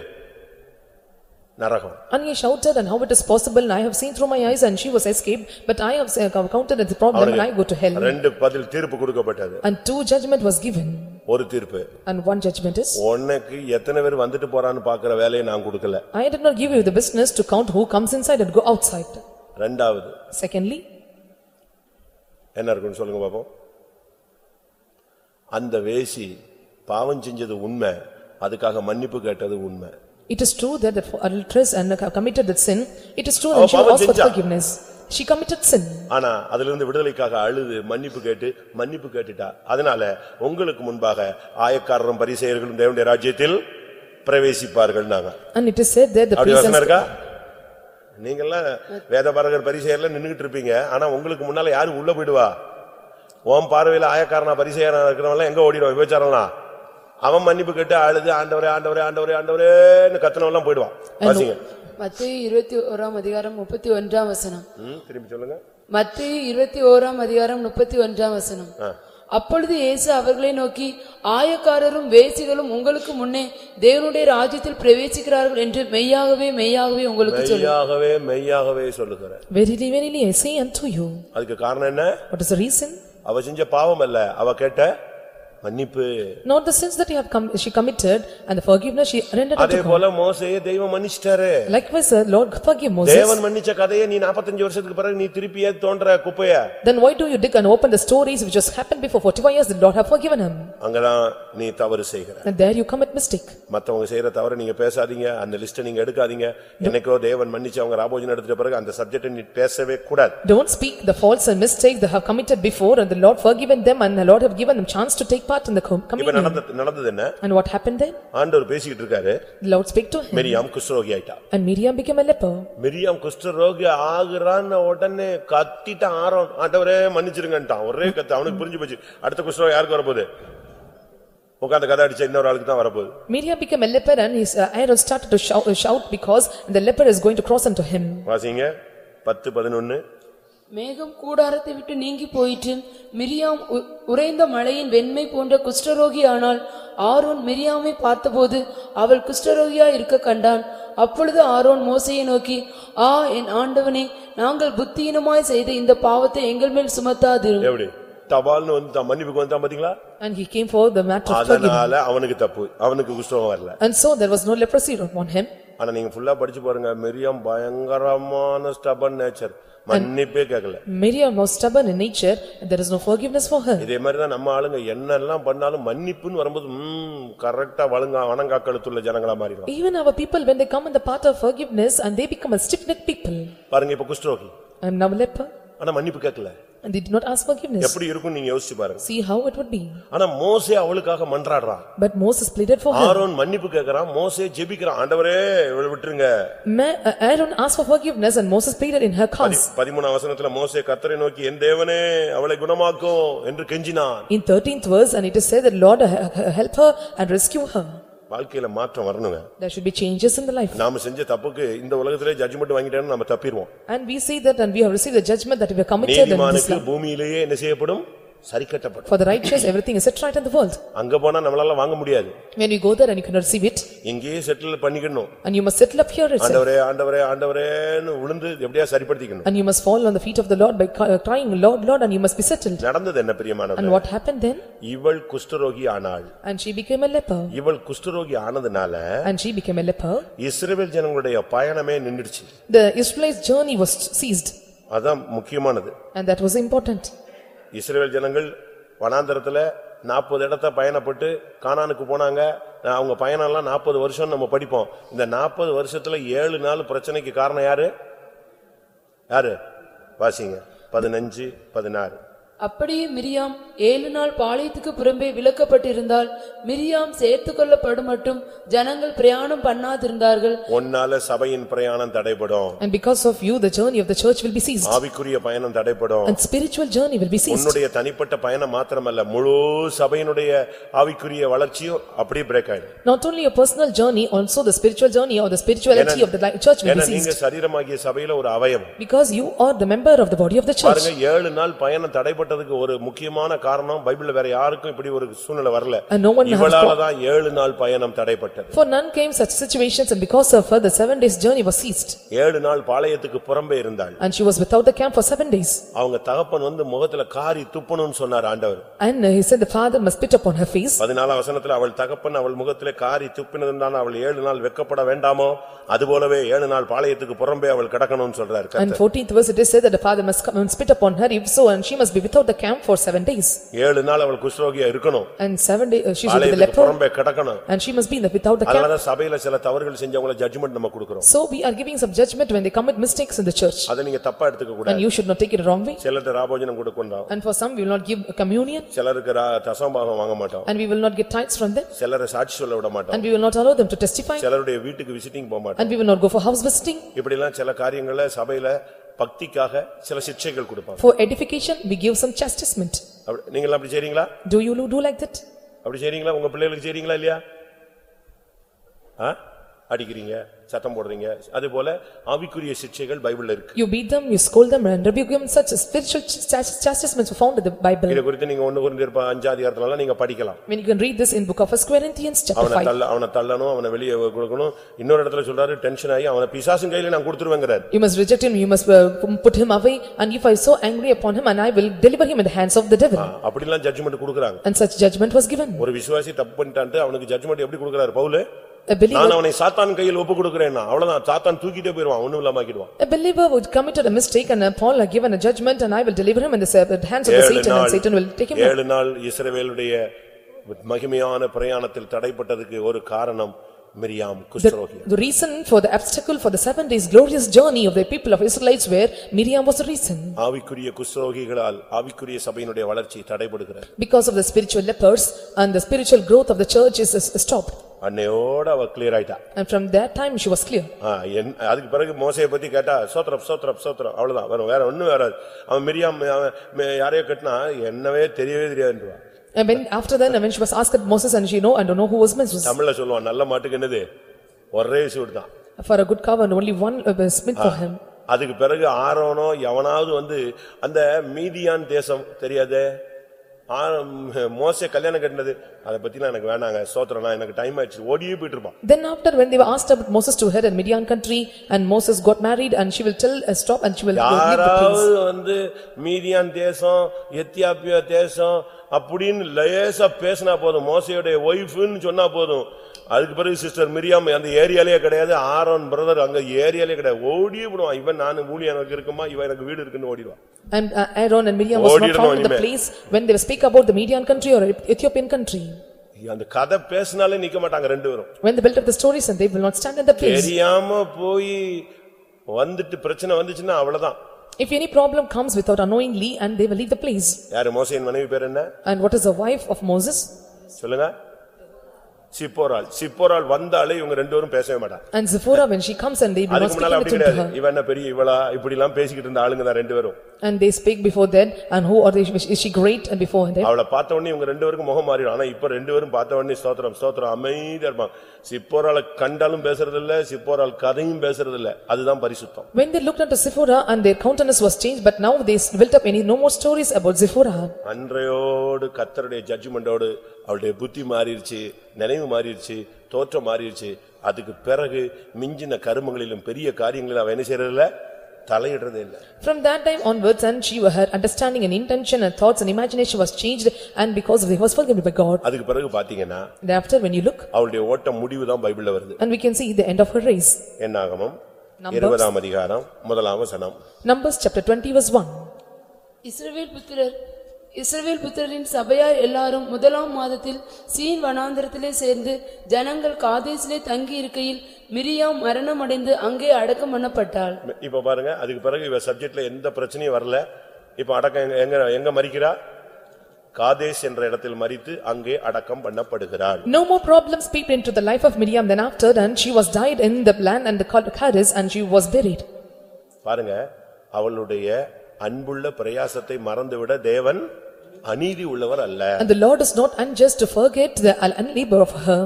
நரகம் And he shouted and how it is possible and I have seen through my eyes and she was escaped but I have uh, counted the problem and I go to hell. ரெண்டு பதில் தீர்ப்பு கொடுக்கப்பட்டது And two judgment was given ஒரு தீர்ப்பு and one judgment is, உனக்கு எத்தனை பேர் வந்துட்டு போறான்னு பாக்குற வேலையை நான் கொடுக்கல I did not give you the business to count who comes inside and go outside. ரெண்டாவது Secondly, என்ன இருக்குன்னு சொல்லுங்க பாப்போம் அந்த வேசி பாவம் செஞ்சது உண்மை அதுக்காக மன்னிப்பு கேட்டது உண்மை it is true that the adulteress and committed that sin, it is true that she asked for forgiveness. She committed sin. ஆனா அதிலிருந்து விடுதலைக்காக அழுது மன்னிப்பு கேட்டு மன்னிப்பு கேட்டுட்டா. அதனால உங்களுக்கு முன்பாக ஆயக்காரரும் பரிசெயர்களும் தேவனுடைய ராஜ்யத்தில் பிரவேசிப்பார்கள் நாங்க. And it is said that the priests நீங்கெல்லாம் வேதபாரகர் பரிசெயர்ல நின்னுகிட்டு இருப்பீங்க ஆனா உங்களுக்கு முன்னால யாரு உள்ள போயிடுவா? உன் பார்வையில ஆயக்காரனா பரிசெயரா இருக்கிறவன் எங்க ஓடிடுவான் விபச்சாரம்லாம். அவன் மன்னிப்பு கேட்டு அழுது ஆண்டவரே ஆண்டவரே ஆண்டவரே ஆண்டவரேன்னு கத்தனவெல்லாம் போயிடுவான். வாசிங்க. மத்திய இருபத்தி ஓராம் அதிகாரம் முப்பத்தி ஒன்றாம் வசனம் திரும்பி சொல்லுங்க. மத்திய இருபத்தி ஓராம் அதிகாரம் முப்பத்தி ஒன்றாம் வசனம். அப்பொழுது இயேசு அவர்களை நோக்கி ஆயக்காரரும் வேசிகளும் உங்களுக்கு முன்னே தேவனுடைய ராஜ்யத்தில் பிரவேசிக்கிறார்கள் என்று மெய்யாகவே மெய்யாகவே உங்களுக்கு மெய்யாகவே மெய்யாகவே சொல்லுகிறேன் Verily, verily, I say unto you. அதுக்கு காரணம் என்ன? What is the reason? அவ செஞ்ச பாவம் அல்ல. அவ கேட்ட மன்னிப்பு Not the sins that you have com- she committed and the forgiveness she rendered அதே unto God. போல மோசையை தெய்வம் மன்னிச்சிட்டாரு Likewise, the Lord forgive Moses. தேவன் மன்னிச்ச கதையை நீ 45 வருஷத்துக்கு பிறகு நீ திருப்பியே தோன்ற குப்பைய Then why do you dig and open the stories which has happened before forty-five years, the Lord have forgiven him? அங்கதான் நீ தவறு செய்கிற And there you commit mistake. மத்தவங்க செய்யற தவறு நீங்க பேசாதீங்க அந்த லிஸ்ட நீங்க எடுக்காதீங்க என்னைக்கோ தேவன் மன்னிச்சு அவங்க ராபோஜன் எடுத்துட்ட பிறகு அந்த சப்ஜெக்ட் நீ பேசவே கூடாது Don't speak the faults and mistakes they have committed before and the Lord forgiven them and the Lord have given them chance to take part in the com- இப்ப communion. நடந்தது நடந்தது என்ன? And what happened then? ஆண்டவர் பேசிக்கிட்டு இருக்காரு. The Lord spake to him. மெரியாம் குஷ்டரோகி ஆயிட்டா and Miriam became a leper. Miriam குஷ்டரோகி ஆகுறான்னு உடனே கத்திட்டான் ஆரோன் ஆண்டவரே மன்னிச்சிருங்கன்ட்டான். ஒரே கத்து அவனுக்கு புரிஞ்சு போச்சு. அடுத்த குஷ்டரோகம் யாருக்கு வரப்போகுது? உட்கார்ந்து கதை அடிச்ச இன்னொரு ஆளுக்கு தான் வரப்போகுது. Miriam became a leper and his uh, Aaron started to shout, shout because the leper is going to cross unto him. வாசிங்க. பத்து பதினொன்னு. மேகம் கூடாரத்தை விட்டு நீங்கி போயிற்று. மிரியாம் உ- உறைந்த மழையின் வெண்மை போன்ற குஷ்டரோகி ஆனால் ஆரோன் மிரியாமை பார்த்தபோது அவள் குஷ்டரோகியா இருக்க கண்டான். அப்பொழுது ஆரோன் மோசையை நோக்கி ஆ என் ஆண்டவனே நாங்கள் புத்தியினமாய் செய்த இந்த பாவத்தை எங்கள் மேல் சுமத்தாதிரும் எப்படி? தபால்னு வந்து மன்னிப்புக்கு வந்தான் பாத்தீங்களா? And he came for the matter of forgiveness. அதனால அவனுக்கு தப்பு அவனுக்கு குஷ்டம் வரல. And so there was no leprosy upon him. ஆனா நீங்க ஃபுல்லா படிச்சு பாருங்க மிரியாம் பயங்கரமான ஸ்டபன் நேச்சர் மன்னிப்பே கேட்கல Miriam was stubborn in nature and there is no forgiveness for her. இதே மாதிரிதான் நம்ம ஆளுங்க என்னெல்லாம் பண்ணாலும் மன்னிப்புன்னு வரும்போது ம் கரெக்டா வழுங்கா வணங்காக்கழுத்துள்ள ஜனங்களா மாறிடும் Even our people, when they come in the path of forgiveness and they become a stiff-necked people பாருங்க இப்ப குஷ்டரோகி and now leper. ஆனா மன்னிப்பு கேட்கல and they did not ask forgiveness. எப்படி இருக்கும் நீங்க யோசிச்சு பாருங்க See how it would be. ஆனா மோசே அவளுக்காக மன்றாடுறான் But Moses pleaded for her. Aaron மன்னிப்பு கேக்குறான் மோசே ஜெபிக்கிறான் ஆண்டவரே இவளை விட்டுருங்க Ma- uh, Aaron asked for forgiveness and Moses pleaded in her cause. பதிமூணாம் வசனத்துல மோசே கர்த்தரை நோக்கி என் தேவனே அவளை குணமாக்கும் என்று கெஞ்சினான் In thirteenth verse, and it is said that Lord uh, uh, help her and rescue her. வாழ்க்கையில மாற்றம் வரணுங்க There should be changes in the life. நாம செஞ்ச தப்புக்கு இந்த உலகத்திலே ஜட்ஜ்மெண்ட் வாங்கிட்டேன்னு நம்ம தப்பிடுவோம் And we see that and we have received the judgment that we have committed in this life. பூமியிலேயே என்ன செய்யப்படும் சரி கட்டப்படும் For the righteous, everything is set right in the world. அங்க போனா நம்மளால வாங்க முடியாது When you go there and you cannot receive it, இங்கேயே செட்டில் பண்ணிக்கணும் and you must settle up here itself. ஆண்டவரே ஆண்டவரே ஆண்டவரேன்னு விழுந்து எப்படியா சரிப்படுத்திக்கணும் And you must fall on the feet of the Lord by cry- crying, Lord, Lord, and you must be settled. நடந்தது என்ன And பிரியமானது what happened then? இவள் குஷ்டரோகி ஆனாள் And she became a leper. இவள் குஷ்டரோகி ஆனதுனால And she became a leper. இஸ்ரவேல் ஜனங்களுடைய பயணமே நின்றுச்சு The Israelites' journey was ceased, அதான் முக்கியமானது and that was important. Israel ஜனங்கள் வனாந்திரத்தில் நாற்பது இடத்த பயணப்பட்டு கானானுக்கு போனாங்க. அவங்க பயணம்லாம் நாற்பது வருஷம் நம்ம படிப்போம். இந்த நாற்பது வருஷத்துல ஏழு நாள் பிரச்சனைக்கு காரணம் யாரு? யாரு? வாசிங்க. பதினஞ்சு பதினாறு. அப்படியே மிரியாம் ஏழு நாள் பாளையத்துக்கு புறம்பே விலக்கப்பட்டிருந்தால் மிரியாம் சேர்த்துக் கொள்ளப்படும் மட்டும் ஜனங்கள் பிரயாணம் பண்ணாதிருந்தார்கள் ஒன்னால சபையின் பிரயாணம் தடைபடும் And because of you, the journey of the church will be ceased, ஆவிக்குரிய பயணம் தடைபடும் and spiritual journey will be ceased. உன்னுடைய தனிப்பட்ட பயணம் மாத்திரமல்ல முழு சபையினுடைய ஆவிக்குரிய வளர்ச்சியும் அப்படியே பிரேக் ஆயிடும் Not only your personal journey, also the spiritual journey or the spirituality of the church will be நீங்க ceased. சரீரமாகிய சபையில ஒரு அவயம் Because you are the member of the body of the church. பாருங்க ஏழு நாள் பயணம் தடைப்பட்டதுக்கு ஒரு முக்கியமான காரணம் பைபிள்ல வேற யாருக்கும் இப்படி ஒரு சூழ்நிலை வரல And no one has இவளாலதான் ஏழு நாள் பயணம் தடைப்பட்டது For none came such situations and because of her, the seven days journey was ceased. ஏழு நாள் பாளையத்துக்கு புறம்பே இருந்தாள் And she was without the camp for seven days. அவங்க தகப்பன் வந்து முகத்துல காரி துப்பணும்னு சொன்னார் ஆண்டவர் And uh, he said the father must spit upon her face. பதினாலாம் வசனத்துல அவள் தகப்பன் அவள் முகத்திலே காரி துப்பினதுதான் அவள் ஏழு நாள் வெக்கப்பட வேண்டாமோ அதுபோலவே ஏழு நாள் பாளையத்துக்கு புறம்பே அவள் கிடக்கணும்னு சொல்றாரு And கர்த்தர். fourteenth verse it is said that the father must come and spit upon her if so and she must be without the camp for seven days. ஏழு நாள் அவள் குஷ்ரோகியா இருக்கணும் And seven days, she should be the பாளையத்துக்கு leper புறம்பே கிடக்கணும் and she must be in the without the camp. அதனாலதான் சபையில சில தவறுகள் செஞ்சவங்கள ஜட்ஜ்மெண்ட் நம்ம கொடுக்கிறோம் So we are giving some judgment when they commit mistakes in the church. அதை நீங்க தப்பா எடுத்துக்க கூடாது And you should not take it the wrong way. சிலர்ட்ட ராபோஜனம் கொடுக்கணும் And for some, we will not give communion சிலருக்கு ரா- தசமபாகம் வாங்க மாட்டோம் and we will not get tithes from them. சிலரை சாட்சி சொல்ல விட மாட்டோம் And we will not allow them to testify சிலருடைய வீட்டுக்கு விசிட்டிங் போக மாட்டோம் and we will not go for house visiting. இப்படி எல்லாம் சில காரியங்கள்ல சபையில பக்திக்காக சில சிக்ஷைகள் கொடுப்பாங்க For edification, we give some chastisement. அப்படி- நீங்க எல்லாம் அப்படி செய்றீங்களா Do you do like that? அப்படி செய்றீங்களா உங்க பிள்ளைகளுக்கு செய்றீங்களா இல்லையா ஆ? அடிக்கிறீங்க சத்தம் போடுறீங்க அது போல ஆவிக்குரிய சிக்ஷைகள் பைபிள்ல இருக்கு You beat them, you scold them and rebuke them, such as spiritual chas- chastisements are found in the Bible. இதை குறித்து நீங்க ஒண்ணு குறிந்து இருப்ப அஞ்சாதிகாரத்துல நீங்க படிக்கலாம் When you can read this in book of First Corinthians chapter அவனை 5. தள்ள அவனை தள்ளணும் அவனை வெளியே கொடுக்கணும் இன்னொரு இடத்துல சொல்றாரு டென்ஷன் ஆகி அவனை பிசாசும் கையில நான் கொடுத்துருவேங்கிறாரு You must reject him, you must uh, put him away and if I so angry upon him and I will deliver him in the hands of the devil. அப்படிலாம் ஜட்ஜ்மெண்ட் கொடுக்கறாங்க And such judgment was given. ஒரு விசுவாசி தப்பு பண்ணிட்டான்ட்டு அவனுக்கு judgement எப்படி கொடுக்கறாரு bowl A believer, நான் அவனை சாத்தான் கையில் ஒப்பு கொடுக்கறேன்னா அவ்வளவுதான் சாத்தான் தூக்கிட்டே போயிருவான் ஒண்ணும் இல்லாம ஆக்கிடுவான் a believer would committed a mistake and uh, Paul had given a judgment and I will deliver him in the sa- hands of the ஏழு Satan and நாள் Satan will take him. out. ஏழு நாள் இஸ்ரவேலுடைய மகிமையான பிரயாணத்தில் தடைப்பட்டதுக்கு ஒரு காரணம் Miriam குஷ்டரோகி The reason for the obstacle for the seven days glorious journey of the people of Israelites where Miriam was the reason. ஆவிக்குரிய குஷ்டரோகிகளால் ஆவிக்குரிய சபையினுடைய வளர்ச்சி தடைபடுகிறது Because of the spiritual lepers and the spiritual growth of the church is is stopped. அன்னையோட அவ clear ஆயிட்டா. And from that time she was clear. ஆ, என்- அதுக்கு பிறகு மோசையை பத்தி கேட்டா சோத்திரம் சோத்திரம் சோத்திரம் அவ்வளவுதான். வேற வேற ஒண்ணும் வராது. அவன் மிரியாம் அவன் மே- யாரையோ கட்டினா என்னவே தெரியவே தெரியாதுன்றான் And when after that, when she was asked Moses and she know, I don't know who was Moses. தமிழ்ல சொல்லுவான் நல்ல மாட்டுக்கு என்னது? ஒரே சூடு தான். For a good cow and only one uh, smith for him. அதுக்கு பிறகு ஆரோனோ எவனாவது வந்து அந்த மீதியான் தேசம் தெரியாதே? மோசே கல்யாணம் கட்டினது அதை பத்திலாம் எனக்கு வேணாங்க சோத்திரம்னா எனக்கு டைம் ஆயிடுச்சு ஓடியே போயிட்டு இருப்பான் Then after when they were asked about Moses to head in Midian country and Moses got married and she will tell, uh, stop and she will leave the place. யாராவது வந்து மீதியான் தேசம் எத்தியாப்பியா தேசம் அப்படின்னு லேசா பேசினா போதும் மோசையுடைய ஒய்ஃப்னு சொன்னா போதும் அதுக்கு பிறகு சிஸ்டர் மிரியாம் அந்த ஏரியாலே கிடையாது ஆரோன் பிரதர் அங்க ஏரியாலே கிடையாது ஓடியே விடுவான் இவன் நான் ஊழியம் எனக்கு இருக்குமா இவன் எனக்கு வீடு இருக்குன்னு ஓடிடுவான் And uh, Aaron and Miriam was not found in the place when they speak about the Midian country or Ethiopian country. அந்த கதை பேசினாலே நிக்க மாட்டாங்க ரெண்டு பேரும் When they built up the stories and they will not stand in the place. தெரியாம போய் வந்துட்டு பிரச்சனை வந்துச்சுன்னா அவ்வளவுதான் If any problem comes without unknowingly and they will leave the place. யாரு மோசையின் மனைவி பேர் என்ன And what is the wife of Moses? சொல்லுங்க சிப்போராள் சிப்போராள் வந்தாலே இவங்க ரெண்டு பேரும் பேசவே மாட்டாங்க. And Zipporah, when she comes and they will not அதுக்கு speak முன்னால அப்படி anything to கிடையாது her. இவன் என்ன பெரிய இவளா? இப்படி எல்லாம் பேசிக்கிட்டு இருந்த ஆளுங்க தான் ரெண்டு பேரும். And they speak before that and who are they, is she great and before them? அவளை பார்த்த உடனே இவங்க ரெண்டு பேருக்கும் முகம் மாறிடும். ஆனா இப்ப ரெண்டு பேரும் பார்த்த உடனே ஸ்தோத்திரம் ஸ்தோத்திரம் அமைதியா இருப்பாங்க. சிப்போராளை கண்டாலும் பேசுறது இல்ல சிப்போராள் கதையும் பேசுறது இல்ல அதுதான் பரிசுத்தம். When they looked unto Zipporah and their countenance was changed, but now they built up any no more stories about Zipporah. அன்றையோடு கத்தருடைய ஜட்ஜ்மெண்டோடு அவளுடைய புத்தி மாறிடுச்சு நினைவு மாறிடுச்சு தோற்றம் மாறிடுச்சு அதுக்கு பிறகு மிஞ்சின கருமங்களிலும் பெரிய காரியங்களிலும் அவ என்ன செய்யறதில்ல தலையிடுறதே இல்ல From that time onwards and she her understanding and intention and thoughts and imagination was changed and because of it was forgiven by God. அதுக்கு பிறகு பாத்தீங்கன்னா Thereafter, when you look அவளுடைய ஓட்டம் முடிவு தான் பைபிள்ல வருது and we can see the end of her race. என்னாகமம் Numbers. இருபதாம் அதிகாரம் முதலாம் வசனம் Numbers chapter twenty verse one. இஸ்ரவேல் புத்திரர் இஸ்ரவேல் புத்திரரின் சபையார் எல்லாரும் முதலாம் மாதத்தில் சீன் வனாந்திரத்திலே சேர்ந்து ஜனங்கள் காதேசிலே தங்கி இருக்கையில் மிரியாம் மரணமடைந்து அங்கே அடக்கம் பண்ணப்பட்டாள். இப்ப பாருங்க அதுக்கு பிறகு இவ சப்ஜெக்ட்ல எந்த பிரச்சனையும் வரல. இப்ப அடக்கம் எங்க- எங்க எங்க மறிக்கிறா? காதேஸ் என்ற இடத்தில் மறித்து அங்கே அடக்கம் பண்ணப்படுகிறாள். No more problems peeped into the life of Miriam then after and she was died in the land and the Cadiz and she was buried. பாருங்க அவளுடைய அன்புள்ள பிரயாசத்தை மறந்துவிட தேவன் அநீதி உள்ளவர் அல்ல And the Lord is not unjust to forget the unlabor of her.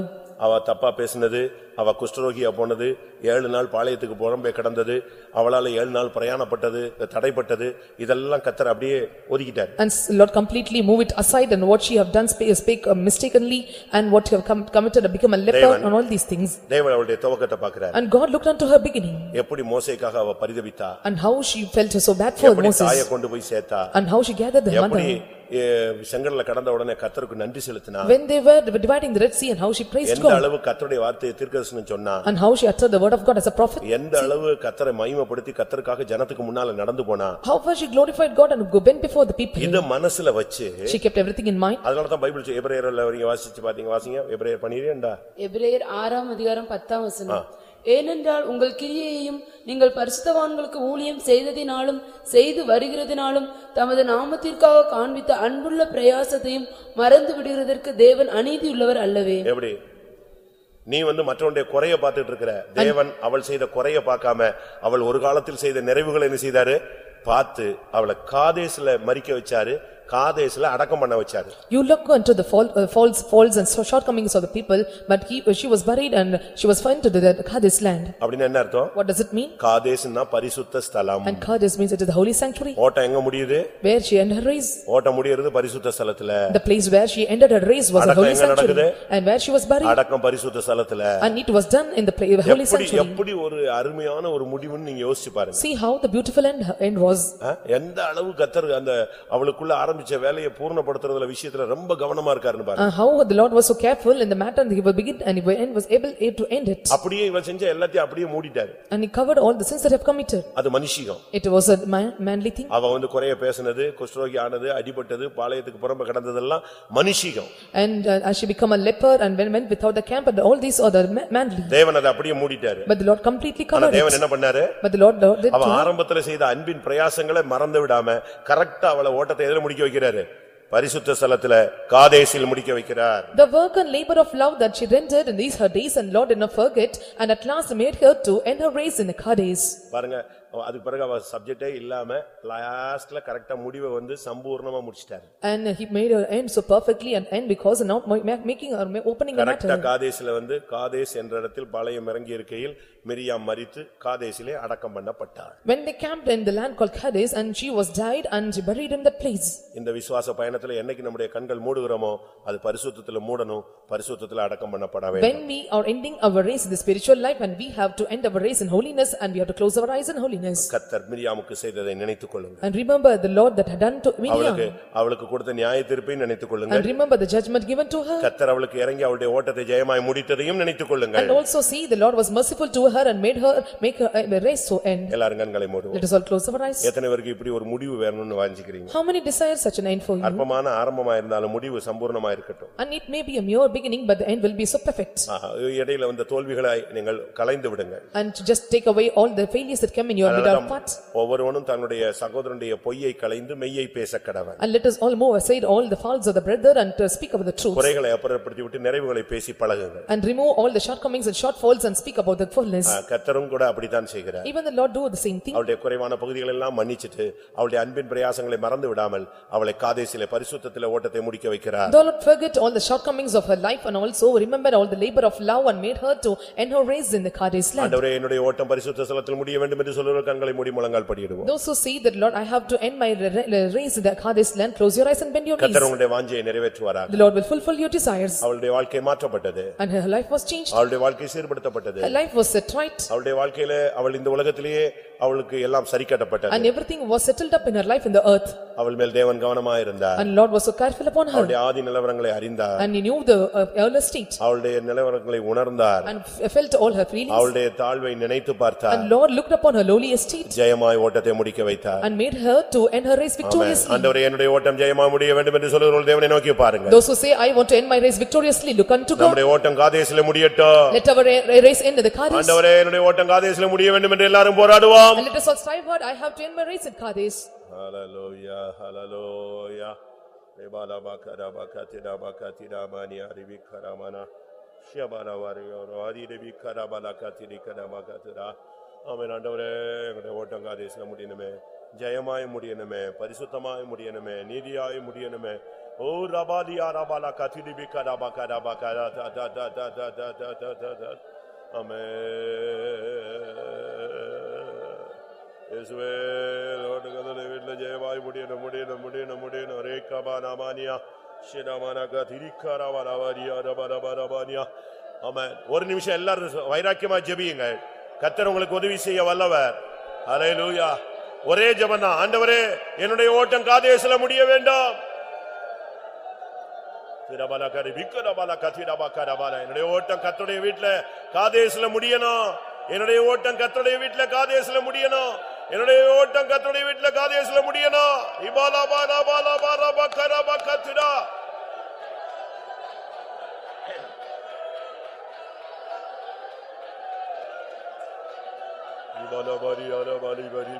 அவ தப்பா பேசினது அவ குஷ்டரோகியா போனது ஏழு நாள் பாளையத்துக்கு புறம்பே கிடந்தது அவளால ஏழு நாள் பிரயாணப்பட்டது தடைப்பட்டது இதெல்லாம் கத்தர் அப்படியே ஒதுக்கிட்டார் And s- Lord completely move it aside and what she have done spa- spake uh, mistakenly and what she have com- committed and become a leper Devan. and all these things. தேவன் அவளுடைய துவக்கத்தை பார்க்கிறார் And God looked unto her beginning எப்படி மோசைக்காக அவ பரிதபித்தா and how she felt so bad for எப்படி தாயை Moses கொண்டு போய் சேர்த்தா and how she gathered the எப்படி mother. ஏ, செங்கடல கடந்த உடனே கத்தருக்கு நன்றி செலுத்தினா When they were dividing the Red Sea and how she praised எந்த God அளவு கத்தருடைய வார்த்தையை தீர்க்கதரிசனம் சொன்னா and how she uttered the word of God as a prophet. எந்த அளவு கத்தரை மகிமைப்படுத்தி கத்தருக்காக ஜனத்துக்கு முன்னால நடந்து போனா How far she glorified God and bent before the people. இத மனசுல வச்சு She kept everything in mind. அதனாலதான் பைபிள் சொ- எபிரேயர்ல வரீங்க வாசிச்சு பாத்தீங்க வாசிங்க எபிரேயர் பண்ணிடுறேன்டா எபிரேயர் ஆறாம் அதிகாரம் பத்தாம் வசனம் ஏனென்றால் உங்கள் கிரியையையும் நீங்கள் பரிசுத்தவான்களுக்கு ஊழியம் செய்ததினாலும் செய்து வருகிறதினாலும் தமது நாமத்திற்காக காண்பித்த அன்புள்ள பிரயாசத்தையும் மறந்து விடுகிறதற்கு தேவன் அநீதியுள்ளவர் அல்லவே எப்படி நீ வந்து மற்றவனுடைய குறைய பார்த்துட்டு இருக்கிற. தேவன் அவள் செய்த குறைய பார்க்காம அவள் ஒரு காலத்தில் செய்த நிறைவுகளை என்ன செய்தாரு? பார்த்து அவளை காதேசில மறிக்க வச்சாரு. காதேசுல அடக்கம் பண்ண வச்சாரு You look unto the fault- uh, faults faults and shortcomings of the people, but he, she was buried and she was found to the Kadesh land. அப்படின்னு என்ன அர்த்தம் What does it mean? காதேசுன்னா பரிசுத்த ஸ்தலம் And Kadesh means it is the holy sanctuary, ஓட்டம் எங்க முடியுது where she ended her race. ஓட்டம் முடியறது பரிசுத்த ஸ்தலத்துல The place where she ended her race was a அடக்கம் holy எங்க sanctuary. And where she was buried, அடக்கம் பரிசுத்த ஸ்தலத்துல and it was done in the pla- holy எப்படி sanctuary. எப்படி ஒரு அருமையான ஒரு முடிவுன்னு நீங்க யோசிச்சு பாருங்க See how the beautiful end end was. ஆ? எந்த அளவு கத்தர் அந்த அவளுக்குள்ள ஆரம்பிச்ச வேலையை பூர்ணப்படுத்துறதுல விஷயத்துல ரொம்ப கவனமா இருக்காருன்னு பாருங்க And how the Lord was so careful in the matter and he will begin and he will end was able to end it. அப்படியே இவன் செஞ்ச எல்லாத்தையும் அப்படியே மூடிட்டாரு And he covered all the sins that have committed. அது மனுஷிகம் It was a man- manly thing. அவ வந்து குறைய பேசினது குஷ்டரோகி ஆனது அடிபட்டது பாளையத்துக்கு புறம்ப கிடந்ததெல்லாம் மனுஷிகம் And uh, as she become a leper and when went without the camp and all these the ma- manly. தேவன் அதை அப்படியே மூடிட்டாரு But the Lord completely ஆனா covered தேவன் it. என்ன பண்ணாரு But the Lord Lord did அவ too. ஆரம்பத்துல செய்த அன்பின் பிரயாசங்களை மறந்து விடாம கரெக்டா அவளை ஓட்டத்தை எதிர முடிக்க வைக்கிறாரு பரிசுத்த ஸ்தலத்துல காதேசில் முடிக்க வைக்கிறார் The work and labor of love that she rendered in these her days and Lord did not forget and at last made her to end her race in the Kadesh. பாருங்க அதுக்கு பிறகு அவ சப்ஜெக்டே இல்லாம லாஸ்ட்ல கரெக்டா முடிவை வந்து சம்பூர்ணமா முடிச்சிட்டாரு And he made her end so perfectly and end because ma- making her ma- opening the matter. காதேசில வந்து காதேஸ் என்ற இடத்தில் பாளையம் இறங்கி இருக்கையில் மிரியாம் மரித்து காதேசிலே அடக்கம் பண்ணப்பட்டார் When they camped in the land called Kadesh and she was died and buried in that place. இந்த விசுவாச பயணத்துல என்னைக்கு நம்முடைய கண்கள் மூடுகிறோமோ அது பரிசுத்தத்துல மூடணும் பரிசுத்தத்துல அடக்கம் பண்ணப்பட வேண்டும் When we are ending our race in the spiritual life and we have to end our race in holiness and we have to close our eyes in holiness. கத்தர் மிரியாமுக்கு செய்ததை நினைத்துக் கொள்ளுங்க And remember the Lord that had done to அவளுக்கு Miriam. அவளுக்கு கொடுத்த நியாய தீர்ப்பை நினைத்துக் கொள்ளுங்க And remember the judgment given to her. கத்தர் அவளுக்கு இறங்கி அவளுடைய ஓட்டத்தை ஜெயமாய் முடித்ததையும் நினைத்துக் கொள்ளுங்கள் And also see the Lord was merciful to her and made her, make her uh, race so end. எல்லாரும் கண்களை மூடுவோம் Let us all close our eyes. எத்தனை பேருக்கு இப்படி ஒரு முடிவு வேணும்னு வாஞ்சிக்கிறீங்க How many desire such an end for you? அற்பமான ஆரம்பமா இருந்தாலும் முடிவு சம்பூர்ணமா இருக்கட்டும் And it may be a mere beginning but the end will be so perfect. ஆஹா, இடையில வந்த தோல்விகளை நீங்கள் கலைந்து விடுங்க And to just take away all the failures that come in your without part. ஒவ்வொருவனும் தன்னுடைய சகோதரனுடைய பொய்யை களைந்து மெய்யை பேச கடவன் And let us all move aside all the faults of the brother and to speak of the truth. குறைகளை அப்புறப்படுத்தி விட்டு நிறைவுகளை பேசி பழகுங்கள் And remove all the shortcomings and shortfalls and speak about the fullness. ஆ, கர்த்தரும் கூட அப்படித்தான் செய்கிறார் Even the Lord do the same thing. அவளுடைய குறைவான பகுதிகள் எல்லாம் மன்னிச்சிட்டு அவளுடைய அன்பின் பிரயாசங்களை மறந்து விடாமல் அவளை காதேசிலே பரிசுத்தத்திலே ஓட்டத்தை முடிக்க வைக்கிறார் Thou not forget all the shortcomings of her life and also remember all the labor of love and made her to end her race in the Kadesh land. ஆண்டவரே என்னுடைய ஓட்டம் பரிசுத்த ஸ்தலத்தில் முடிய வேண்டும் என்று சொல்லுகிற கண்களை மூடி முழங்கால் படியிடுவோம் Those who say that, Lord, I have to end my ra- ra- race in the Kadesh land, close your eyes and bend your knees. கர்த்தர் உங்களுடைய வாஞ்சையை நிறைவேற்றுவாராக The Lord will fulfill your desires. அவளுடைய வாழ்க்கை மாற்றப்பட்டது And her life was changed. அவளுடைய வாழ்க்கை சீர்படுத்தப்பட்டது Her life was set right. அவளுடைய வாழ்க்கையில அவள் இந்த உலகத்திலேயே அவளுக்கு எல்லாம் சரி கட்டப்பட்டது And everything was settled up in her life in the earth. அவள் மேல் தேவன் கவனமாயிருந்தார் And Lord was so careful upon her. அவளுடைய ஆதி நிலவரங்களை அறிந்தார் And he knew the uh, earlier state. அவளுடைய நிலவரங்களை உணர்ந்தார் And felt all her feelings. அவளுடைய தாழ்வை நினைத்து பார்த்தார் And Lord looked upon her lowly estate. ஜெயமாய் ஓட்டத்தை முடிக்க வைத்தார் And made her to end her race victoriously. ஆண்டவரே என்னுடைய ஓட்டம் ஜெயமா முடிய வேண்டும் என்று சொல்லுகிற தேவனை நோக்கி பாருங்க Those who say, I want to end my race victoriously, look unto God. நம்முடைய ஓட்டம் காதேசில முடியட்டும் Let our ra- race end in the Kadesh. ஆண்டவரே என்னுடைய ஓட்டம் காதேசில முடிய வேண்டும் என்று எல்லாரும் போராடுவோம் Um, and let us all strive hard. I have to end my race at Kades. Hallelujah, hallelujah. ജയമായി മുടിയണമേ പരിശുദ്ധമായി മുടിയണമേ നീതിയായി മുടിയണമേ ഓ റബാലി ആ റബാല കഥി ലിബി കരാബ കരാബ കരാ അമേ യേശുവേ ലോട്ടുകഥയുടെ വീട്ടിലെ ജയവായു മുടിയണം മുടിയണം മുടിയണം മുടിയണം ഒരേ ரபா ரபா തിരിക്കാറാവാനാവാനിയ ஆமாம் ஒரு நிமிஷம் எல்லாரும் வைராக்கியமா ஜெபியுங்க கத்தர் உங்களுக்கு உதவி செய்ய வல்லவர் அலே லூயா ஒரே ஜபம் ஆண்டவரே என்னுடைய ஓட்டம் காதேசில முடிய வேண்டாம் என்னுடைய ஓட்டம் கத்துடைய வீட்டுல காதேசில முடியணும் என்னுடைய ஓட்டம் கத்துடைய வீட்டுல காதேசில முடியணும் என்னுடைய ஓட்டம் கத்துடைய வீட்டுல காதேசில முடியணும். இபாலாபா ராபா ராபா ராபா கராபா கத்துடா பாலாபாரி ஆராபாலி பரி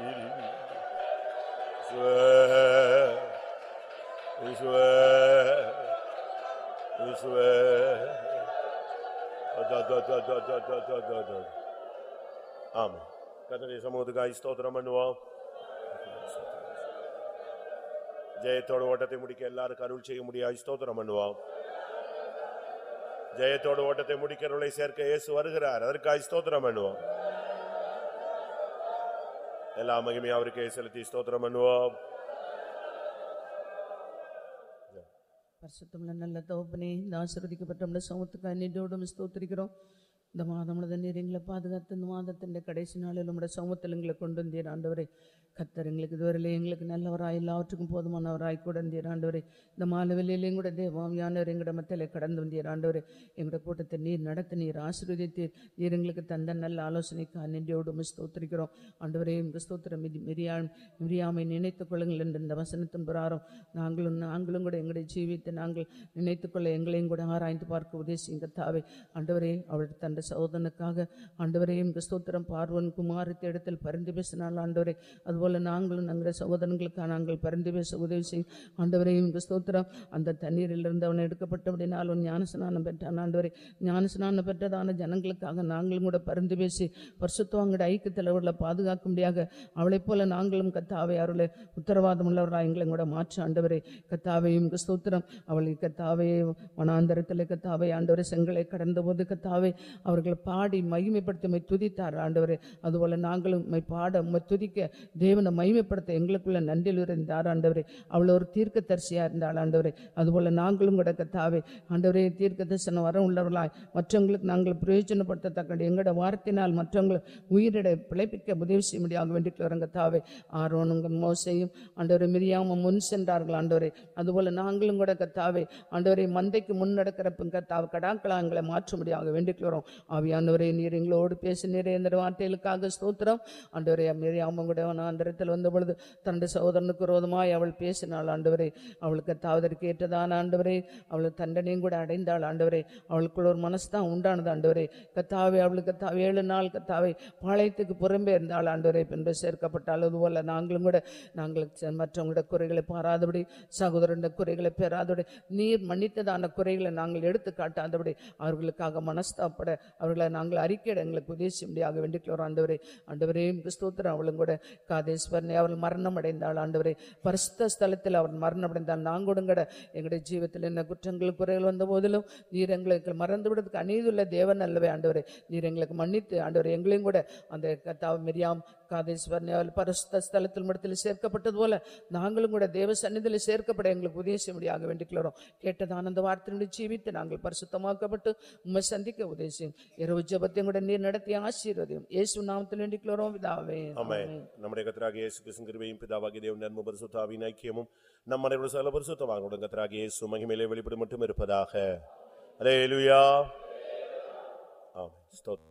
ஆமா ಕರ್ತನೇ ಸಮೂಹದಗಾಗಿ ஸ்தோத்திரம்னு வா ஜெயத்தோடு ஓட்டத்தை முடிக்க எல்லாருக்கும் அருள் செய்ய முடியாது ஸ்தோத்திரம் பண்ணுவோம் ஜெயத்தோடு ஓட்டத்தை முடிக்கிறவர்களை சேர்க்க இயேசு வருகிறார் அதற்காக ஸ்தோத்திரம் பண்ணுவோம் எல்லா மகிமையும் அவருக்கே செலுத்தி ஸ்தோத்திரம் பண்ணுவோம் பரிசுத்தமில்ல நல்ல தோப்பனே இந்த ஆசிர்வதிக்கப்பட்ட சமத்துக்கு அன்னியோடும் ஸ்தோத்திரிக்கிறோம் இந்த மாதம் തന്നെ എങ്ങളെ പാതുകാത്ത് ഇന്ന് മാതത്തിൻ്റെ കടേശി നാളിൽ നമ്മുടെ സമൂഹത്തിൽ എങ്ങളെ കൊണ്ടുവന്നീരാണ്ടവരെ கத்தர் எங்களுக்கு இதுவரையிலே எங்களுக்கு நல்லவராய் எல்லாவற்றுக்கும் போதுமானவராய் கூட இந்திய ஆண்டவரே. இந்த மாலை கூட எங்களுடைய தேவாமியானவர் எங்களுடைய மத்தியிலே கடந்து வந்தீர் ஆண்டவரே. எங்களோட கூட்டத்தை நீர் நடத்த நீர் ஆசீர்வதித்தீர். நீர் எங்களுக்கு தந்த நல்ல ஆலோசனைக்கு அந்நியோடும் ஸ்தோத்திரிக்கிறோம். ஆண்டவரே இந்த ஸ்தோத்திரம். மிதி மிரியா மிரியாமை நினைத்துக் கொள்ளுங்கள் என்று இந்த வசனத்தின் பிரகாரம் நாங்களும் நாங்களும் கூட எங்களுடைய ஜீவித்தை நாங்கள் நினைத்துக்கொள்ள எங்களையும் கூட ஆராய்ந்து பார்க்க உதேசிங்க தாவே ஆண்டவரே அவள் தந்த சகோதரனுக்காக ஆண்டவரே இந்த ஸ்தோத்திரம். பார்வன் குமாரத்தை இடத்தில் பரிந்து பேசினால் ஆண்டவரே. அதுபோல் நாங்களும் எங்களுடைய சகோதரங்களுக்காக நாங்கள் பரிந்து பேச உதவி செய்யும். ஆண்டவரையும் இந்த ஸ்தோத்திரம். அந்த தண்ணீரிலிருந்து அவன் எடுக்கப்பட்டபடினால் அவன் ஞானஸ்நானம் பெற்றான். ஆண்டவரை ஞானஸ்நானம் பெற்றதான ஜனங்களுக்காக நாங்களும் கூட பரிந்து பேசி வருஷத்துவங்கட ஐக்கியத்தில் அவர்களை பாதுகாக்கும்படியாக அவளைப் போல நாங்களும் கத்தாவை அருளை உத்தரவாதம் உள்ளவர்களாக எங்களை கூட மாற்ற. ஆண்டவரே கத்தாவையும் ஸ்தோத்திரம். அவளை கத்தாவையை வனாந்தரத்தில் கத்தாவை ஆண்டவரை செங்கலை கடந்த போது கத்தாவை அவர்கள் பாடி மகிமைப்படுத்தி துதித்தார். ஆண்டவரை அதுபோல் நாங்களும் பாட துதிக்க தேவனை மகிமைப்படுத்த எங்களுக்குள்ள நன்றில் இருந்தார் ஆண்டவரே. அவ்வளோ ஒரு தீர்க்க தரிசியாக இருந்தாள் ஆண்டவரே. அதுபோல் நாங்களும் கூட கத்தாவே. ஆண்டவரே தீர்க்க தரிசனம் வர உள்ளவர்களாய். மற்றவங்களுக்கு நாங்கள் பிரயோஜனப்படுத்தத்தக்க எங்களோட வார்த்தையினால் மற்றவங்களை உயிரிட பிழைப்பிக்க உதவி செய்ய முடியாது வேண்டிக்கிறோம் கத்தாவே. ஆரோனுங்க மோசையும் ஆண்டவரை மிரியாம முன் சென்றார்கள் ஆண்டவரே. அதுபோல் நாங்களும் கூட கத்தாவே. ஆண்டவரை மந்தைக்கு முன் நடக்கிறப்பங்க கத்தாவை. கடாக்களா எங்களை மாற்ற முடியாது வரோம் ஆவியானவரே நீர் எங்களோடு பேச நிறைய இந்த வார்த்தைகளுக்காக ஸ்தோத்திரம். ஆண்டவரே மிரியாம கூட நான் வனாந்தரத்தில் வந்தபொழுது தன்னுடைய சகோதரனுக்கு விரோதமாய் அவள் பேசினாள் ஆண்டவரே அவளுக்கு தாவதற்கு ஏற்றதான ஆண்டவரே அவள் தண்டனையும் கூட அடைந்தாள் ஆண்டவரே அவளுக்குள்ள ஒரு மனசு தான் உண்டானது ஆண்டவரே. கத்தாவே அவளுக்கு கத்தாவே ஏழு நாள் கத்தாவை பாளையத்துக்கு புறம்பே இருந்தாள் ஆண்டவரே பின்பு சேர்க்கப்பட்டால் அதுபோல நாங்களும் கூட நாங்கள் மற்றவங்களோட குறைகளை பாராதபடி சகோதரனுடைய குறைகளை பெறாதபடி நீர் மன்னித்ததான குறைகளை நாங்கள் எடுத்து காட்டாதபடி அவர்களுக்காக மனஸ்தாப்பட அவர்களை நாங்கள் அறிக்கையிட எங்களுக்கு உதவி செய்யும்படியாக வேண்டிக்கிறோம் ஆண்டவரே. ஆண்டவரே கிறிஸ்தோத்திரம் அவளும் கூட காதேஸ்வரனை அவள் மரணம் அடைந்தாள் ஆண்டவரே பரிசுத்த ஸ்தலத்தில் அவள் மரணம் அடைந்தாள் நாங்களும் கூட எங்களுடைய ஜீவத்தில் என்ன குற்றங்கள் குறைகள் வந்த போதிலும் நீர் எங்களுக்கு மறந்து விடுறதுக்கு அநீதியுள்ள தேவன் அல்லவே ஆண்டவரே. நீர் எங்களுக்கு மன்னித்து ஆண்டவர் எங்களையும் கூட அந்த கத்தாவை மெரியாம் காதேஸ்வரனை அவள் பரிசுத்த ஸ்தலத்தில் மடத்தில் சேர்க்கப்பட்டது போல நாங்களும் கூட தேவ சந்நிதியில் சேர்க்கப்பட எங்களுக்கு உதவி செய்யும்படியாக வேண்டிக்கிறோம் கேட்டதான அந்த வார்த்தையினுடைய ஜீவித்து நாங்கள் பரிசுத்தமாக்கப்பட்டு உம்மை சந்திக்க உதவி செய்யும் இரவு ஜெபத்தையும் கூட நீர் நடத்தி ஆசீர்வதியும். இயேசு நாமத்தில் வேண்டிக்கிறோம் பிதாவே. ஆமென். நம்முடைய கத்தராகிய இயேசு கிறிஸ்துவின் கிருபையும் பிதாவாகிய தேவன் நன்மை பரிசுத்தாவின் ஐக்கியமும் நம் அனைவரும் சகல பரிசுத்தவாங்களுடன் கத்தராகிய இயேசு மகிமையிலே வெளிப்படும் மட்டும் இருப்பதாக. அல்லேலூயா ஆமென். ஸ்தோத்திரம்.